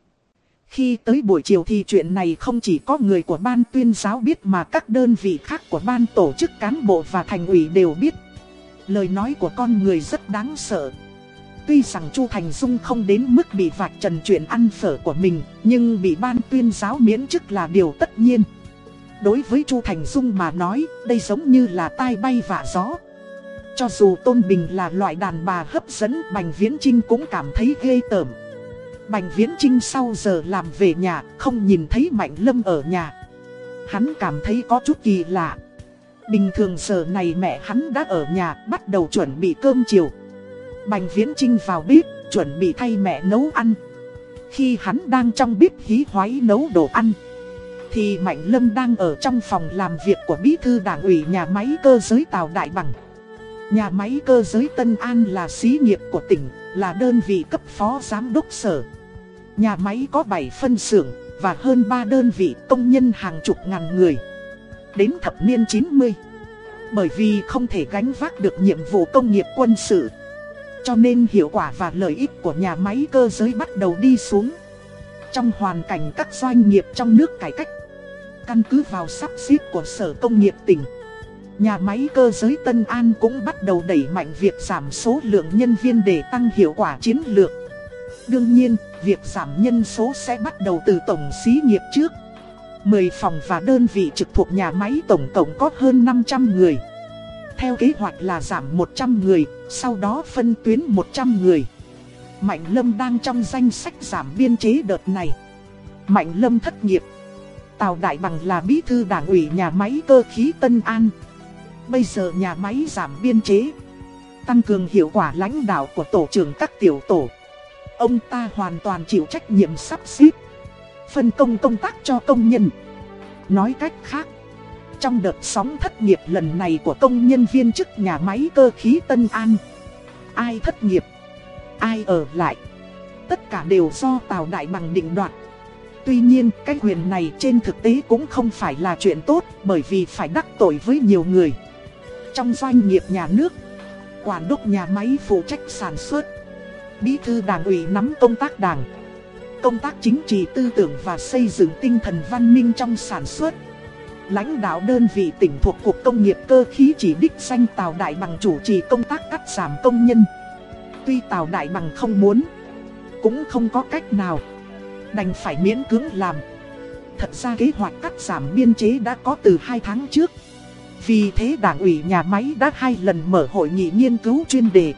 Speaker 1: Khi tới buổi chiều thì chuyện này không chỉ có người của ban tuyên giáo biết mà các đơn vị khác của ban tổ chức cán bộ và thành ủy đều biết. Lời nói của con người rất đáng sợ. Tuy rằng Chu Thành Dung không đến mức bị vạch trần chuyện ăn phở của mình, nhưng bị ban tuyên giáo miễn chức là điều tất nhiên. Đối với Chu Thành Dung mà nói, đây giống như là tai bay vạ gió. Cho dù Tôn Bình là loại đàn bà hấp dẫn, Bành Viễn Trinh cũng cảm thấy ghê tởm. Bành Viễn Trinh sau giờ làm về nhà, không nhìn thấy Mạnh Lâm ở nhà. Hắn cảm thấy có chút kỳ lạ. Bình thường giờ này mẹ hắn đã ở nhà bắt đầu chuẩn bị cơm chiều. Bành Viễn Trinh vào bếp, chuẩn bị thay mẹ nấu ăn. Khi hắn đang trong bếp hí hoái nấu đồ ăn, thì Mạnh Lâm đang ở trong phòng làm việc của bí thư đảng ủy nhà máy cơ giới Tàu Đại Bằng. Nhà máy cơ giới Tân An là xí nghiệp của tỉnh, là đơn vị cấp phó giám đốc sở. Nhà máy có 7 phân xưởng và hơn 3 đơn vị công nhân hàng chục ngàn người. Đến thập niên 90, bởi vì không thể gánh vác được nhiệm vụ công nghiệp quân sự, cho nên hiệu quả và lợi ích của nhà máy cơ giới bắt đầu đi xuống. Trong hoàn cảnh các doanh nghiệp trong nước cải cách, căn cứ vào sắp xếp của Sở Công nghiệp tỉnh, nhà máy cơ giới Tân An cũng bắt đầu đẩy mạnh việc giảm số lượng nhân viên để tăng hiệu quả chiến lược. Đương nhiên, việc giảm nhân số sẽ bắt đầu từ tổng xí nghiệp trước. 10 phòng và đơn vị trực thuộc nhà máy tổng cộng có hơn 500 người. Theo kế hoạch là giảm 100 người, sau đó phân tuyến 100 người. Mạnh Lâm đang trong danh sách giảm biên chế đợt này. Mạnh Lâm thất nghiệp. Tào Đại Bằng là bí thư đảng ủy nhà máy cơ khí Tân An. Bây giờ nhà máy giảm biên chế. Tăng cường hiệu quả lãnh đạo của tổ trưởng các tiểu tổ. Ông ta hoàn toàn chịu trách nhiệm sắp xếp. Phân công công tác cho công nhân. Nói cách khác, trong đợt sóng thất nghiệp lần này của công nhân viên chức nhà máy cơ khí Tân An, ai thất nghiệp, ai ở lại, tất cả đều do Tào Đại Bằng định đoạt. Tuy nhiên, cái quyền này trên thực tế cũng không phải là chuyện tốt bởi vì phải đắc tội với nhiều người. Trong doanh nghiệp nhà nước, quản đốc nhà máy phụ trách sản xuất, bí thư đảng ủy nắm công tác đảng, công tác chính trị tư tưởng và xây dựng tinh thần văn minh trong sản xuất. Lãnh đạo đơn vị tỉnh thuộc Cục Công nghiệp Cơ khí chỉ đích danh Tào Đại Bằng chủ trì công tác cắt giảm công nhân. Tuy Tào Đại Bằng không muốn, cũng không có cách nào. Đành phải miễn cưỡng làm. Thật ra kế hoạch cắt giảm biên chế đã có từ 2 tháng trước. Vì thế đảng ủy nhà máy đã hai lần mở hội nghị nghiên cứu chuyên đề.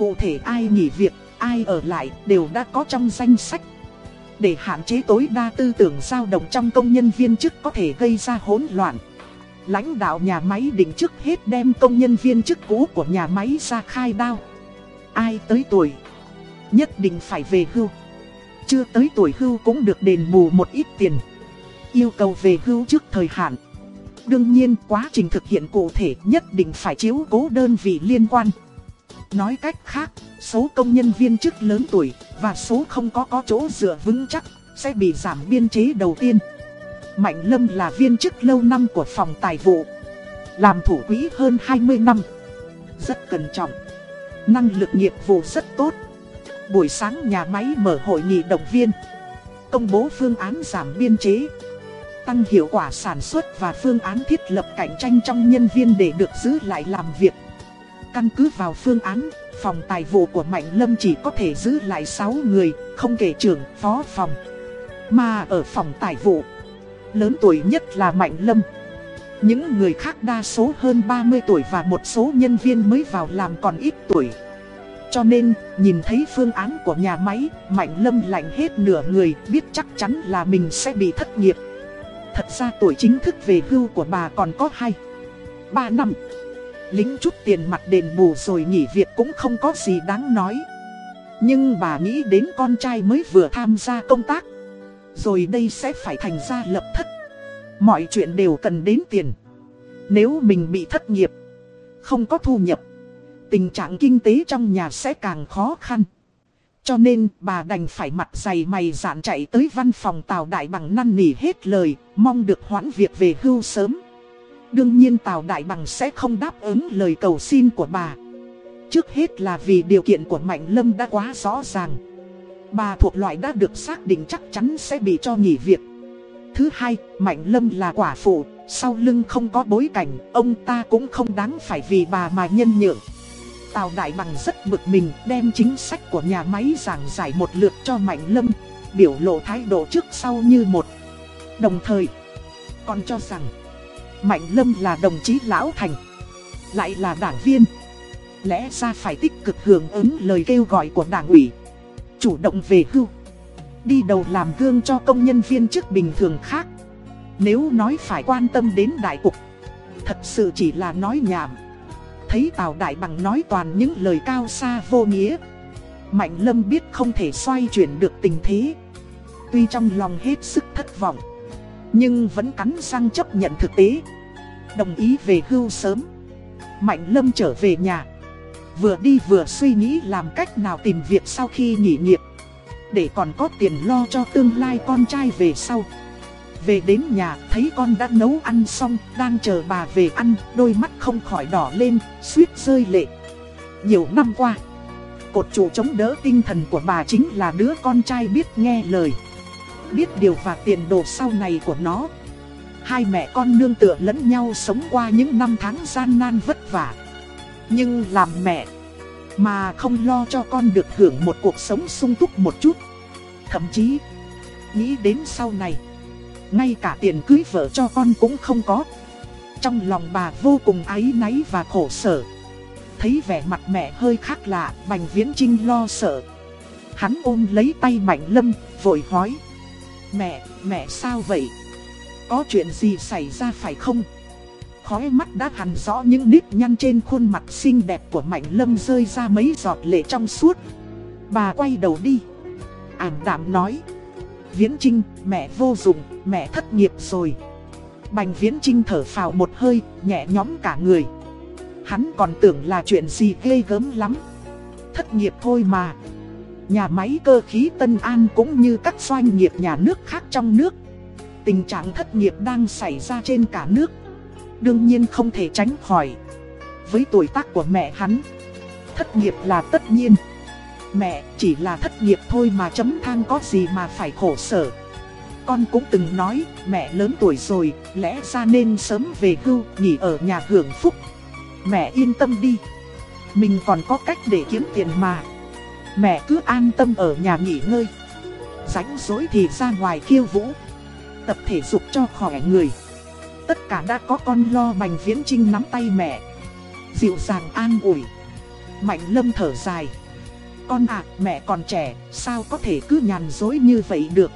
Speaker 1: Cụ thể ai nghỉ việc, ai ở lại đều đã có trong danh sách. Để hạn chế tối đa tư tưởng dao động trong công nhân viên chức có thể gây ra hỗn loạn. Lãnh đạo nhà máy định trước hết đem công nhân viên chức cũ của nhà máy ra khai đao. Ai tới tuổi, nhất định phải về hưu. Chưa tới tuổi hưu cũng được đền bù một ít tiền. Yêu cầu về hưu trước thời hạn. Đương nhiên quá trình thực hiện cụ thể nhất định phải chiếu cố đơn vị liên quan. Nói cách khác, số công nhân viên chức lớn tuổi và số không có có chỗ dựa vững chắc sẽ bị giảm biên chế đầu tiên. Mạnh Lâm là viên chức lâu năm của phòng tài vụ. Làm thủ quỹ hơn 20 năm. Rất cẩn trọng. Năng lực nghiệp vụ rất tốt. Buổi sáng nhà máy mở hội nghị động viên. Công bố phương án giảm biên chế. Tăng hiệu quả sản xuất và phương án thiết lập cạnh tranh trong nhân viên để được giữ lại làm việc. Căn cứ vào phương án, phòng tài vụ của Mạnh Lâm chỉ có thể giữ lại 6 người, không kể trưởng, phó phòng. Mà ở phòng tài vụ, lớn tuổi nhất là Mạnh Lâm. Những người khác đa số hơn 30 tuổi và một số nhân viên mới vào làm còn ít tuổi. Cho nên, nhìn thấy phương án của nhà máy, Mạnh Lâm lạnh hết nửa người, biết chắc chắn là mình sẽ bị thất nghiệp. Thật ra tuổi chính thức về hưu của bà còn có 2, 3 năm. Lính chút tiền mặt đền bù rồi nghỉ việc cũng không có gì đáng nói. Nhưng bà nghĩ đến con trai mới vừa tham gia công tác. Rồi đây sẽ phải thành ra lập thất. Mọi chuyện đều cần đến tiền. Nếu mình bị thất nghiệp, không có thu nhập, tình trạng kinh tế trong nhà sẽ càng khó khăn. Cho nên bà đành phải mặt dày mày dạn chạy tới văn phòng Tào Đại Bằng năn nỉ hết lời, mong được hoãn việc về hưu sớm. Đương nhiên Tào Đại Bằng sẽ không đáp ứng lời cầu xin của bà. Trước hết là vì điều kiện của Mạnh Lâm đã quá rõ ràng. Bà thuộc loại đã được xác định chắc chắn sẽ bị cho nghỉ việc. Thứ hai, Mạnh Lâm là quả phụ, sau lưng không có bối cảnh, ông ta cũng không đáng phải vì bà mà nhân nhượng. Tào Đại Bằng rất bực mình đem chính sách của nhà máy giảng giải một lượt cho Mạnh Lâm, biểu lộ thái độ trước sau như một. Đồng thời, còn cho rằng Mạnh Lâm là đồng chí Lão Thành, lại là đảng viên. Lẽ ra phải tích cực hưởng ứng lời kêu gọi của đảng ủy, chủ động về hưu. Đi đầu làm gương cho công nhân viên chức bình thường khác. Nếu nói phải quan tâm đến đại cục, thật sự chỉ là nói nhảm. Thấy Tào Đại Bằng nói toàn những lời cao xa vô nghĩa. Mạnh Lâm biết không thể xoay chuyển được tình thế. Tuy trong lòng hết sức thất vọng. Nhưng vẫn cắn răng chấp nhận thực tế. Đồng ý về hưu sớm. Mạnh Lâm trở về nhà. Vừa đi vừa suy nghĩ làm cách nào tìm việc sau khi nghỉ nghiệp. Để còn có tiền lo cho tương lai con trai về sau. Về đến nhà, thấy con đã nấu ăn xong, Đang chờ bà về ăn, Đôi mắt không khỏi đỏ lên, suýt rơi lệ. Nhiều năm qua, Cột trụ chống đỡ tinh thần của bà chính là đứa con trai biết nghe lời biết điều và tiền đồ sau này của nó. Hai mẹ con nương tựa lẫn nhau sống qua những năm tháng gian nan vất vả. Nhưng làm mẹ, mà không lo cho con được hưởng một cuộc sống sung túc một chút. Thậm chí, nghĩ đến sau này, ngay cả tiền cưới vợ cho con cũng không có. Trong lòng bà vô cùng áy náy và khổ sở. Thấy vẻ mặt mẹ hơi khác lạ, Bành Viễn Trinh lo sợ. Hắn ôm lấy tay Mạnh Lâm, vội hỏi. Mẹ, mẹ sao vậy? Có chuyện gì xảy ra phải không? Khói mắt đã hằn rõ những nếp nhăn trên khuôn mặt xinh đẹp của Mạnh Lâm rơi ra mấy giọt lệ trong suốt. Bà quay đầu đi. Ảm đạm nói. Viễn Trinh, mẹ vô dụng, mẹ thất nghiệp rồi. Bành Viễn Trinh thở phào một hơi, nhẹ nhõm cả người. Hắn còn tưởng là chuyện gì ghê gớm lắm. Thất nghiệp thôi mà. Nhà máy cơ khí Tân An cũng như các doanh nghiệp nhà nước khác trong nước. Tình trạng thất nghiệp đang xảy ra trên cả nước. Đương nhiên không thể tránh khỏi. Với tuổi tác của mẹ hắn, Thất nghiệp là tất nhiên. Mẹ chỉ là thất nghiệp thôi mà chấm thang có gì mà phải khổ sở. Con cũng từng nói, mẹ lớn tuổi rồi, Lẽ ra nên sớm về hưu, nghỉ ở nhà hưởng phúc. Mẹ yên tâm đi. Mình còn có cách để kiếm tiền mà. Mẹ cứ an tâm ở nhà nghỉ ngơi. Rảnh rỗi thì ra ngoài khiêu vũ. Tập thể dục cho khỏe người. Tất cả đã có con lo bành viễn trinh nắm tay mẹ. Dịu dàng an ủi. Mạnh lâm thở dài. Con à mẹ còn trẻ, Sao có thể cứ nhàn dối như vậy được?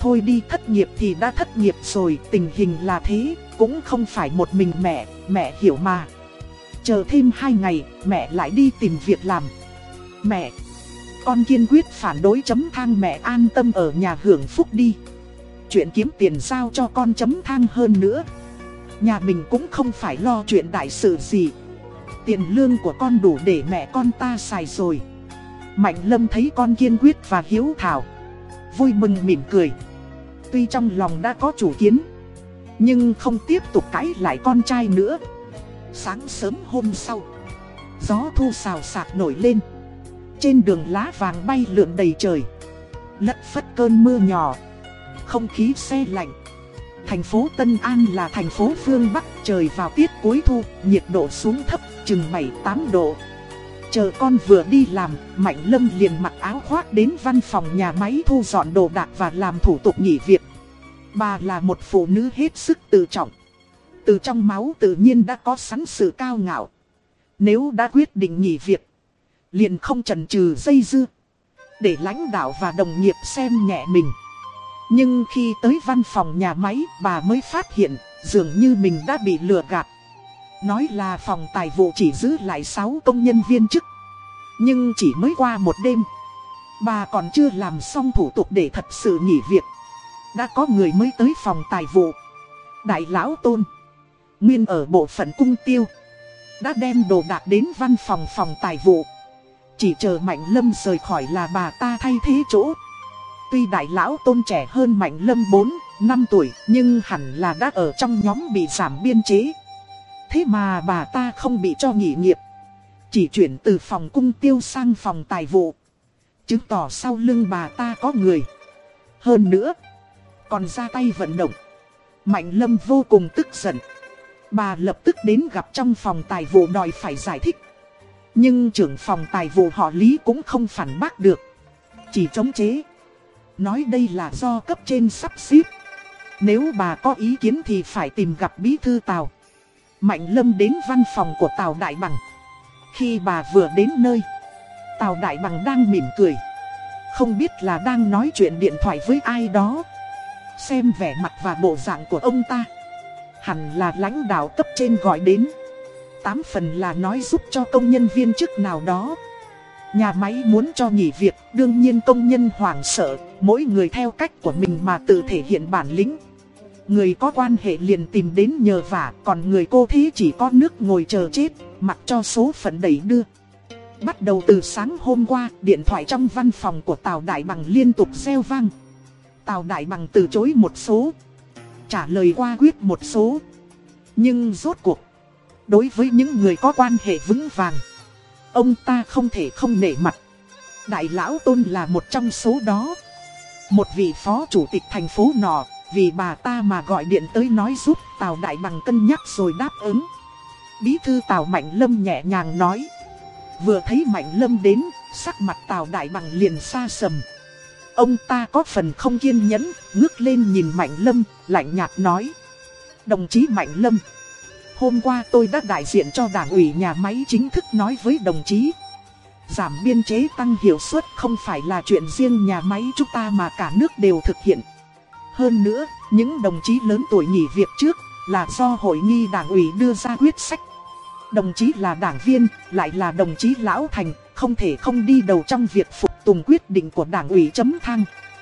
Speaker 1: Thôi đi, thất nghiệp thì đã thất nghiệp rồi, Tình hình là thế, Cũng không phải một mình mẹ Mẹ hiểu mà. Chờ thêm hai ngày, mẹ lại đi tìm việc làm. Mẹ con kiên quyết phản đối chấm thang mẹ an tâm ở nhà hưởng phúc đi. Chuyện kiếm tiền sao cho con chấm thang hơn nữa. Nhà mình cũng không phải lo chuyện đại sự gì. Tiền lương của con đủ để mẹ con ta xài rồi. Mạnh lâm thấy con kiên quyết và hiếu thảo. Vui mừng mỉm cười. Tuy trong lòng đã có chủ kiến, Nhưng không tiếp tục cãi lại con trai nữa. Sáng sớm hôm sau, Gió thu xào sạc nổi lên. Trên đường lá vàng bay lượn đầy trời. Lất phất cơn mưa nhỏ. Không khí xe lạnh. Thành phố Tân An là thành phố phương Bắc trời vào tiết cuối thu Nhiệt độ xuống thấp chừng 7-8 độ. Chờ con vừa đi làm Mạnh Lâm liền mặc áo khoác đến văn phòng nhà máy thu dọn đồ đạc và làm thủ tục nghỉ việc. Bà là một phụ nữ hết sức tự trọng. Từ trong máu tự nhiên đã có sẵn sự cao ngạo. Nếu đã quyết định nghỉ việc, liền không chần chừ dây dưa. Để lãnh đạo và đồng nghiệp xem nhẹ mình. Nhưng khi tới văn phòng nhà máy, bà mới phát hiện dường như mình đã bị lừa gạt. Nói là phòng tài vụ chỉ giữ lại 6 công nhân viên chức. Nhưng chỉ mới qua một đêm, bà còn chưa làm xong thủ tục để thật sự nghỉ việc. Đã có người mới tới phòng tài vụ. Đại lão tôn nguyên ở bộ phận cung tiêu. Đã đem đồ đạc đến văn phòng phòng tài vụ. Chỉ chờ Mạnh Lâm rời khỏi là bà ta thay thế chỗ. Tuy đại lão tôn trẻ hơn Mạnh Lâm 4, 5 tuổi nhưng hẳn là đã ở trong nhóm bị giảm biên chế. Thế mà bà ta không bị cho nghỉ nghiệp. Chỉ chuyển từ phòng cung tiêu sang phòng tài vụ. Chứng tỏ sau lưng bà ta có người. Hơn nữa, còn ra tay vận động. Mạnh Lâm vô cùng tức giận. Bà lập tức đến gặp trong phòng tài vụ đòi phải giải thích. Nhưng trưởng phòng tài vụ họ Lý cũng không phản bác được. Chỉ chống chế. Nói đây là do cấp trên sắp xếp. Nếu bà có ý kiến thì phải tìm gặp bí thư Tào. Mạnh Lâm đến văn phòng của Tào Đại Bằng. Khi bà vừa đến nơi, Tào Đại Bằng đang mỉm cười. Không biết là đang nói chuyện điện thoại với ai đó. Xem vẻ mặt và bộ dạng của ông ta. Hẳn là lãnh đạo cấp trên gọi đến Tám phần là nói giúp cho công nhân viên chức nào đó. Nhà máy muốn cho nghỉ việc Đương nhiên công nhân hoảng sợ Mỗi người theo cách của mình mà tự thể hiện bản lĩnh. Người có quan hệ liền tìm đến nhờ vả Còn người cô thế chỉ có nước ngồi chờ chết Mặc cho số phận đẩy đưa. Bắt đầu từ sáng hôm qua Điện thoại trong văn phòng của Tào Đại Bằng liên tục reo vang. Tào Đại Bằng từ chối một số trả lời qua quyết một số. Nhưng rốt cuộc, đối với những người có quan hệ vững vàng, ông ta không thể không nể mặt. Đại lão Tôn là một trong số đó. Một vị phó chủ tịch thành phố nọ, vì bà ta mà gọi điện tới nói giúp Tào Đại Bằng cân nhắc rồi đáp ứng. Bí thư Tào Mạnh Lâm nhẹ nhàng nói. Vừa thấy Mạnh Lâm đến, sắc mặt Tào Đại Bằng liền xa sầm. Ông ta có phần không kiên nhẫn, ngước lên nhìn Mạnh Lâm, lạnh nhạt nói. Đồng chí Mạnh Lâm, hôm qua tôi đã đại diện cho đảng ủy nhà máy chính thức nói với đồng chí. Giảm biên chế tăng hiệu suất không phải là chuyện riêng nhà máy chúng ta mà cả nước đều thực hiện. Hơn nữa, những đồng chí lớn tuổi nghỉ việc trước là do hội nghi đảng ủy đưa ra quyết sách. Đồng chí là đảng viên, lại là đồng chí lão thành, không thể không đi đầu trong việc phục tùng quyết định của đảng ủy chấm thang.